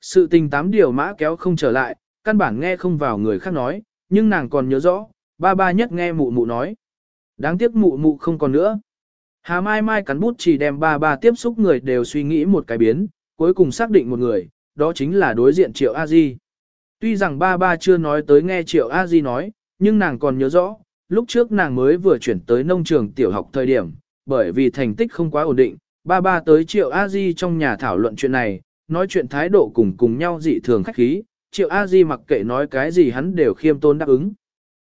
Sự tình tám điều mã kéo không trở lại, căn bản nghe không vào người khác nói, nhưng nàng còn nhớ rõ, ba ba nhất nghe mụ mụ nói. Đáng tiếc mụ mụ không còn nữa. Hà Mai Mai cắn bút chỉ đem ba ba tiếp xúc người đều suy nghĩ một cái biến, cuối cùng xác định một người, đó chính là đối diện Triệu A Di. Tuy rằng ba ba chưa nói tới nghe Triệu A Di nói, nhưng nàng còn nhớ rõ, lúc trước nàng mới vừa chuyển tới nông trường tiểu học thời điểm, bởi vì thành tích không quá ổn định, ba ba tới Triệu A Di trong nhà thảo luận chuyện này, nói chuyện thái độ cùng cùng nhau dị thường khách khí, Triệu A Di mặc kệ nói cái gì hắn đều khiêm tôn đáp ứng.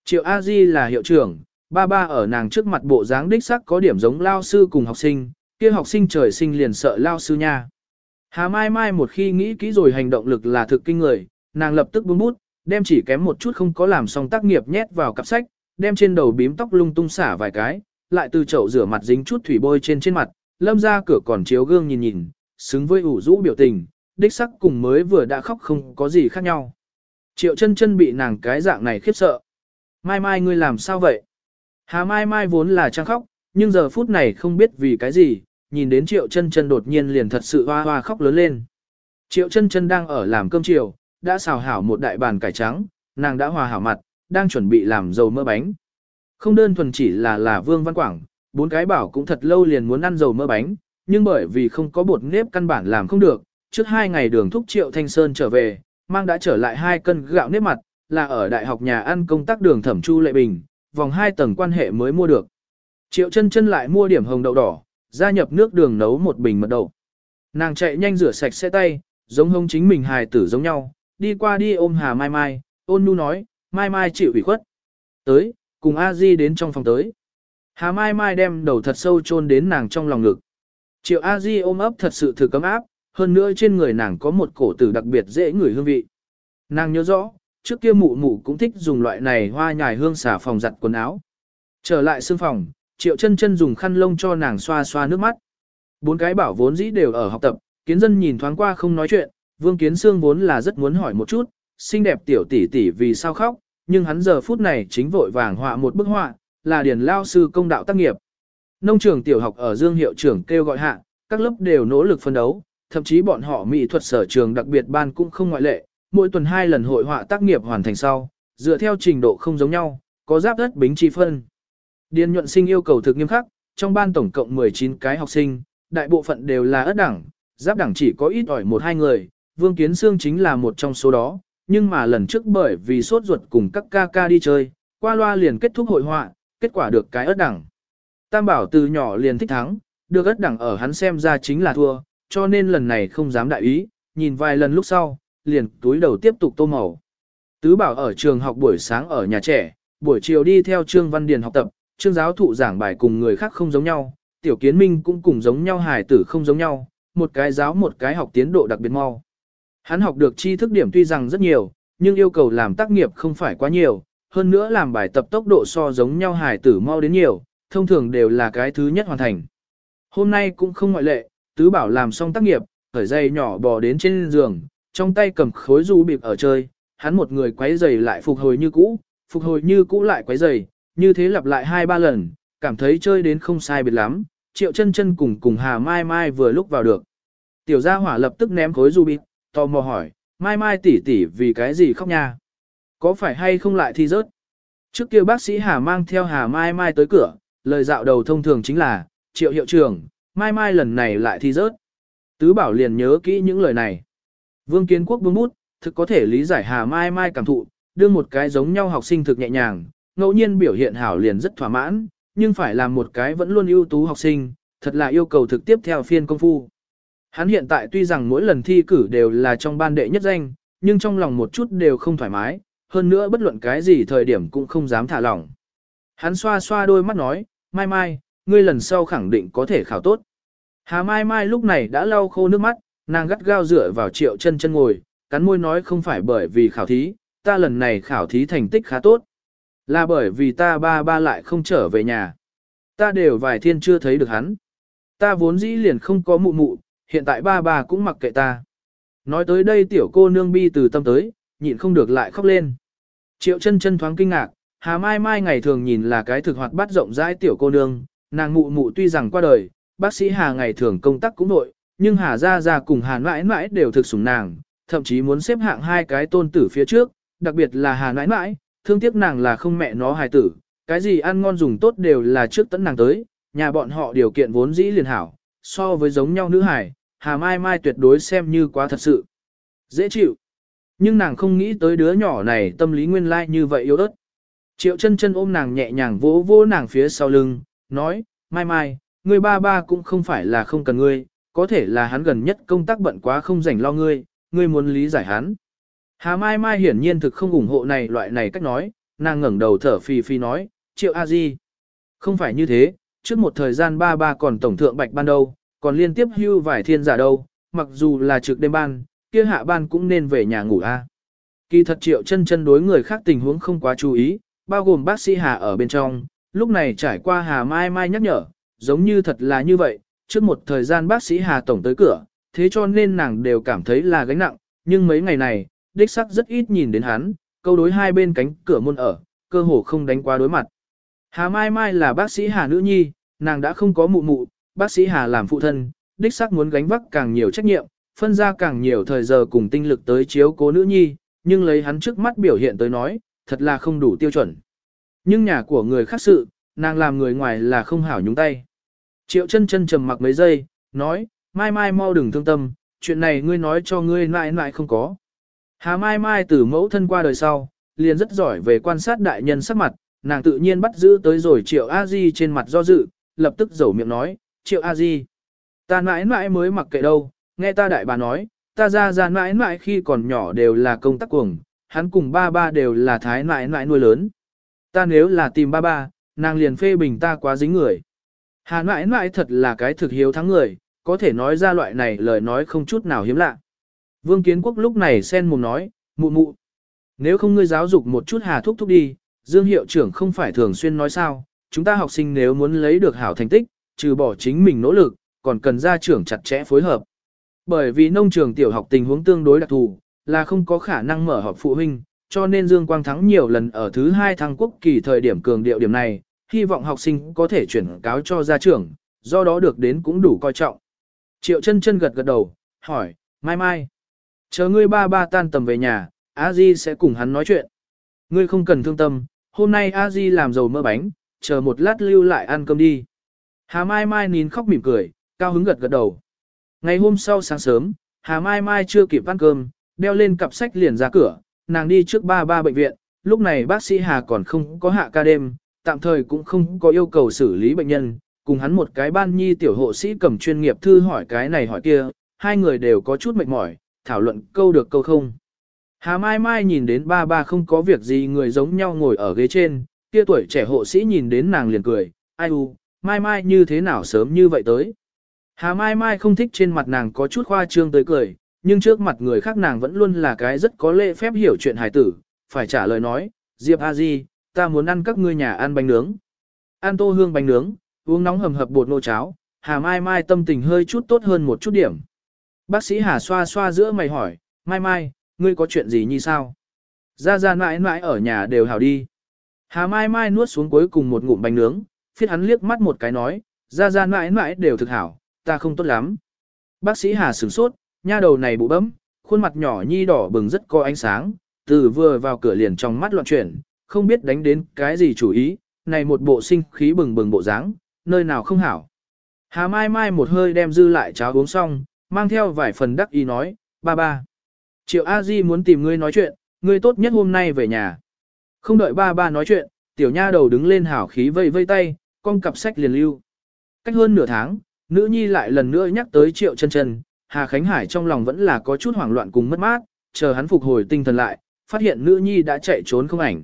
Triệu A Di là hiệu trưởng, ba ba ở nàng trước mặt bộ dáng đích sắc có điểm giống lao sư cùng học sinh, kia học sinh trời sinh liền sợ lao sư nha. Hà Mai Mai một khi nghĩ kỹ rồi hành động lực là thực kinh người, nàng lập tức buông bút, đem chỉ kém một chút không có làm xong tác nghiệp nhét vào cặp sách, đem trên đầu bím tóc lung tung xả vài cái, lại từ chậu rửa mặt dính chút thủy bôi trên trên mặt, lâm ra cửa còn chiếu gương nhìn nhìn, xứng với ủ rũ biểu tình, đích sắc cùng mới vừa đã khóc không có gì khác nhau. Triệu chân chân bị nàng cái dạng này khiếp sợ. Mai mai ngươi làm sao vậy? Hà mai mai vốn là trang khóc, nhưng giờ phút này không biết vì cái gì, nhìn đến triệu chân chân đột nhiên liền thật sự hoa hoa khóc lớn lên. Triệu chân chân đang ở làm cơm chiều, đã xào hảo một đại bàn cải trắng, nàng đã hòa hảo mặt, đang chuẩn bị làm dầu mỡ bánh. Không đơn thuần chỉ là là Vương Văn Quảng, bốn cái bảo cũng thật lâu liền muốn ăn dầu mỡ bánh, nhưng bởi vì không có bột nếp căn bản làm không được, trước hai ngày đường thúc Triệu Thanh Sơn trở về, mang đã trở lại hai cân gạo nếp mặt, là ở đại học nhà ăn công tác đường thẩm chu lệ bình, vòng hai tầng quan hệ mới mua được. Triệu chân chân lại mua điểm hồng đậu đỏ, gia nhập nước đường nấu một bình mật đậu. Nàng chạy nhanh rửa sạch xe tay, giống hông chính mình hài tử giống nhau, đi qua đi ôm Hà Mai Mai, ôn nhu nói, Mai Mai chịu ủy khuất. Tới, cùng A Di đến trong phòng tới. Hà Mai Mai đem đầu thật sâu chôn đến nàng trong lòng ngực. Triệu A Di ôm ấp thật sự thử cấm áp, hơn nữa trên người nàng có một cổ tử đặc biệt dễ ngửi hương vị. Nàng nhớ rõ, trước kia mụ mụ cũng thích dùng loại này hoa nhài hương xả phòng giặt quần áo. Trở lại xương phòng, triệu chân chân dùng khăn lông cho nàng xoa xoa nước mắt. Bốn cái bảo vốn dĩ đều ở học tập, kiến dân nhìn thoáng qua không nói chuyện, vương kiến xương vốn là rất muốn hỏi một chút, xinh đẹp tiểu tỷ tỷ vì sao khóc, nhưng hắn giờ phút này chính vội vàng họa một bức họa, là điển lao sư công đạo tác nghiệp. Nông trường tiểu học ở Dương hiệu trưởng kêu gọi hạ, các lớp đều nỗ lực phân đấu, thậm chí bọn họ mỹ thuật sở trường đặc biệt ban cũng không ngoại lệ, mỗi tuần hai lần hội họa tác nghiệp hoàn thành sau, dựa theo trình độ không giống nhau, có giáp đất bính chi phân. Điền nhuận sinh yêu cầu thực nghiêm khắc, trong ban tổng cộng 19 cái học sinh, đại bộ phận đều là ớt đẳng, giáp đẳng chỉ có ít ỏi một hai người, Vương Kiến Sương chính là một trong số đó, nhưng mà lần trước bởi vì sốt ruột cùng các ca ca đi chơi, qua loa liền kết thúc hội họa, kết quả được cái ớt đẳng. Tam bảo từ nhỏ liền thích thắng, được ất đẳng ở hắn xem ra chính là thua, cho nên lần này không dám đại ý, nhìn vài lần lúc sau, liền túi đầu tiếp tục tô màu. Tứ bảo ở trường học buổi sáng ở nhà trẻ, buổi chiều đi theo Trương Văn Điền học tập, Trương giáo thụ giảng bài cùng người khác không giống nhau, tiểu kiến minh cũng cùng giống nhau hài tử không giống nhau, một cái giáo một cái học tiến độ đặc biệt mau. Hắn học được tri thức điểm tuy rằng rất nhiều, nhưng yêu cầu làm tác nghiệp không phải quá nhiều, hơn nữa làm bài tập tốc độ so giống nhau hài tử mau đến nhiều, thông thường đều là cái thứ nhất hoàn thành. Hôm nay cũng không ngoại lệ, tứ bảo làm xong tác nghiệp, khởi dây nhỏ bò đến trên giường, trong tay cầm khối du bịp ở chơi, hắn một người quấy giày lại phục hồi như cũ, phục hồi như cũ lại quấy giày, như thế lặp lại hai ba lần, cảm thấy chơi đến không sai biệt lắm, triệu chân chân cùng cùng Hà Mai Mai vừa lúc vào được. Tiểu gia hỏa lập tức ném khối du bịp, tò mò hỏi, Mai Mai tỷ tỷ vì cái gì khóc nha? Có phải hay không lại thi rớt? Trước kia bác sĩ Hà mang theo Hà Mai Mai tới cửa, lời dạo đầu thông thường chính là, triệu hiệu trưởng, Mai Mai lần này lại thi rớt. Tứ bảo liền nhớ kỹ những lời này. Vương Kiến Quốc buông bút, thực có thể lý giải Hà Mai Mai cảm thụ, đưa một cái giống nhau học sinh thực nhẹ nhàng, ngẫu nhiên biểu hiện hảo liền rất thỏa mãn, nhưng phải làm một cái vẫn luôn ưu tú học sinh, thật là yêu cầu thực tiếp theo phiên công phu. Hắn hiện tại tuy rằng mỗi lần thi cử đều là trong ban đệ nhất danh, nhưng trong lòng một chút đều không thoải mái, hơn nữa bất luận cái gì thời điểm cũng không dám thả lỏng. Hắn xoa xoa đôi mắt nói, Mai Mai, ngươi lần sau khẳng định có thể khảo tốt. Hà Mai Mai lúc này đã lau khô nước mắt, nàng gắt gao dựa vào triệu chân chân ngồi, cắn môi nói không phải bởi vì khảo thí, ta lần này khảo thí thành tích khá tốt. Là bởi vì ta ba ba lại không trở về nhà. Ta đều vài thiên chưa thấy được hắn. Ta vốn dĩ liền không có mụ mụ, hiện tại ba ba cũng mặc kệ ta. Nói tới đây tiểu cô nương bi từ tâm tới, nhịn không được lại khóc lên. Triệu chân chân thoáng kinh ngạc, Hà Mai Mai ngày thường nhìn là cái thực hoạt bát rộng rãi tiểu cô nương, nàng mụ mụ tuy rằng qua đời, bác sĩ Hà ngày thường công tác cũng nội, nhưng Hà Gia Gia cùng Hà mãi mãi đều thực sủng nàng, thậm chí muốn xếp hạng hai cái tôn tử phía trước, đặc biệt là Hà nãi nãi, thương tiếc nàng là không mẹ nó hài tử, cái gì ăn ngon dùng tốt đều là trước tấn nàng tới, nhà bọn họ điều kiện vốn dĩ liền hảo, so với giống nhau nữ hải, Hà Mai Mai tuyệt đối xem như quá thật sự. Dễ chịu. Nhưng nàng không nghĩ tới đứa nhỏ này tâm lý nguyên lai like như vậy yếu ớt. Triệu chân chân ôm nàng nhẹ nhàng vỗ vỗ nàng phía sau lưng, nói, Mai Mai, người ba ba cũng không phải là không cần ngươi, có thể là hắn gần nhất công tác bận quá không rảnh lo ngươi, ngươi muốn lý giải hắn. Hà Mai Mai hiển nhiên thực không ủng hộ này loại này cách nói, nàng ngẩng đầu thở phì phì nói, triệu a di. Không phải như thế, trước một thời gian ba ba còn tổng thượng bạch ban đâu, còn liên tiếp hưu vài thiên giả đâu, mặc dù là trực đêm ban, kia hạ ban cũng nên về nhà ngủ a. Kỳ thật triệu chân chân đối người khác tình huống không quá chú ý, bao gồm bác sĩ Hà ở bên trong, lúc này trải qua Hà Mai Mai nhắc nhở, giống như thật là như vậy, trước một thời gian bác sĩ Hà Tổng tới cửa, thế cho nên nàng đều cảm thấy là gánh nặng, nhưng mấy ngày này, đích sắc rất ít nhìn đến hắn, câu đối hai bên cánh cửa môn ở, cơ hồ không đánh qua đối mặt. Hà Mai Mai là bác sĩ Hà nữ nhi, nàng đã không có mụ mụ, bác sĩ Hà làm phụ thân, đích sắc muốn gánh vác càng nhiều trách nhiệm, phân ra càng nhiều thời giờ cùng tinh lực tới chiếu cố nữ nhi, nhưng lấy hắn trước mắt biểu hiện tới nói, thật là không đủ tiêu chuẩn. Nhưng nhà của người khác sự, nàng làm người ngoài là không hảo nhúng tay. Triệu chân chân trầm mặc mấy giây, nói, mai mai mau đừng thương tâm, chuyện này ngươi nói cho ngươi mãi mãi không có. Hà mai mai từ mẫu thân qua đời sau, liền rất giỏi về quan sát đại nhân sắc mặt, nàng tự nhiên bắt giữ tới rồi triệu a di trên mặt do dự, lập tức dầu miệng nói, triệu a di. Ta mãi mãi mới mặc kệ đâu, nghe ta đại bà nói, ta ra ra mãi mãi khi còn nhỏ đều là công tác cuồng, hắn cùng ba ba đều là thái nại nại nuôi lớn. Ta nếu là tìm ba ba, nàng liền phê bình ta quá dính người. Hà nại nại thật là cái thực hiếu thắng người, có thể nói ra loại này lời nói không chút nào hiếm lạ. Vương Kiến Quốc lúc này sen mồm nói, mụ mụ. Nếu không ngươi giáo dục một chút hà thúc thúc đi, Dương hiệu trưởng không phải thường xuyên nói sao, chúng ta học sinh nếu muốn lấy được hảo thành tích, trừ bỏ chính mình nỗ lực, còn cần gia trưởng chặt chẽ phối hợp. Bởi vì nông trường tiểu học tình huống tương đối đặc thù, là không có khả năng mở họp phụ huynh, cho nên Dương Quang thắng nhiều lần ở thứ hai thăng quốc kỳ thời điểm cường điệu điểm này, hy vọng học sinh có thể chuyển cáo cho gia trưởng, do đó được đến cũng đủ coi trọng. Triệu chân chân gật gật đầu, hỏi, mai mai, chờ ngươi ba ba tan tầm về nhà, a di sẽ cùng hắn nói chuyện. Ngươi không cần thương tâm, hôm nay a di làm dầu mỡ bánh, chờ một lát lưu lại ăn cơm đi. Hà mai mai nín khóc mỉm cười, cao hứng gật gật đầu. Ngày hôm sau sáng sớm, Hà mai mai chưa kịp ăn cơm, đeo lên cặp sách liền ra cửa, nàng đi trước ba ba bệnh viện, lúc này bác sĩ Hà còn không có hạ ca đêm, tạm thời cũng không có yêu cầu xử lý bệnh nhân, cùng hắn một cái ban nhi tiểu hộ sĩ cầm chuyên nghiệp thư hỏi cái này hỏi kia, hai người đều có chút mệt mỏi, thảo luận câu được câu không. Hà Mai Mai nhìn đến ba ba không có việc gì người giống nhau ngồi ở ghế trên, kia tuổi trẻ hộ sĩ nhìn đến nàng liền cười, ai u, Mai Mai như thế nào sớm như vậy tới. Hà Mai Mai không thích trên mặt nàng có chút khoa trương tới cười, nhưng trước mặt người khác nàng vẫn luôn là cái rất có lễ phép hiểu chuyện hài tử, phải trả lời nói, Diệp A Di, ta muốn ăn các ngươi nhà ăn bánh nướng. Ăn tô hương bánh nướng, uống nóng hầm hập bột nô cháo, Hà Mai Mai tâm tình hơi chút tốt hơn một chút điểm. Bác sĩ Hà xoa xoa giữa mày hỏi, Mai Mai, ngươi có chuyện gì như sao? Ra ra mãi mãi ở nhà đều hảo đi. Hà Mai Mai nuốt xuống cuối cùng một ngụm bánh nướng, phiết hắn liếc mắt một cái nói, ra ra mãi mãi đều thực hảo, ta không tốt lắm. Bác sĩ Hà sửng sốt, nha đầu này bụ bấm, khuôn mặt nhỏ nhi đỏ bừng rất có ánh sáng, từ vừa vào cửa liền trong mắt loạn chuyển, không biết đánh đến cái gì chủ ý, này một bộ sinh khí bừng bừng bộ dáng, nơi nào không hảo. Hà Mai Mai một hơi đem dư lại cháo uống xong, mang theo vài phần đắc ý nói, ba ba. Triệu A Di muốn tìm ngươi nói chuyện, ngươi tốt nhất hôm nay về nhà. Không đợi ba ba nói chuyện, tiểu nha đầu đứng lên hảo khí vây vây tay, con cặp sách liền lưu. Cách hơn nửa tháng, nữ nhi lại lần nữa nhắc tới triệu chân chân, Hà Khánh Hải trong lòng vẫn là có chút hoảng loạn cùng mất mát, chờ hắn phục hồi tinh thần lại, phát hiện nữ nhi đã chạy trốn không ảnh.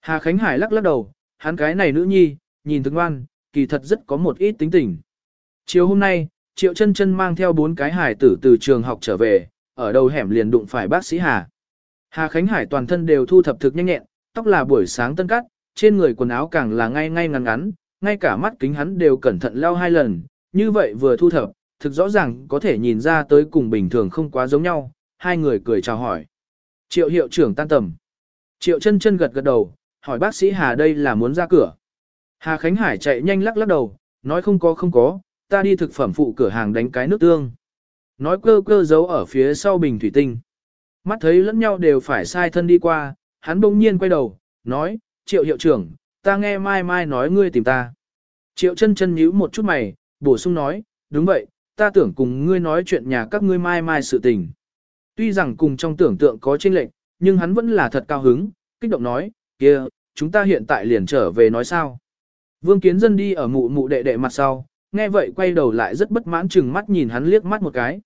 Hà Khánh Hải lắc lắc đầu, hắn cái này nữ nhi, nhìn thức ngoan, kỳ thật rất có một ít tính tình. Chiều hôm nay, Triệu chân chân mang theo bốn cái hải tử từ trường học trở về, ở đầu hẻm liền đụng phải bác sĩ Hà. Hà Khánh Hải toàn thân đều thu thập thực nhanh nhẹn, tóc là buổi sáng tân cắt, trên người quần áo càng là ngay ngay ngắn ngắn, ngay cả mắt kính hắn đều cẩn thận lau hai lần, như vậy vừa thu thập, thực rõ ràng có thể nhìn ra tới cùng bình thường không quá giống nhau, hai người cười chào hỏi. Triệu hiệu trưởng tan tầm. Triệu chân chân gật gật đầu, hỏi bác sĩ Hà đây là muốn ra cửa. Hà Khánh Hải chạy nhanh lắc lắc đầu, nói không có không có, ta đi thực phẩm phụ cửa hàng đánh cái nước tương. Nói cơ cơ giấu ở phía sau bình thủy tinh. Mắt thấy lẫn nhau đều phải sai thân đi qua, hắn bỗng nhiên quay đầu, nói, triệu hiệu trưởng, ta nghe mai mai nói ngươi tìm ta. Triệu chân chân nhíu một chút mày, bổ sung nói, đúng vậy, ta tưởng cùng ngươi nói chuyện nhà các ngươi mai mai sự tình. Tuy rằng cùng trong tưởng tượng có chênh lệch, nhưng hắn vẫn là thật cao hứng, kích động nói, kia, chúng ta hiện tại liền trở về nói sao. Vương Kiến Dân đi ở mụ mụ đệ đệ mặt sau, nghe vậy quay đầu lại rất bất mãn chừng mắt nhìn hắn liếc mắt một cái.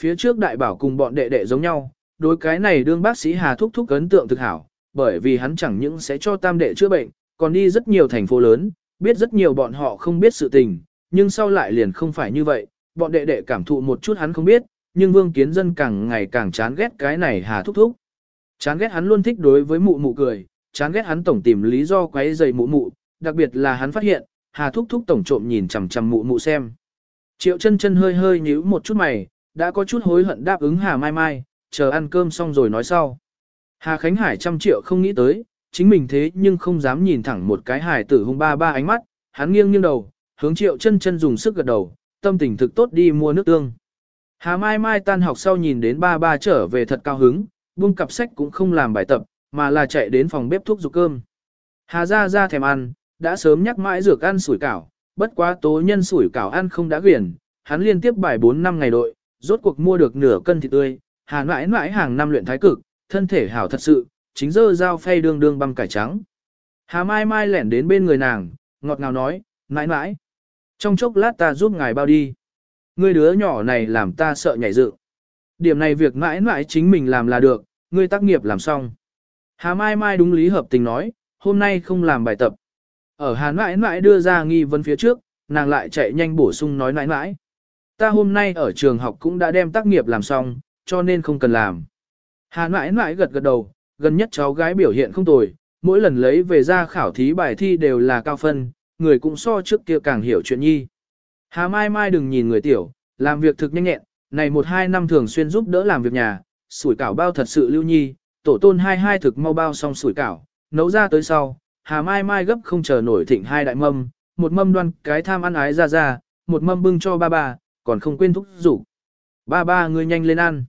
Phía trước đại bảo cùng bọn đệ đệ giống nhau, đối cái này đương bác sĩ Hà thúc thúc ấn tượng thực hảo, bởi vì hắn chẳng những sẽ cho tam đệ chữa bệnh, còn đi rất nhiều thành phố lớn, biết rất nhiều bọn họ không biết sự tình, nhưng sau lại liền không phải như vậy, bọn đệ đệ cảm thụ một chút hắn không biết, nhưng Vương Kiến Dân càng ngày càng chán ghét cái này Hà thúc thúc. Chán ghét hắn luôn thích đối với mụ mụ cười, chán ghét hắn tổng tìm lý do quấy rầy mụ mụ, đặc biệt là hắn phát hiện, Hà thúc thúc tổng trộm nhìn chằm chằm mụ mụ xem. Triệu chân chân hơi hơi nhíu một chút mày, đã có chút hối hận đáp ứng Hà Mai Mai, chờ ăn cơm xong rồi nói sau. Hà Khánh Hải trăm triệu không nghĩ tới, chính mình thế nhưng không dám nhìn thẳng một cái hài tử hung ba ba ánh mắt, hắn nghiêng nghiêng đầu, hướng triệu chân chân dùng sức gật đầu, tâm tình thực tốt đi mua nước tương. Hà Mai Mai tan học sau nhìn đến ba ba trở về thật cao hứng, buông cặp sách cũng không làm bài tập, mà là chạy đến phòng bếp thuốc dục cơm. Hà ra ra thèm ăn, đã sớm nhắc mãi dược ăn sủi cảo, bất quá tố nhân sủi cảo ăn không đã quyển, hắn liên tiếp bài 4 năm ngày đội, rốt cuộc mua được nửa cân thịt tươi, hà mãi mãi hàng năm luyện thái cực, thân thể hảo thật sự, chính dơ dao phay đương đương băm cải trắng. Hà mai mai lẻn đến bên người nàng, ngọt ngào nói, mãi mãi. Trong chốc lát ta giúp ngài bao đi. Ngươi đứa nhỏ này làm ta sợ nhảy dựng. Điểm này việc mãi mãi chính mình làm là được, ngươi tác nghiệp làm xong. Hà mai mai đúng lý hợp tình nói, hôm nay không làm bài tập. Ở Hà mãi mãi đưa ra nghi vấn phía trước, nàng lại chạy nhanh bổ sung nói mãi mãi. Ta hôm nay ở trường học cũng đã đem tác nghiệp làm xong, cho nên không cần làm. Hà mãi mãi gật gật đầu, gần nhất cháu gái biểu hiện không tồi, mỗi lần lấy về ra khảo thí bài thi đều là cao phân, người cũng so trước kia càng hiểu chuyện nhi. Hà mai mai đừng nhìn người tiểu, làm việc thực nhanh nhẹn, này một hai năm thường xuyên giúp đỡ làm việc nhà, sủi cảo bao thật sự lưu nhi, tổ tôn hai hai thực mau bao xong sủi cảo, nấu ra tới sau, hà mai mai gấp không chờ nổi thịnh hai đại mâm, một mâm đoan cái tham ăn ái ra ra, một mâm bưng cho ba ba, còn không quên thúc rủ. Ba ba người nhanh lên ăn.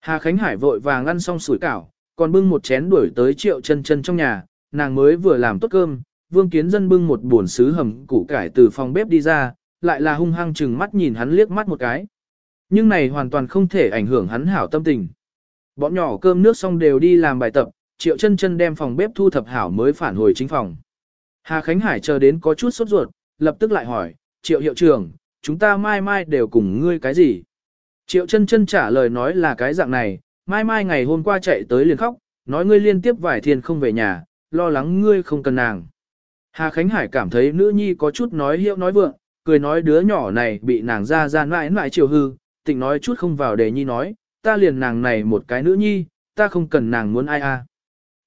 Hà Khánh Hải vội vàng ăn xong sủi cảo, còn bưng một chén đuổi tới triệu chân chân trong nhà, nàng mới vừa làm tốt cơm, Vương Kiến Dân bưng một buồn sứ hầm củ cải từ phòng bếp đi ra, lại là hung hăng chừng mắt nhìn hắn liếc mắt một cái. Nhưng này hoàn toàn không thể ảnh hưởng hắn hảo tâm tình. Bọn nhỏ cơm nước xong đều đi làm bài tập, triệu chân chân đem phòng bếp thu thập hảo mới phản hồi chính phòng. Hà Khánh Hải chờ đến có chút sốt ruột, lập tức lại hỏi, triệu hiệu trưởng, chúng ta mai mai đều cùng ngươi cái gì? Triệu chân chân trả lời nói là cái dạng này, mai mai ngày hôm qua chạy tới liền khóc, nói ngươi liên tiếp vài thiên không về nhà, lo lắng ngươi không cần nàng. Hà Khánh Hải cảm thấy nữ nhi có chút nói hiệu nói vượng, cười nói đứa nhỏ này bị nàng ra ra mãi mãi chiều hư, tỉnh nói chút không vào đề nhi nói, ta liền nàng này một cái nữ nhi, ta không cần nàng muốn ai a.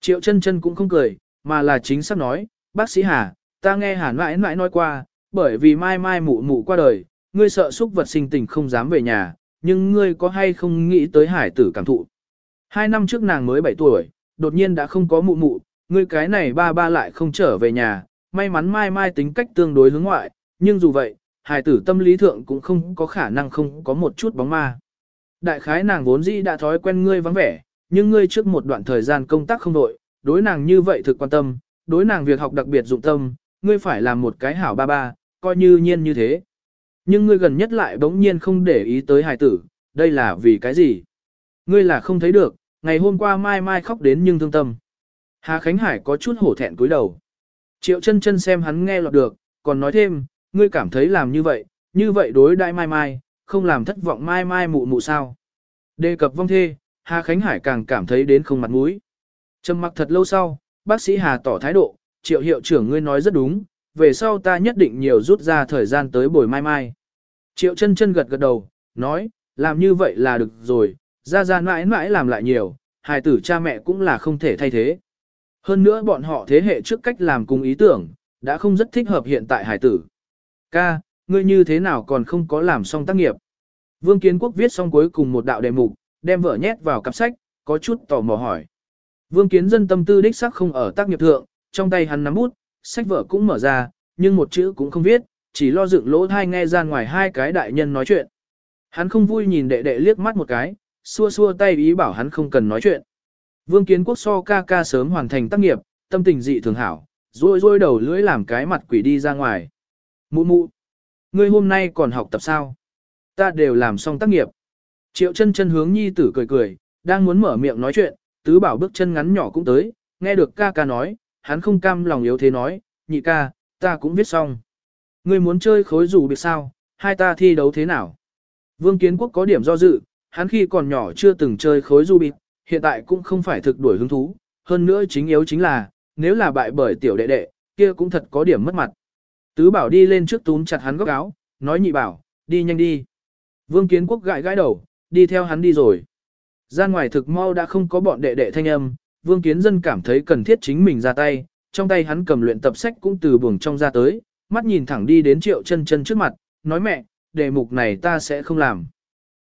Triệu chân chân cũng không cười, mà là chính xác nói, bác sĩ Hà, ta nghe Hà mãi mãi nói qua, bởi vì mai mai mụ mụ qua đời, ngươi sợ xúc vật sinh tình không dám về nhà, nhưng ngươi có hay không nghĩ tới hải tử cảm thụ. Hai năm trước nàng mới 7 tuổi, đột nhiên đã không có mụ mụ, ngươi cái này ba ba lại không trở về nhà, may mắn mai mai tính cách tương đối hướng ngoại, nhưng dù vậy, hải tử tâm lý thượng cũng không có khả năng không có một chút bóng ma. Đại khái nàng vốn dĩ đã thói quen ngươi vắng vẻ, nhưng ngươi trước một đoạn thời gian công tác không đội, đối nàng như vậy thực quan tâm, đối nàng việc học đặc biệt dụng tâm, ngươi phải làm một cái hảo ba ba, coi như nhiên như thế. Nhưng ngươi gần nhất lại bỗng nhiên không để ý tới hài tử, đây là vì cái gì? Ngươi là không thấy được, ngày hôm qua mai mai khóc đến nhưng thương tâm. Hà Khánh Hải có chút hổ thẹn cúi đầu. Triệu chân chân xem hắn nghe lọt được, còn nói thêm, ngươi cảm thấy làm như vậy, như vậy đối đại mai mai, không làm thất vọng mai mai mụ mụ sao. Đề cập vong thê, Hà Khánh Hải càng cảm thấy đến không mặt mũi. Trầm mặc thật lâu sau, bác sĩ Hà tỏ thái độ, triệu hiệu trưởng ngươi nói rất đúng, về sau ta nhất định nhiều rút ra thời gian tới buổi mai mai. Triệu chân chân gật gật đầu, nói, làm như vậy là được rồi, ra ra mãi mãi làm lại nhiều, hài tử cha mẹ cũng là không thể thay thế. Hơn nữa bọn họ thế hệ trước cách làm cùng ý tưởng, đã không rất thích hợp hiện tại Hải tử. Ca, ngươi như thế nào còn không có làm xong tác nghiệp? Vương Kiến Quốc viết xong cuối cùng một đạo đề mục, đem vở nhét vào cặp sách, có chút tò mò hỏi. Vương Kiến dân tâm tư đích sắc không ở tác nghiệp thượng, trong tay hắn nắm bút, sách vở cũng mở ra, nhưng một chữ cũng không viết, chỉ lo dựng lỗ thai nghe ra ngoài hai cái đại nhân nói chuyện. Hắn không vui nhìn đệ đệ liếc mắt một cái, xua xua tay ý bảo hắn không cần nói chuyện. Vương Kiến Quốc so ca ca sớm hoàn thành tác nghiệp, tâm tình dị thường hảo, rôi rôi đầu lưỡi làm cái mặt quỷ đi ra ngoài. Mụ mụ, ngươi hôm nay còn học tập sao? Ta đều làm xong tác nghiệp. Triệu chân chân hướng nhi tử cười cười, đang muốn mở miệng nói chuyện, tứ bảo bước chân ngắn nhỏ cũng tới, nghe được ca ca nói, hắn không cam lòng yếu thế nói, nhị ca, ta cũng viết xong. Ngươi muốn chơi khối rủ biệt sao, hai ta thi đấu thế nào? Vương Kiến Quốc có điểm do dự, hắn khi còn nhỏ chưa từng chơi khối du bịt, hiện tại cũng không phải thực đuổi hứng thú, hơn nữa chính yếu chính là, nếu là bại bởi tiểu đệ đệ, kia cũng thật có điểm mất mặt. Tứ bảo đi lên trước túm chặt hắn góc áo, nói nhị bảo, đi nhanh đi. Vương Kiến Quốc gãi gãi đầu, đi theo hắn đi rồi. Ra ngoài thực mau đã không có bọn đệ đệ thanh âm, Vương Kiến Dân cảm thấy cần thiết chính mình ra tay, trong tay hắn cầm luyện tập sách cũng từ buồng trong ra tới, mắt nhìn thẳng đi đến Triệu Chân Chân trước mặt, nói mẹ, đề mục này ta sẽ không làm.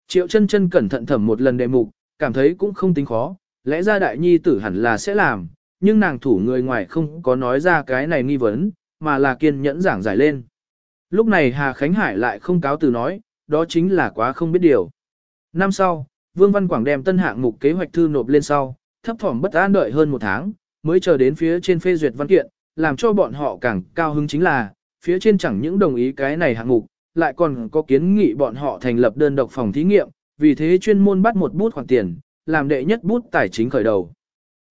Triệu Chân Chân cẩn thận thẩm một lần đề mục, cảm thấy cũng không tính khó, lẽ ra đại nhi tử hẳn là sẽ làm, nhưng nàng thủ người ngoài không có nói ra cái này nghi vấn, mà là kiên nhẫn giảng giải lên. Lúc này Hà Khánh Hải lại không cáo từ nói, đó chính là quá không biết điều. Năm sau, Vương Văn Quảng đem tân hạng mục kế hoạch thư nộp lên sau, thấp thỏm bất an đợi hơn một tháng, mới chờ đến phía trên phê duyệt văn kiện, làm cho bọn họ càng cao hứng chính là, phía trên chẳng những đồng ý cái này hạng mục, lại còn có kiến nghị bọn họ thành lập đơn độc phòng thí nghiệm, vì thế chuyên môn bắt một bút khoản tiền, làm đệ nhất bút tài chính khởi đầu.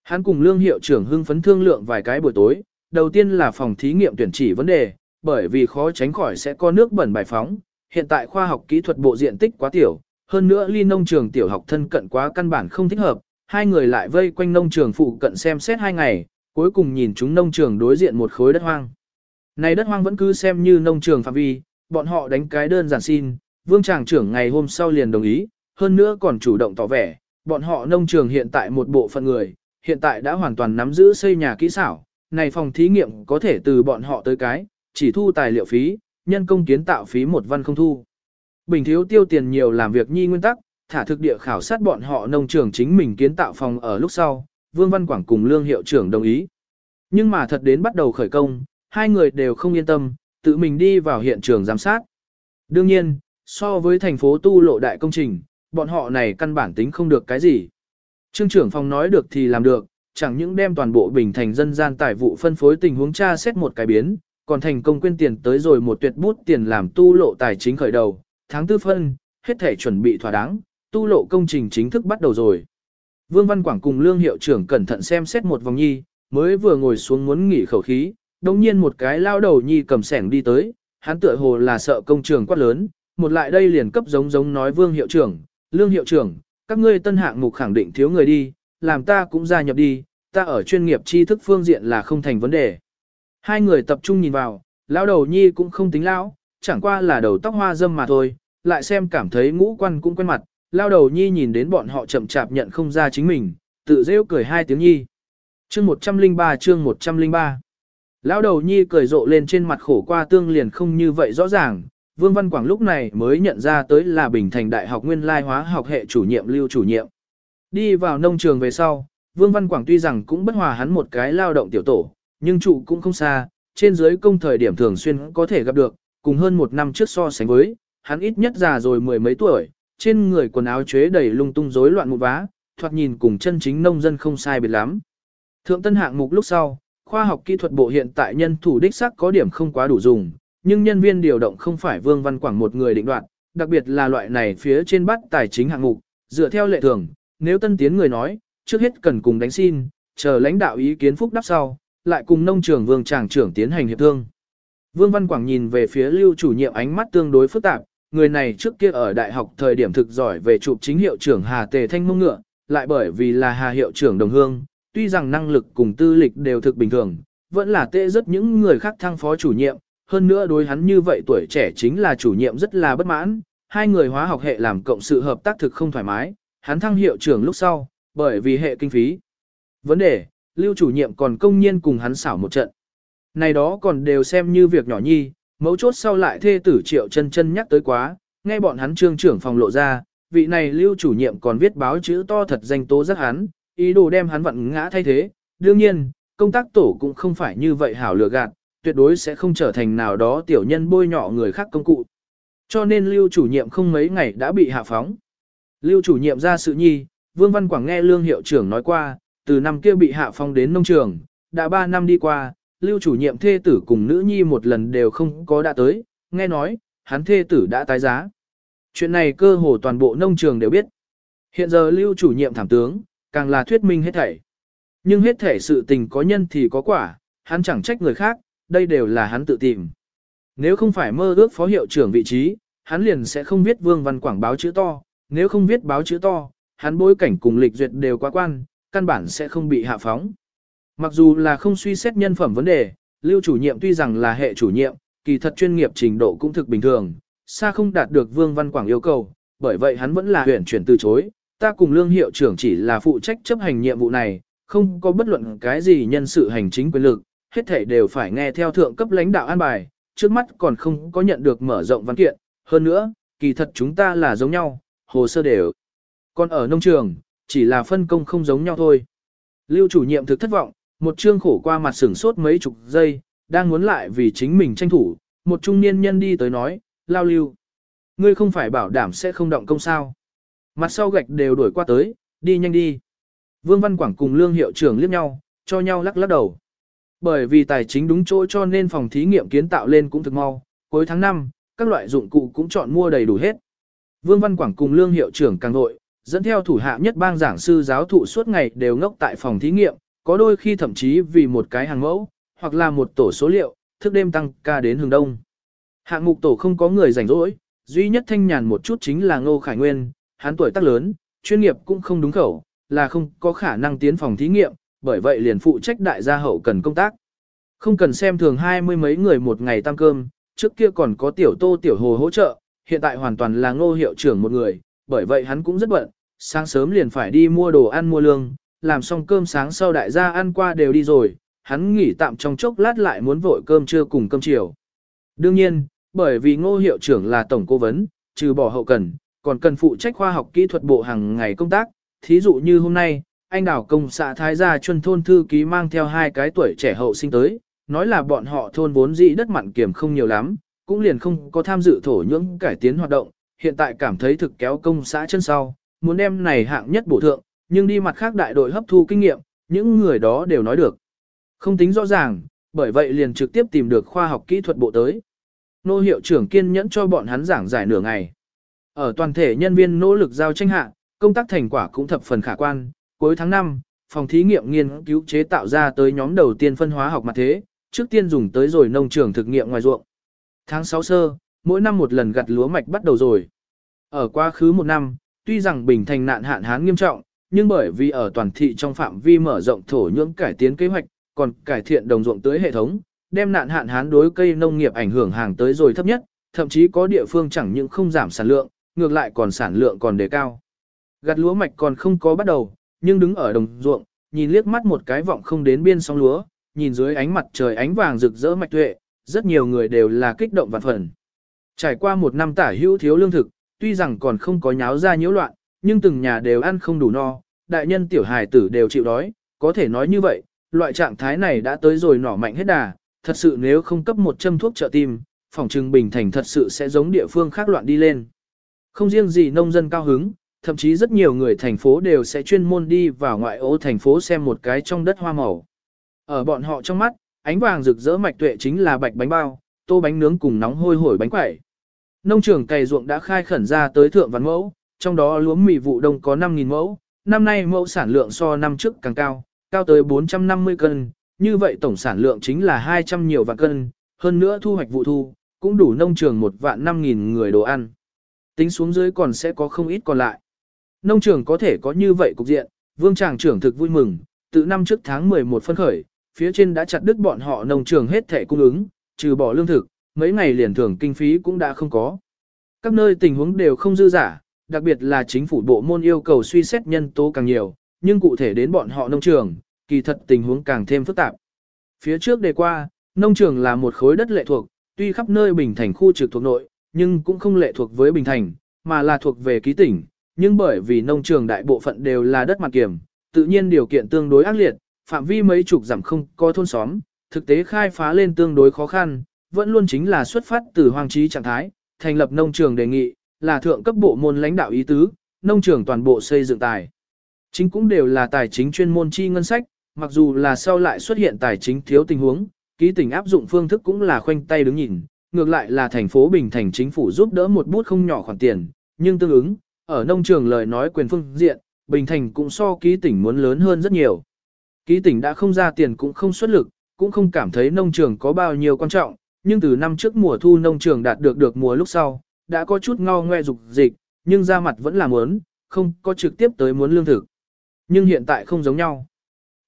Hắn cùng lương hiệu trưởng hưng phấn thương lượng vài cái buổi tối, đầu tiên là phòng thí nghiệm tuyển chỉ vấn đề, bởi vì khó tránh khỏi sẽ có nước bẩn bài phóng, hiện tại khoa học kỹ thuật bộ diện tích quá tiểu, hơn nữa ly nông trường tiểu học thân cận quá căn bản không thích hợp, hai người lại vây quanh nông trường phụ cận xem xét hai ngày, cuối cùng nhìn chúng nông trường đối diện một khối đất hoang. Này đất hoang vẫn cứ xem như nông trường phạm vi, bọn họ đánh cái đơn giản xin, vương tràng trưởng ngày hôm sau liền đồng ý, hơn nữa còn chủ động tỏ vẻ, bọn họ nông trường hiện tại một bộ phận người, hiện tại đã hoàn toàn nắm giữ xây nhà kỹ xảo, này phòng thí nghiệm có thể từ bọn họ tới cái, chỉ thu tài liệu phí, nhân công kiến tạo phí một văn không thu. Bình thiếu tiêu tiền nhiều làm việc nhi nguyên tắc, thả thực địa khảo sát bọn họ nông trường chính mình kiến tạo phòng ở lúc sau, Vương Văn Quảng cùng Lương Hiệu trưởng đồng ý. Nhưng mà thật đến bắt đầu khởi công, hai người đều không yên tâm, tự mình đi vào hiện trường giám sát. Đương nhiên, so với thành phố tu lộ đại công trình, bọn họ này căn bản tính không được cái gì. Trương trưởng phòng nói được thì làm được, chẳng những đem toàn bộ bình thành dân gian tài vụ phân phối tình huống tra xét một cái biến, còn thành công quyên tiền tới rồi một tuyệt bút tiền làm tu lộ tài chính khởi đầu, tháng tư phân, hết thể chuẩn bị thỏa đáng, tu lộ công trình chính thức bắt đầu rồi. Vương Văn Quảng cùng Lương Hiệu trưởng cẩn thận xem xét một vòng nhi, mới vừa ngồi xuống muốn nghỉ khẩu khí, đồng nhiên một cái lao đầu nhi cầm sẻng đi tới, hắn tựa hồ là sợ công trường quát lớn, một lại đây liền cấp giống giống nói Vương Hiệu trưởng, Lương Hiệu trưởng, các ngươi tân hạng mục khẳng định thiếu người đi, làm ta cũng gia nhập đi, ta ở chuyên nghiệp tri thức phương diện là không thành vấn đề. Hai người tập trung nhìn vào, lão đầu nhi cũng không tính lão, chẳng qua là đầu tóc hoa dâm mà thôi, lại xem cảm thấy ngũ quan cũng quen mặt, Lão đầu nhi nhìn đến bọn họ chậm chạp nhận không ra chính mình, tự rêu cười hai tiếng nhi. Chương 103 chương 103 Lão đầu nhi cười rộ lên trên mặt khổ qua tương liền không như vậy rõ ràng, Vương Văn Quảng lúc này mới nhận ra tới là Bình Thành Đại học Nguyên lai hóa học hệ chủ nhiệm lưu chủ nhiệm. Đi vào nông trường về sau, Vương Văn Quảng tuy rằng cũng bất hòa hắn một cái lao động tiểu tổ, nhưng trụ cũng không xa, trên dưới công thời điểm thường xuyên có thể gặp được, cùng hơn một năm trước so sánh với, hắn ít nhất già rồi mười mấy tuổi, trên người quần áo chế đầy lung tung rối loạn một vá, thoạt nhìn cùng chân chính nông dân không sai biệt lắm. Thượng tân hạng mục lúc sau, khoa học kỹ thuật bộ hiện tại nhân thủ đích sắc có điểm không quá đủ dùng, nhưng nhân viên điều động không phải Vương Văn Quảng một người định đoạt, đặc biệt là loại này phía trên bắt tài chính hạng mục, dựa theo lệ thường, nếu tân tiến người nói, trước hết cần cùng đánh xin, chờ lãnh đạo ý kiến phúc đáp sau, lại cùng nông trường Vương Tràng trưởng tiến hành hiệp thương. Vương Văn Quảng nhìn về phía lưu chủ nhiệm ánh mắt tương đối phức tạp, người này trước kia ở đại học thời điểm thực giỏi về chụp chính hiệu trưởng Hà Tề Thanh mông ngựa, lại bởi vì là Hà hiệu trưởng đồng hương, tuy rằng năng lực cùng tư lịch đều thực bình thường, vẫn là tệ rất những người khác thăng phó chủ nhiệm, hơn nữa đối hắn như vậy tuổi trẻ chính là chủ nhiệm rất là bất mãn, hai người hóa học hệ làm cộng sự hợp tác thực không thoải mái, hắn thăng hiệu trưởng lúc sau, bởi vì hệ kinh phí. Vấn đề, lưu chủ nhiệm còn công nhiên cùng hắn xảo một trận. Này đó còn đều xem như việc nhỏ nhi, mấu chốt sau lại thê tử triệu chân chân nhắc tới quá, nghe bọn hắn trương trưởng phòng lộ ra, vị này lưu chủ nhiệm còn viết báo chữ to thật danh tố rất hắn, ý đồ đem hắn vặn ngã thay thế. Đương nhiên, công tác tổ cũng không phải như vậy hảo lừa gạt, tuyệt đối sẽ không trở thành nào đó tiểu nhân bôi nhọ người khác công cụ. Cho nên lưu chủ nhiệm không mấy ngày đã bị hạ phóng. Lưu chủ nhiệm ra sự nhi, Vương Văn Quảng nghe lương hiệu trưởng nói qua, từ năm kia bị hạ phong đến nông trường, đã 3 năm đi qua, lưu chủ nhiệm thê tử cùng nữ nhi một lần đều không có đã tới, nghe nói, hắn thê tử đã tái giá. Chuyện này cơ hồ toàn bộ nông trường đều biết. Hiện giờ lưu chủ nhiệm thảm tướng, càng là thuyết minh hết thảy. Nhưng hết thảy sự tình có nhân thì có quả, hắn chẳng trách người khác, đây đều là hắn tự tìm. Nếu không phải mơ ước phó hiệu trưởng vị trí, hắn liền sẽ không viết Vương Văn Quảng báo chữ to, nếu không viết báo chữ to, hắn bối cảnh cùng lịch duyệt đều quá quan, căn bản sẽ không bị hạ phóng. Mặc dù là không suy xét nhân phẩm vấn đề, lưu chủ nhiệm tuy rằng là hệ chủ nhiệm, kỳ thật chuyên nghiệp trình độ cũng thực bình thường, xa không đạt được Vương Văn Quảng yêu cầu, bởi vậy hắn vẫn là huyện chuyển từ chối, ta cùng lương hiệu trưởng chỉ là phụ trách chấp hành nhiệm vụ này, không có bất luận cái gì nhân sự hành chính quyền lực, hết thể đều phải nghe theo thượng cấp lãnh đạo an bài, trước mắt còn không có nhận được mở rộng văn kiện, hơn nữa, kỳ thật chúng ta là giống nhau, hồ sơ đều. Còn ở nông trường, chỉ là phân công không giống nhau thôi. Lưu chủ nhiệm thực thất vọng, một chương khổ qua mặt sửng sốt mấy chục giây, đang muốn lại vì chính mình tranh thủ, một trung niên nhân đi tới nói, lao lưu. Ngươi không phải bảo đảm sẽ không động công sao. Mặt sau gạch đều đuổi qua tới, đi nhanh đi. Vương Văn Quảng cùng Lương Hiệu trưởng liếc nhau, cho nhau lắc lắc đầu. Bởi vì tài chính đúng chỗ cho nên phòng thí nghiệm kiến tạo lên cũng thực mau, cuối tháng 5, các loại dụng cụ cũng chọn mua đầy đủ hết. Vương Văn Quảng cùng Lương Hiệu trưởng càng nội, dẫn theo thủ hạ nhất bang giảng sư giáo thụ suốt ngày đều ngốc tại phòng thí nghiệm, có đôi khi thậm chí vì một cái hàng mẫu, hoặc là một tổ số liệu, thức đêm tăng ca đến hướng đông. Hạng mục tổ không có người rảnh rỗi, duy nhất thanh nhàn một chút chính là Ngô Khải Nguyên, hắn tuổi tác lớn, chuyên nghiệp cũng không đúng khẩu, là không có khả năng tiến phòng thí nghiệm, bởi vậy liền phụ trách đại gia hậu cần công tác. Không cần xem thường hai mươi mấy người một ngày tăng cơm, trước kia còn có tiểu tô tiểu hồ hỗ trợ, hiện tại hoàn toàn là ngô hiệu trưởng một người, bởi vậy hắn cũng rất bận, sáng sớm liền phải đi mua đồ ăn mua lương, làm xong cơm sáng sau đại gia ăn qua đều đi rồi, hắn nghỉ tạm trong chốc lát lại muốn vội cơm trưa cùng cơm chiều. Đương nhiên, bởi vì ngô hiệu trưởng là tổng cố vấn, trừ bỏ hậu cần, còn cần phụ trách khoa học kỹ thuật bộ hàng ngày công tác, thí dụ như hôm nay, anh đảo công xã Thái Gia Chuân thôn thư ký mang theo hai cái tuổi trẻ hậu sinh tới, nói là bọn họ thôn vốn dĩ đất mặn kiểm không nhiều lắm, cũng liền không có tham dự thổ nhưỡng cải tiến hoạt động, hiện tại cảm thấy thực kéo công xã chân sau, muốn đem này hạng nhất bổ thượng, nhưng đi mặt khác đại đội hấp thu kinh nghiệm, những người đó đều nói được. Không tính rõ ràng, bởi vậy liền trực tiếp tìm được khoa học kỹ thuật bộ tới. Nô hiệu trưởng kiên nhẫn cho bọn hắn giảng giải nửa ngày. Ở toàn thể nhân viên nỗ lực giao tranh hạ, công tác thành quả cũng thập phần khả quan. Cuối tháng 5, phòng thí nghiệm nghiên cứu chế tạo ra tới nhóm đầu tiên phân hóa học mặt thế, trước tiên dùng tới rồi nông trường thực nghiệm ngoài ruộng. Tháng 6 sơ, mỗi năm một lần gặt lúa mạch bắt đầu rồi. Ở quá khứ một năm, tuy rằng Bình Thành nạn hạn hán nghiêm trọng, nhưng bởi vì ở toàn thị trong phạm vi mở rộng thổ nhưỡng cải tiến kế hoạch, còn cải thiện đồng ruộng tới hệ thống, đem nạn hạn hán đối cây nông nghiệp ảnh hưởng hàng tới rồi thấp nhất, thậm chí có địa phương chẳng những không giảm sản lượng, ngược lại còn sản lượng còn đề cao. Gặt lúa mạch còn không có bắt đầu, nhưng đứng ở đồng ruộng, nhìn liếc mắt một cái vọng không đến biên sóng lúa, nhìn dưới ánh mặt trời ánh vàng rực rỡ mạch tuệ, rất nhiều người đều là kích động vạn phần. Trải qua một năm tả hữu thiếu lương thực, tuy rằng còn không có nháo ra nhiễu loạn, nhưng từng nhà đều ăn không đủ no, đại nhân tiểu hài tử đều chịu đói, có thể nói như vậy, loại trạng thái này đã tới rồi nỏ mạnh hết đà, thật sự nếu không cấp một châm thuốc trợ tim, phòng trừng bình thành thật sự sẽ giống địa phương khác loạn đi lên. Không riêng gì nông dân cao hứng, thậm chí rất nhiều người thành phố đều sẽ chuyên môn đi vào ngoại ô thành phố xem một cái trong đất hoa màu. Ở bọn họ trong mắt, ánh vàng rực rỡ mạch tuệ chính là bạch bánh bao, tô bánh nướng cùng nóng hôi hổi bánh quẩy. Nông trường cày ruộng đã khai khẩn ra tới thượng văn mẫu, trong đó lúa mì vụ đông có 5.000 mẫu, năm nay mẫu sản lượng so năm trước càng cao, cao tới 450 cân, như vậy tổng sản lượng chính là 200 nhiều vạn cân, hơn nữa thu hoạch vụ thu, cũng đủ nông trường một vạn 5.000 người đồ ăn. Tính xuống dưới còn sẽ có không ít còn lại. Nông trường có thể có như vậy cục diện, vương tràng trưởng thực vui mừng, từ năm trước tháng 11 phân khởi, phía trên đã chặt đứt bọn họ nông trường hết thể cung ứng, trừ bỏ lương thực, mấy ngày liền thưởng kinh phí cũng đã không có. Các nơi tình huống đều không dư giả, đặc biệt là chính phủ bộ môn yêu cầu suy xét nhân tố càng nhiều, nhưng cụ thể đến bọn họ nông trường, kỳ thật tình huống càng thêm phức tạp. Phía trước đề qua, nông trường là một khối đất lệ thuộc, tuy khắp nơi Bình Thành khu trực thuộc nội, nhưng cũng không lệ thuộc với Bình Thành, mà là thuộc về ký tỉnh, nhưng bởi vì nông trường đại bộ phận đều là đất mặt kiểm, tự nhiên điều kiện tương đối ác liệt, phạm vi mấy chục giảm không có thôn xóm, thực tế khai phá lên tương đối khó khăn, vẫn luôn chính là xuất phát từ hoang trí trạng thái, thành lập nông trường đề nghị, là thượng cấp bộ môn lãnh đạo ý tứ, nông trường toàn bộ xây dựng tài. Chính cũng đều là tài chính chuyên môn chi ngân sách, mặc dù là sau lại xuất hiện tài chính thiếu tình huống, ký tỉnh áp dụng phương thức cũng là khoanh tay đứng nhìn, ngược lại là thành phố Bình Thành chính phủ giúp đỡ một bút không nhỏ khoản tiền, nhưng tương ứng, ở nông trường lời nói quyền phương diện, Bình Thành cũng so ký tỉnh muốn lớn hơn rất nhiều. Ký tỉnh đã không ra tiền cũng không xuất lực, cũng không cảm thấy nông trường có bao nhiêu quan trọng, nhưng từ năm trước mùa thu nông trường đạt được được mùa lúc sau, đã có chút ngao ngoe dục dịch, nhưng ra mặt vẫn là muốn, không có trực tiếp tới muốn lương thực. Nhưng hiện tại không giống nhau.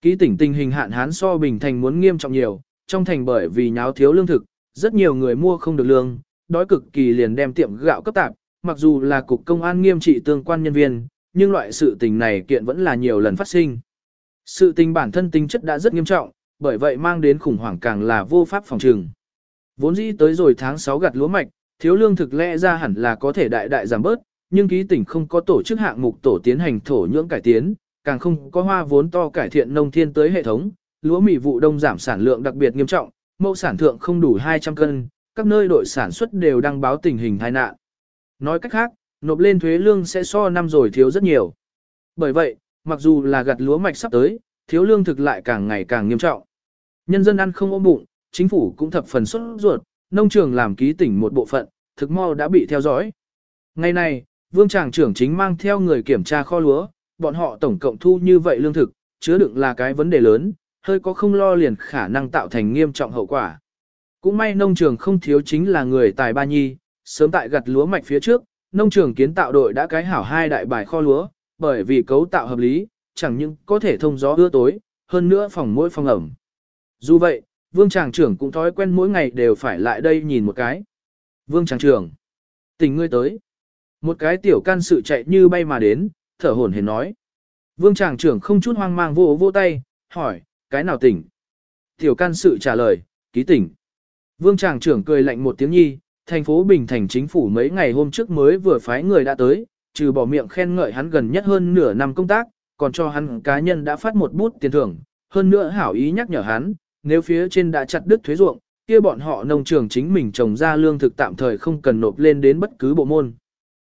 Ký tỉnh tình hình hạn hán so Bình Thành muốn nghiêm trọng nhiều, trong thành bởi vì nháo thiếu lương thực, rất nhiều người mua không được lương, đói cực kỳ liền đem tiệm gạo cấp tạp, mặc dù là cục công an nghiêm trị tương quan nhân viên, nhưng loại sự tình này kiện vẫn là nhiều lần phát sinh. Sự tình bản thân tính chất đã rất nghiêm trọng, bởi vậy mang đến khủng hoảng càng là vô pháp phòng trừng. Vốn dĩ tới rồi tháng 6 gặt lúa mạch, thiếu lương thực lẽ ra hẳn là có thể đại đại giảm bớt, nhưng ký tỉnh không có tổ chức hạng mục tổ tiến hành thổ nhưỡng cải tiến, càng không có hoa vốn to cải thiện nông thiên tới hệ thống, lúa mì vụ đông giảm sản lượng đặc biệt nghiêm trọng, mẫu sản thượng không đủ 200 cân, các nơi đội sản xuất đều đăng báo tình hình tai nạn. Nói cách khác, nộp lên thuế lương sẽ so năm rồi thiếu rất nhiều. Bởi vậy, mặc dù là gặt lúa mạch sắp tới, thiếu lương thực lại càng ngày càng nghiêm trọng. Nhân dân ăn không ôm bụng, chính phủ cũng thập phần xuất ruột, nông trường làm ký tỉnh một bộ phận, thực mau đã bị theo dõi. Ngày này, vương tràng trưởng chính mang theo người kiểm tra kho lúa, bọn họ tổng cộng thu như vậy lương thực, chứa đựng là cái vấn đề lớn, hơi có không lo liền khả năng tạo thành nghiêm trọng hậu quả. Cũng may nông trường không thiếu chính là người tài ba nhi, sớm tại gặt lúa mạch phía trước, nông trường kiến tạo đội đã cái hảo hai đại bài kho lúa, bởi vì cấu tạo hợp lý, chẳng những có thể thông gió ưa tối, hơn nữa phòng mỗi phòng ẩm. Dù vậy, vương tràng trưởng cũng thói quen mỗi ngày đều phải lại đây nhìn một cái. Vương tràng trưởng, tình ngươi tới. Một cái tiểu can sự chạy như bay mà đến, thở hổn hển nói. Vương tràng trưởng không chút hoang mang vô vô tay, hỏi, cái nào tỉnh? Tiểu can sự trả lời, ký tỉnh. Vương tràng trưởng cười lạnh một tiếng nhi, thành phố Bình Thành chính phủ mấy ngày hôm trước mới vừa phái người đã tới, trừ bỏ miệng khen ngợi hắn gần nhất hơn nửa năm công tác, còn cho hắn cá nhân đã phát một bút tiền thưởng, hơn nữa hảo ý nhắc nhở hắn, nếu phía trên đã chặt đứt thuế ruộng, kia bọn họ nông trường chính mình trồng ra lương thực tạm thời không cần nộp lên đến bất cứ bộ môn.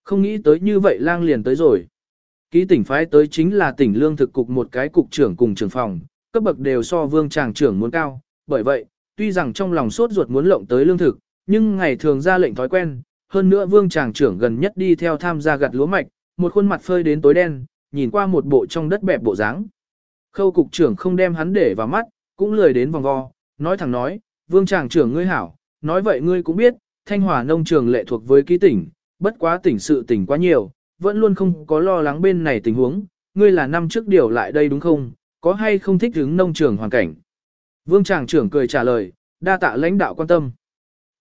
Không nghĩ tới như vậy lang liền tới rồi. Ký tỉnh phái tới chính là tỉnh lương thực cục một cái cục trưởng cùng trưởng phòng, cấp bậc đều so vương tràng trưởng muốn cao, bởi vậy, tuy rằng trong lòng sốt ruột muốn lộng tới lương thực, nhưng ngày thường ra lệnh thói quen, hơn nữa vương tràng trưởng gần nhất đi theo tham gia gặt lúa mạch, một khuôn mặt phơi đến tối đen, nhìn qua một bộ trong đất bẹp bộ dáng. Khâu cục trưởng không đem hắn để vào mắt, cũng lười đến vòng vo, nói thẳng nói, vương tràng trưởng ngươi hảo, nói vậy ngươi cũng biết, thanh hòa nông trường lệ thuộc với ký tỉnh, bất quá tỉnh sự tỉnh quá nhiều, vẫn luôn không có lo lắng bên này tình huống, ngươi là năm trước điều lại đây đúng không, có hay không thích ứng nông trường hoàn cảnh. Vương tràng trưởng cười trả lời, đa tạ lãnh đạo quan tâm.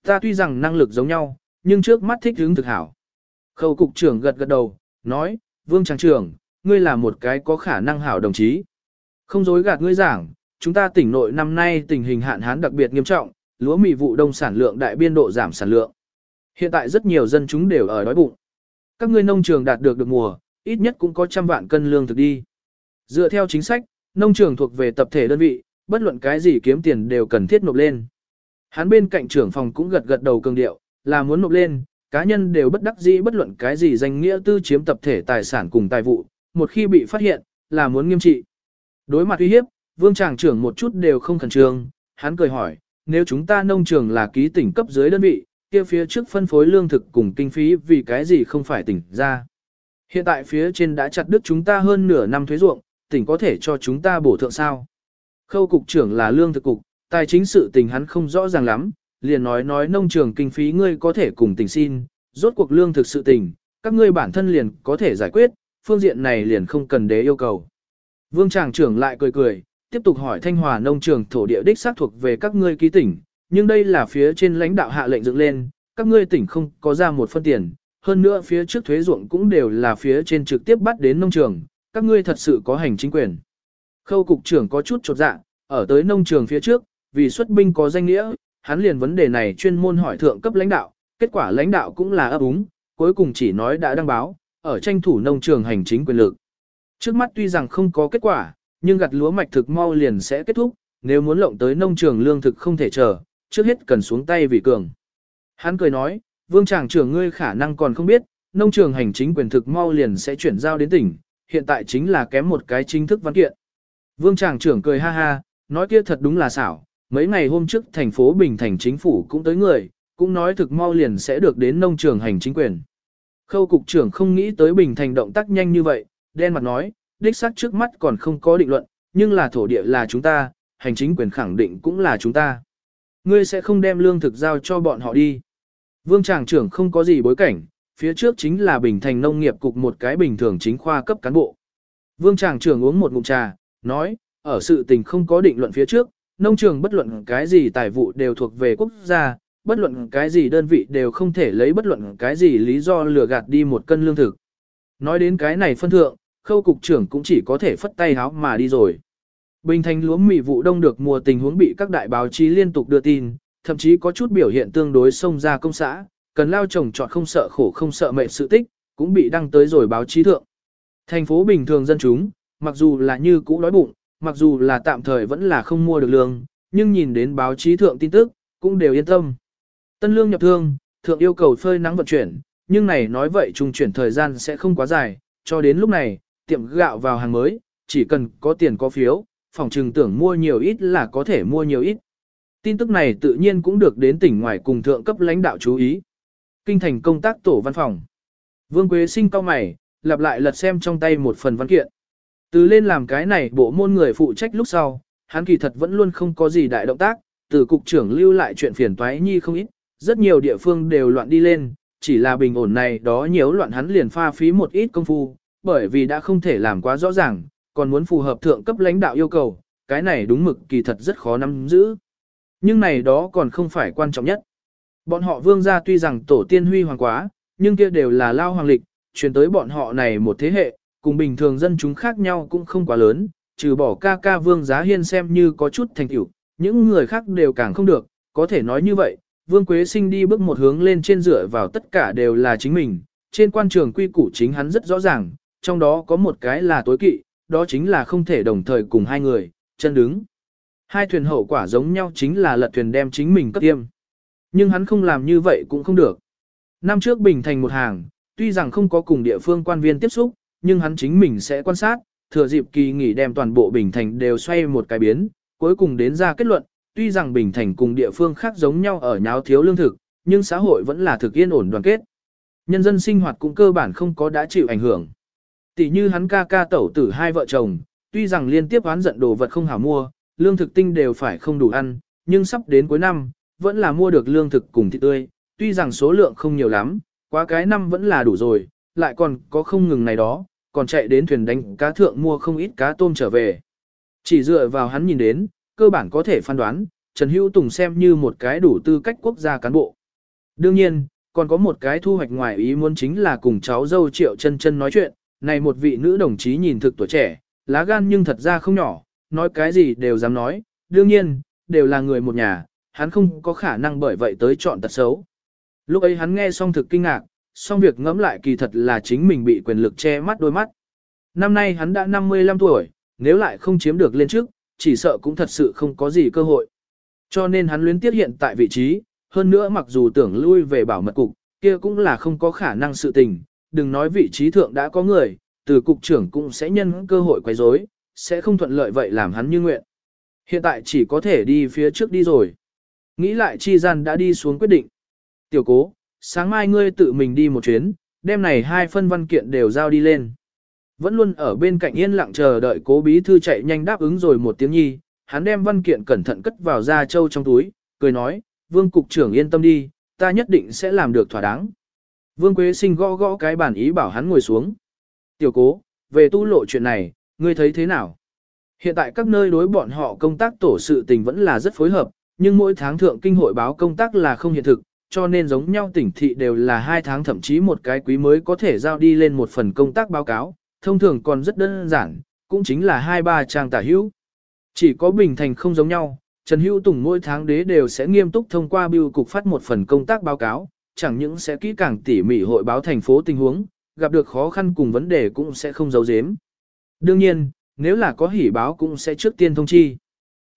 Ta tuy rằng năng lực giống nhau, nhưng trước mắt thích ứng thực hảo. Khâu cục trưởng gật gật đầu, nói, Vương tràng trưởng, ngươi là một cái có khả năng hảo đồng chí. Không dối gạt ngươi giảng, chúng ta tỉnh nội năm nay tình hình hạn hán đặc biệt nghiêm trọng, lúa mì vụ đông sản lượng đại biên độ giảm sản lượng. Hiện tại rất nhiều dân chúng đều ở đói bụng. Các ngươi nông trường đạt được được mùa, ít nhất cũng có trăm vạn cân lương thực đi. Dựa theo chính sách, nông trường thuộc về tập thể đơn vị, bất luận cái gì kiếm tiền đều cần thiết nộp lên. Hắn bên cạnh trưởng phòng cũng gật gật đầu cường điệu, là muốn nộp lên, cá nhân đều bất đắc dĩ bất luận cái gì danh nghĩa tư chiếm tập thể tài sản cùng tài vụ, một khi bị phát hiện, là muốn nghiêm trị. Đối mặt uy hiếp, vương tràng trưởng một chút đều không khẩn trương, hắn cười hỏi, nếu chúng ta nông trường là ký tỉnh cấp dưới đơn vị, kia phía trước phân phối lương thực cùng kinh phí vì cái gì không phải tỉnh ra. Hiện tại phía trên đã chặt đứt chúng ta hơn nửa năm thuế ruộng, tỉnh có thể cho chúng ta bổ thượng sao. Khâu cục trưởng là lương thực cục, tài chính sự tình hắn không rõ ràng lắm, liền nói nói nông trường kinh phí ngươi có thể cùng tỉnh xin, rốt cuộc lương thực sự tình, các ngươi bản thân liền có thể giải quyết, phương diện này liền không cần đế yêu cầu. Vương tràng trưởng lại cười cười, tiếp tục hỏi Thanh Hòa nông trường thổ địa đích xác thuộc về các ngươi ký tỉnh, nhưng đây là phía trên lãnh đạo hạ lệnh dựng lên, các ngươi tỉnh không có ra một phân tiền, hơn nữa phía trước thuế ruộng cũng đều là phía trên trực tiếp bắt đến nông trường, các ngươi thật sự có hành chính quyền. Khâu cục trưởng có chút chột dạ, ở tới nông trường phía trước, vì xuất binh có danh nghĩa, hắn liền vấn đề này chuyên môn hỏi thượng cấp lãnh đạo, kết quả lãnh đạo cũng là ấp úng, cuối cùng chỉ nói đã đăng báo, ở tranh thủ nông trường hành chính quyền lực. Trước mắt tuy rằng không có kết quả, nhưng gặt lúa mạch thực mau liền sẽ kết thúc, nếu muốn lộng tới nông trường lương thực không thể chờ, trước hết cần xuống tay vì cường. Hắn cười nói, vương tràng trưởng ngươi khả năng còn không biết, nông trường hành chính quyền thực mau liền sẽ chuyển giao đến tỉnh, hiện tại chính là kém một cái chính thức văn kiện. Vương Tràng trưởng cười ha ha, nói kia thật đúng là xảo, mấy ngày hôm trước thành phố Bình Thành chính phủ cũng tới người, cũng nói thực mau liền sẽ được đến nông trường hành chính quyền. Khâu cục trưởng không nghĩ tới Bình Thành động tác nhanh như vậy, đen mặt nói, đích xác trước mắt còn không có định luận, nhưng là thổ địa là chúng ta, hành chính quyền khẳng định cũng là chúng ta. Ngươi sẽ không đem lương thực giao cho bọn họ đi. Vương tràng trưởng không có gì bối cảnh, phía trước chính là Bình Thành nông nghiệp cục một cái bình thường chính khoa cấp cán bộ. Vương tràng trưởng uống một ngụm trà, nói, ở sự tình không có định luận phía trước, nông trường bất luận cái gì tài vụ đều thuộc về quốc gia, bất luận cái gì đơn vị đều không thể lấy bất luận cái gì lý do lừa gạt đi một cân lương thực. Nói đến cái này phân thượng, khâu cục trưởng cũng chỉ có thể phất tay háo mà đi rồi. Bình thành lúa mì vụ đông được mùa tình huống bị các đại báo chí liên tục đưa tin, thậm chí có chút biểu hiện tương đối xông ra công xã, cần lao trồng trọt không sợ khổ không sợ mệt sự tích, cũng bị đăng tới rồi báo chí thượng. Thành phố bình thường dân chúng, mặc dù là như cũ đói bụng, mặc dù là tạm thời vẫn là không mua được lương, nhưng nhìn đến báo chí thượng tin tức, cũng đều yên tâm. Tân lương nhập thương, thượng yêu cầu phơi nắng vận chuyển, nhưng này nói vậy trung chuyển thời gian sẽ không quá dài, cho đến lúc này, tiệm gạo vào hàng mới, chỉ cần có tiền có phiếu, phòng trừng tưởng mua nhiều ít là có thể mua nhiều ít. Tin tức này tự nhiên cũng được đến tỉnh ngoài cùng thượng cấp lãnh đạo chú ý. Kinh thành công tác tổ văn phòng. Vương Quế sinh cao mày, lặp lại lật xem trong tay một phần văn kiện. Từ lên làm cái này bộ môn người phụ trách lúc sau, hắn kỳ thật vẫn luôn không có gì đại động tác, từ cục trưởng lưu lại chuyện phiền toái nhi không ít, rất nhiều địa phương đều loạn đi lên, chỉ là bình ổn này đó nhiều loạn hắn liền pha phí một ít công phu, bởi vì đã không thể làm quá rõ ràng, còn muốn phù hợp thượng cấp lãnh đạo yêu cầu, cái này đúng mực kỳ thật rất khó nắm giữ. Nhưng này đó còn không phải quan trọng nhất. Bọn họ vương gia tuy rằng tổ tiên huy hoàng quá, nhưng kia đều là lao hoàng lịch, truyền tới bọn họ này một thế hệ, cùng bình thường dân chúng khác nhau cũng không quá lớn, trừ bỏ ca ca vương giá hiên xem như có chút thành tựu, những người khác đều càng không được, có thể nói như vậy, vương quế sinh đi bước một hướng lên trên dựa vào tất cả đều là chính mình, trên quan trường quy củ chính hắn rất rõ ràng, trong đó có một cái là tối kỵ, đó chính là không thể đồng thời cùng hai người, chân đứng. Hai thuyền hậu quả giống nhau chính là lật thuyền đem chính mình cấp tiêm. Nhưng hắn không làm như vậy cũng không được. Năm trước bình thành một hàng, tuy rằng không có cùng địa phương quan viên tiếp xúc, nhưng hắn chính mình sẽ quan sát, thừa dịp kỳ nghỉ đem toàn bộ bình thành đều xoay một cái biến, cuối cùng đến ra kết luận, tuy rằng bình thành cùng địa phương khác giống nhau ở nháo thiếu lương thực, nhưng xã hội vẫn là thực yên ổn đoàn kết. Nhân dân sinh hoạt cũng cơ bản không có đã chịu ảnh hưởng. Tỷ như hắn ca ca tẩu tử hai vợ chồng, tuy rằng liên tiếp oán giận đồ vật không hảo mua, lương thực tinh đều phải không đủ ăn, nhưng sắp đến cuối năm, vẫn là mua được lương thực cùng thịt tươi, tuy rằng số lượng không nhiều lắm, quá cái năm vẫn là đủ rồi, lại còn có không ngừng này đó, còn chạy đến thuyền đánh cá thượng mua không ít cá tôm trở về. Chỉ dựa vào hắn nhìn đến, cơ bản có thể phán đoán, Trần Hữu Tùng xem như một cái đủ tư cách quốc gia cán bộ. Đương nhiên, còn có một cái thu hoạch ngoài ý muốn chính là cùng cháu dâu Triệu chân chân nói chuyện, này một vị nữ đồng chí nhìn thực tuổi trẻ, lá gan nhưng thật ra không nhỏ, nói cái gì đều dám nói, đương nhiên, đều là người một nhà, hắn không có khả năng bởi vậy tới chọn tật xấu. Lúc ấy hắn nghe xong thực kinh ngạc, xong việc ngẫm lại kỳ thật là chính mình bị quyền lực che mắt đôi mắt. Năm nay hắn đã 55 tuổi, nếu lại không chiếm được lên trước, chỉ sợ cũng thật sự không có gì cơ hội. Cho nên hắn luyến tiếc hiện tại vị trí, hơn nữa mặc dù tưởng lui về bảo mật cục, kia cũng là không có khả năng sự tình, đừng nói vị trí thượng đã có người, từ cục trưởng cũng sẽ nhân cơ hội quấy rối, sẽ không thuận lợi vậy làm hắn như nguyện. Hiện tại chỉ có thể đi phía trước đi rồi. Nghĩ lại chi gian đã đi xuống quyết định. Tiểu cố, sáng mai ngươi tự mình đi một chuyến, đêm này hai phân văn kiện đều giao đi lên. Vẫn luôn ở bên cạnh yên lặng chờ đợi cố bí thư chạy nhanh đáp ứng rồi một tiếng nhi, hắn đem văn kiện cẩn thận cất vào da châu trong túi, cười nói, vương cục trưởng yên tâm đi, ta nhất định sẽ làm được thỏa đáng. Vương Quế Sinh gõ gõ cái bản ý bảo hắn ngồi xuống. Tiểu cố, về tu lộ chuyện này, ngươi thấy thế nào? Hiện tại các nơi đối bọn họ công tác tổ sự tình vẫn là rất phối hợp, nhưng mỗi tháng thượng kinh hội báo công tác là không hiện thực, cho nên giống nhau tỉnh thị đều là hai tháng thậm chí một cái quý mới có thể giao đi lên một phần công tác báo cáo, thông thường còn rất đơn giản, cũng chính là hai ba trang tả hữu. Chỉ có Bình Thành không giống nhau, Trần Hữu Tùng mỗi tháng đế đều sẽ nghiêm túc thông qua biêu cục phát một phần công tác báo cáo, chẳng những sẽ kỹ càng tỉ mỉ hội báo thành phố tình huống, gặp được khó khăn cùng vấn đề cũng sẽ không giấu giếm. Đương nhiên, nếu là có hỉ báo cũng sẽ trước tiên thông chi.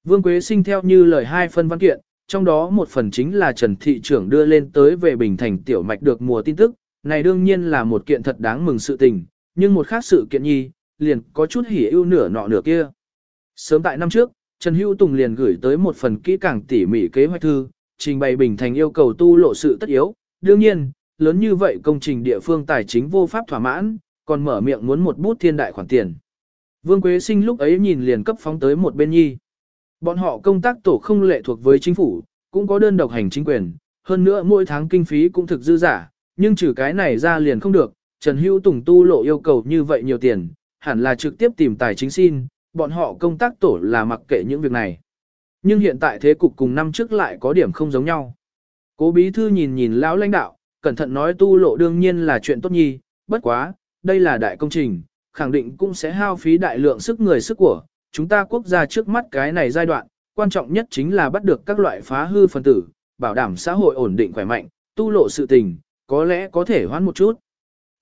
Vương Quế sinh theo như lời hai phân văn kiện, trong đó một phần chính là Trần Thị trưởng đưa lên tới về Bình Thành tiểu mạch được mùa tin tức, này đương nhiên là một kiện thật đáng mừng sự tình, nhưng một khác sự kiện nhi, liền có chút hỉ ưu nửa nọ nửa kia. Sớm tại năm trước, Trần Hữu Tùng liền gửi tới một phần kỹ càng tỉ mỉ kế hoạch thư, trình bày Bình Thành yêu cầu tu lộ sự tất yếu. Đương nhiên, lớn như vậy công trình địa phương tài chính vô pháp thỏa mãn, còn mở miệng muốn một bút thiên đại khoản tiền. Vương Quế Sinh lúc ấy nhìn liền cấp phóng tới một bên nhi. Bọn họ công tác tổ không lệ thuộc với chính phủ, cũng có đơn độc hành chính quyền, hơn nữa mỗi tháng kinh phí cũng thực dư giả, nhưng trừ cái này ra liền không được, Trần Hữu Tùng tu lộ yêu cầu như vậy nhiều tiền, hẳn là trực tiếp tìm tài chính xin, bọn họ công tác tổ là mặc kệ những việc này. Nhưng hiện tại thế cục cùng năm trước lại có điểm không giống nhau. Cố bí thư nhìn nhìn lão lãnh đạo, cẩn thận nói tu lộ đương nhiên là chuyện tốt nhi, bất quá, đây là đại công trình, khẳng định cũng sẽ hao phí đại lượng sức người sức của, chúng ta quốc gia trước mắt cái này giai đoạn, quan trọng nhất chính là bắt được các loại phá hư phân tử, bảo đảm xã hội ổn định khỏe mạnh, tu lộ sự tình, có lẽ có thể hoãn một chút.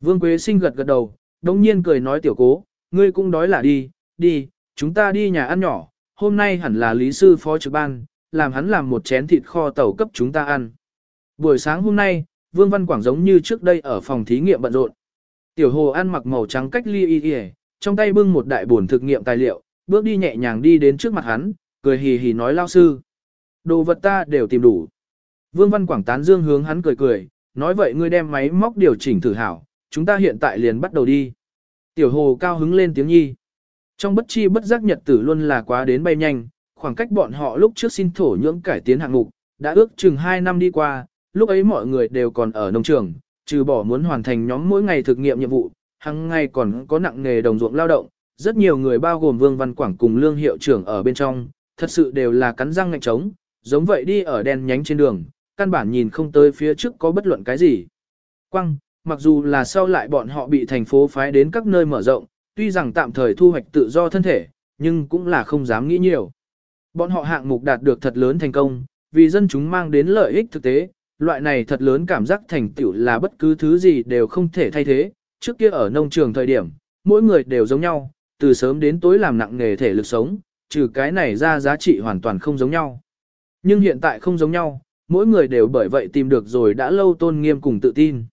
Vương Quế Sinh gật gật đầu, đồng nhiên cười nói tiểu cố, ngươi cũng đói là đi, đi, chúng ta đi nhà ăn nhỏ, hôm nay hẳn là lý sư phó trực ban, làm hắn làm một chén thịt kho tàu cấp chúng ta ăn. Buổi sáng hôm nay, Vương Văn Quảng giống như trước đây ở phòng thí nghiệm bận rộn. Tiểu hồ ăn mặc màu trắng cách ly y y, trong tay bưng một đại buồn thực nghiệm tài liệu, bước đi nhẹ nhàng đi đến trước mặt hắn, cười hì hì nói lao sư. Đồ vật ta đều tìm đủ. Vương Văn Quảng tán dương hướng hắn cười cười, nói vậy ngươi đem máy móc điều chỉnh thử hảo, chúng ta hiện tại liền bắt đầu đi. Tiểu hồ cao hứng lên tiếng nhi. Trong bất chi bất giác nhật tử luôn là quá đến bay nhanh, khoảng cách bọn họ lúc trước xin thổ nhưỡng cải tiến hạng mục, đã ước chừng 2 năm đi qua, lúc ấy mọi người đều còn ở nông trường, trừ bỏ muốn hoàn thành nhóm mỗi ngày thực nghiệm nhiệm vụ, hàng ngày còn có nặng nghề đồng ruộng lao động, rất nhiều người bao gồm Vương Văn Quảng cùng Lương Hiệu trưởng ở bên trong, thật sự đều là cắn răng ngạnh trống, giống vậy đi ở đèn nhánh trên đường, căn bản nhìn không tới phía trước có bất luận cái gì. Quăng, mặc dù là sau lại bọn họ bị thành phố phái đến các nơi mở rộng, tuy rằng tạm thời thu hoạch tự do thân thể, nhưng cũng là không dám nghĩ nhiều. Bọn họ hạng mục đạt được thật lớn thành công, vì dân chúng mang đến lợi ích thực tế, loại này thật lớn cảm giác thành tựu là bất cứ thứ gì đều không thể thay thế. Trước kia ở nông trường thời điểm, mỗi người đều giống nhau, từ sớm đến tối làm nặng nghề thể lực sống, trừ cái này ra giá trị hoàn toàn không giống nhau. Nhưng hiện tại không giống nhau, mỗi người đều bởi vậy tìm được rồi đã lâu tôn nghiêm cùng tự tin.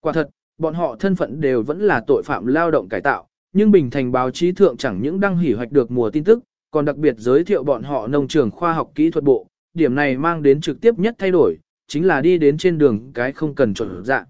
Quả thật, bọn họ thân phận đều vẫn là tội phạm lao động cải tạo, nhưng Bình Thành báo chí thượng chẳng những đăng hỉ hoạch được mùa tin tức, còn đặc biệt giới thiệu bọn họ nông trường khoa học kỹ thuật bộ, điểm này mang đến trực tiếp nhất thay đổi, chính là đi đến trên đường cái không cần chuẩn dạng.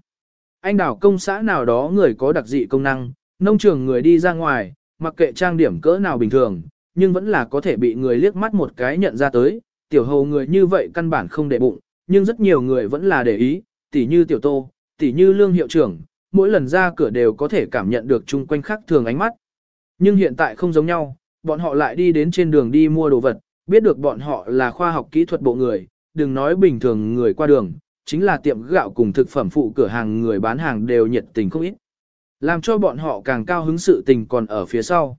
Anh đảo công xã nào đó người có đặc dị công năng, nông trường người đi ra ngoài, mặc kệ trang điểm cỡ nào bình thường, nhưng vẫn là có thể bị người liếc mắt một cái nhận ra tới, tiểu hầu người như vậy căn bản không để bụng, nhưng rất nhiều người vẫn là để ý, tỉ như tiểu tô, tỉ như lương hiệu trưởng, mỗi lần ra cửa đều có thể cảm nhận được chung quanh khác thường ánh mắt. Nhưng hiện tại không giống nhau, bọn họ lại đi đến trên đường đi mua đồ vật, biết được bọn họ là khoa học kỹ thuật bộ người, đừng nói bình thường người qua đường, chính là tiệm gạo cùng thực phẩm phụ cửa hàng người bán hàng đều nhiệt tình không ít. Làm cho bọn họ càng cao hứng sự tình còn ở phía sau.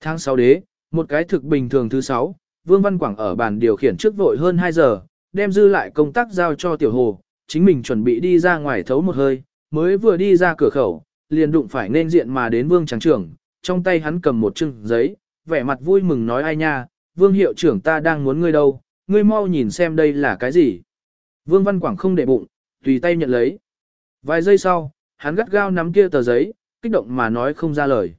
Tháng 6 đế, một cái thực bình thường thứ 6, Vương Văn Quảng ở bàn điều khiển trước vội hơn 2 giờ, đem dư lại công tác giao cho Tiểu Hồ, chính mình chuẩn bị đi ra ngoài thấu một hơi, mới vừa đi ra cửa khẩu, liền đụng phải nên diện mà đến Vương Tráng trưởng, trong tay hắn cầm một chừng giấy, vẻ mặt vui mừng nói ai nha, Vương hiệu trưởng ta đang muốn ngươi đâu, ngươi mau nhìn xem đây là cái gì. Vương Văn Quảng không để bụng, tùy tay nhận lấy. Vài giây sau, hắn gắt gao nắm kia tờ giấy, kích động mà nói không ra lời.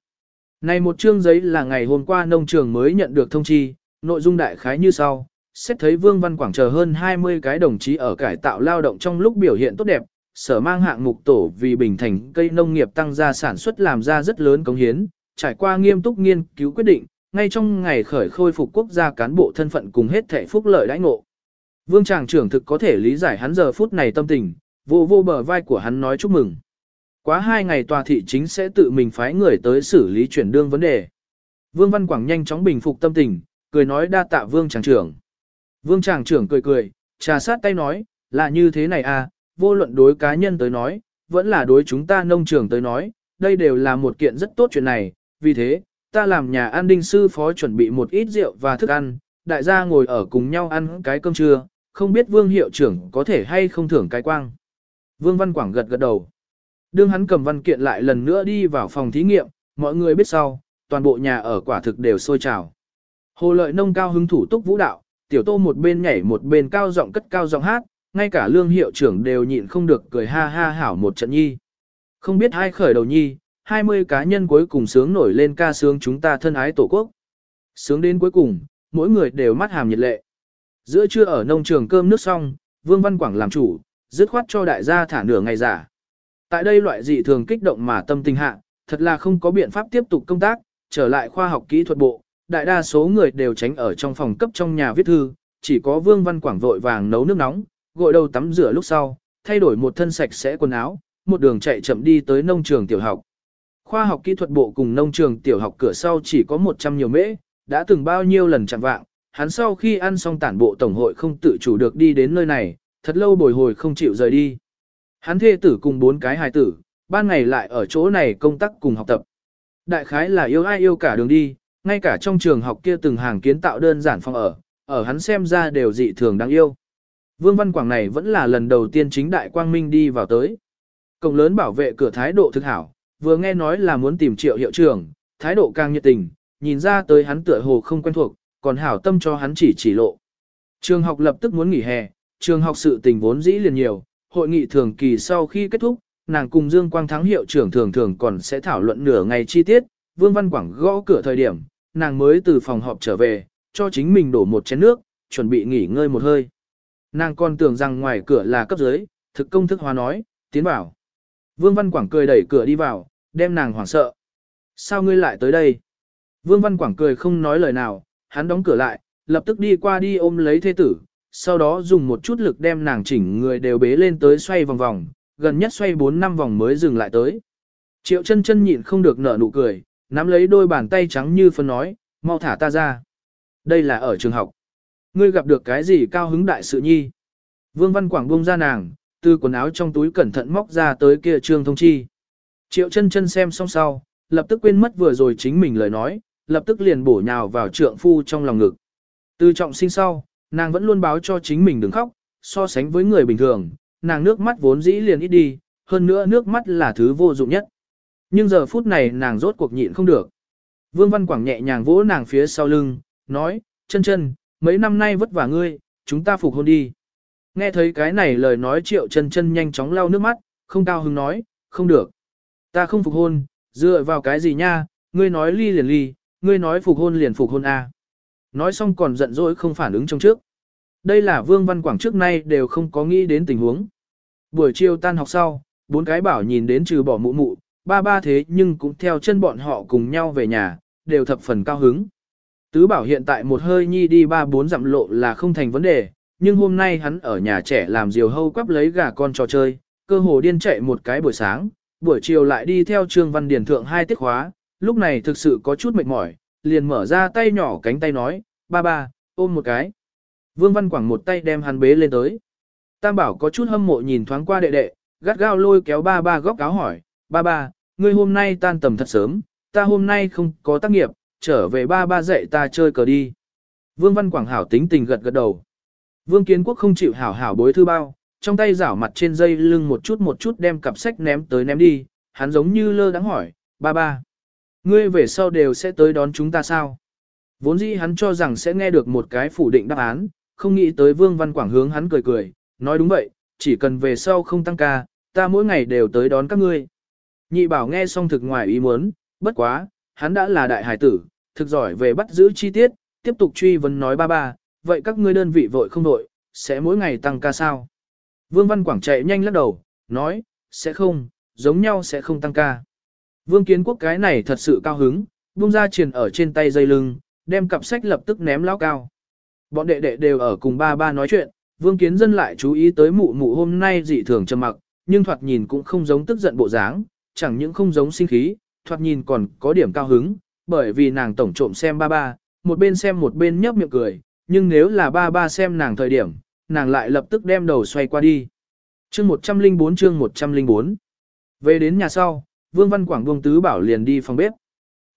Này một chương giấy là ngày hôm qua nông trường mới nhận được thông chi, nội dung đại khái như sau. Xét thấy Vương Văn Quảng chờ hơn 20 cái đồng chí ở cải tạo lao động trong lúc biểu hiện tốt đẹp, sở mang hạng mục tổ vì bình thành cây nông nghiệp tăng gia sản xuất làm ra rất lớn cống hiến, trải qua nghiêm túc nghiên cứu quyết định, ngay trong ngày khởi khôi phục quốc gia cán bộ thân phận cùng hết thẻ phúc lợi đãi ngộ. Vương tràng trưởng thực có thể lý giải hắn giờ phút này tâm tình, vô vô bờ vai của hắn nói chúc mừng. Quá hai ngày tòa thị chính sẽ tự mình phái người tới xử lý chuyển đương vấn đề. Vương Văn Quảng nhanh chóng bình phục tâm tình, cười nói đa tạ Vương tràng trưởng. Vương tràng trưởng cười cười, trà sát tay nói, là như thế này à, vô luận đối cá nhân tới nói, vẫn là đối chúng ta nông trường tới nói, đây đều là một kiện rất tốt chuyện này, vì thế, ta làm nhà an đinh sư phó chuẩn bị một ít rượu và thức ăn, đại gia ngồi ở cùng nhau ăn cái cơm trưa, không biết vương hiệu trưởng có thể hay không thưởng cái quang. Vương Văn Quảng gật gật đầu. Đương hắn cầm văn kiện lại lần nữa đi vào phòng thí nghiệm, mọi người biết sau, toàn bộ nhà ở quả thực đều sôi trào. Hồ lợi nông cao hứng thủ túc vũ đạo, tiểu tô một bên nhảy một bên cao giọng cất cao giọng hát, ngay cả lương hiệu trưởng đều nhịn không được cười ha ha hảo một trận nhi. Không biết hai khởi đầu nhi, 20 cá nhân cuối cùng sướng nổi lên ca sướng chúng ta thân ái tổ quốc. Sướng đến cuối cùng, mỗi người đều mắt hàm nhiệt lệ. Giữa trưa ở nông trường cơm nước xong, Vương Văn Quảng làm chủ, dứt khoát cho đại gia thả nửa ngày giả. Tại đây loại dị thường kích động mà tâm tình hạ, thật là không có biện pháp tiếp tục công tác, trở lại khoa học kỹ thuật bộ, đại đa số người đều tránh ở trong phòng cấp trong nhà viết thư, chỉ có Vương Văn Quảng vội vàng nấu nước nóng, gội đầu tắm rửa lúc sau, thay đổi một thân sạch sẽ quần áo, một đường chạy chậm đi tới nông trường tiểu học. Khoa học kỹ thuật bộ cùng nông trường tiểu học cửa sau chỉ có 100 nhiều mễ, đã từng bao nhiêu lần chạm vạng, hắn sau khi ăn xong tản bộ tổng hội không tự chủ được đi đến nơi này, thật lâu bồi hồi không chịu rời đi. Hắn thê tử cùng bốn cái hài tử, ban ngày lại ở chỗ này công tác cùng học tập. Đại khái là yêu ai yêu cả đường đi, ngay cả trong trường học kia từng hàng kiến tạo đơn giản phòng ở, ở hắn xem ra đều dị thường đáng yêu. Vương Văn Quảng này vẫn là lần đầu tiên chính đại quang minh đi vào tới. Cổng lớn bảo vệ cửa thái độ thực hảo, vừa nghe nói là muốn tìm triệu hiệu trưởng, thái độ càng nhiệt tình, nhìn ra tới hắn tựa hồ không quen thuộc, còn hảo tâm cho hắn chỉ chỉ lộ. Trường học lập tức muốn nghỉ hè, trường học sự tình vốn dĩ liền nhiều, hội nghị thường kỳ sau khi kết thúc, nàng cùng Dương Quang Thắng hiệu trưởng thường thường còn sẽ thảo luận nửa ngày chi tiết, Vương Văn Quảng gõ cửa thời điểm, nàng mới từ phòng họp trở về, cho chính mình đổ một chén nước, chuẩn bị nghỉ ngơi một hơi. Nàng còn tưởng rằng ngoài cửa là cấp dưới, thực công thức hóa nói, tiến vào. Vương Văn Quảng cười đẩy cửa đi vào, đem nàng hoảng sợ. Sao ngươi lại tới đây? Vương Văn Quảng cười không nói lời nào, hắn đóng cửa lại, lập tức đi qua đi ôm lấy thế tử, sau đó dùng một chút lực đem nàng chỉnh người đều bế lên tới xoay vòng vòng, gần nhất xoay 4 năm vòng mới dừng lại tới. Triệu chân chân nhịn không được nở nụ cười, nắm lấy đôi bàn tay trắng như phân nói, mau thả ta ra. Đây là ở trường học. Ngươi gặp được cái gì cao hứng đại sự nhi? Vương Văn Quảng buông ra nàng, từ quần áo trong túi cẩn thận móc ra tới kia trương thông chi. Triệu chân chân xem xong sau, lập tức quên mất vừa rồi chính mình lời nói, lập tức liền bổ nhào vào trượng phu trong lòng ngực. Từ trọng sinh sau, nàng vẫn luôn báo cho chính mình đừng khóc, so sánh với người bình thường, nàng nước mắt vốn dĩ liền ít đi, hơn nữa nước mắt là thứ vô dụng nhất. Nhưng giờ phút này nàng rốt cuộc nhịn không được. Vương Văn Quảng nhẹ nhàng vỗ nàng phía sau lưng, nói, chân chân, mấy năm nay vất vả ngươi, chúng ta phục hôn đi. Nghe thấy cái này lời nói triệu chân chân nhanh chóng lau nước mắt, không cao hứng nói, không được. Ta không phục hôn, dựa vào cái gì nha, ngươi nói ly liền ly, ngươi nói phục hôn liền phục hôn a. Nói xong còn giận dỗi không phản ứng trong trước. Đây là Vương Văn Quảng trước nay đều không có nghĩ đến tình huống. Buổi chiều tan học sau, bốn cái bảo nhìn đến trừ bỏ mụ mụ, ba ba thế nhưng cũng theo chân bọn họ cùng nhau về nhà, đều thập phần cao hứng. Tứ bảo hiện tại một hơi nhi đi ba bốn dặm lộ là không thành vấn đề, nhưng hôm nay hắn ở nhà trẻ làm diều hâu quắp lấy gà con trò chơi, cơ hồ điên chạy một cái buổi sáng, buổi chiều lại đi theo Trương Văn Điển thượng hai tiết khóa, lúc này thực sự có chút mệt mỏi, liền mở ra tay nhỏ cánh tay nói, ba ba, ôm một cái. Vương Văn Quảng một tay đem hắn bế lên tới. Tam bảo có chút hâm mộ nhìn thoáng qua đệ đệ, gắt gao lôi kéo ba ba góc áo hỏi, ba ba, ngươi hôm nay tan tầm thật sớm, ta hôm nay không có tác nghiệp, trở về ba ba dạy ta chơi cờ đi. Vương Văn Quảng hảo tính tình gật gật đầu. Vương Kiến Quốc không chịu hảo hảo bối thư bao, trong tay rảo mặt trên dây lưng một chút một chút đem cặp sách ném tới ném đi, hắn giống như lơ đắng hỏi, ba ba. Ngươi về sau đều sẽ tới đón chúng ta sao? Vốn dĩ hắn cho rằng sẽ nghe được một cái phủ định đáp án, không nghĩ tới Vương Văn Quảng hướng hắn cười cười, nói đúng vậy, chỉ cần về sau không tăng ca, ta mỗi ngày đều tới đón các ngươi. Nhị bảo nghe xong thực ngoài ý muốn, bất quá, hắn đã là đại hải tử, thực giỏi về bắt giữ chi tiết, tiếp tục truy vấn nói ba ba, vậy các ngươi đơn vị vội không vội, sẽ mỗi ngày tăng ca sao? Vương Văn Quảng chạy nhanh lắc đầu, nói, sẽ không, giống nhau sẽ không tăng ca. Vương Kiến Quốc cái này thật sự cao hứng, buông ra truyền ở trên tay dây lưng, đem cặp sách lập tức ném lao cao. Bọn đệ đệ đều ở cùng ba ba nói chuyện, Vương Kiến Dân lại chú ý tới mụ mụ hôm nay dị thường trầm mặc, nhưng thoạt nhìn cũng không giống tức giận bộ dáng, chẳng những không giống sinh khí, thoạt nhìn còn có điểm cao hứng, bởi vì nàng tổng trộm xem ba ba, một bên xem một bên nhấp miệng cười, nhưng nếu là ba ba xem nàng thời điểm, nàng lại lập tức đem đầu xoay qua đi. Chương 104 chương 104 Về đến nhà sau, Vương Văn Quảng Vương Tứ Bảo liền đi phòng bếp.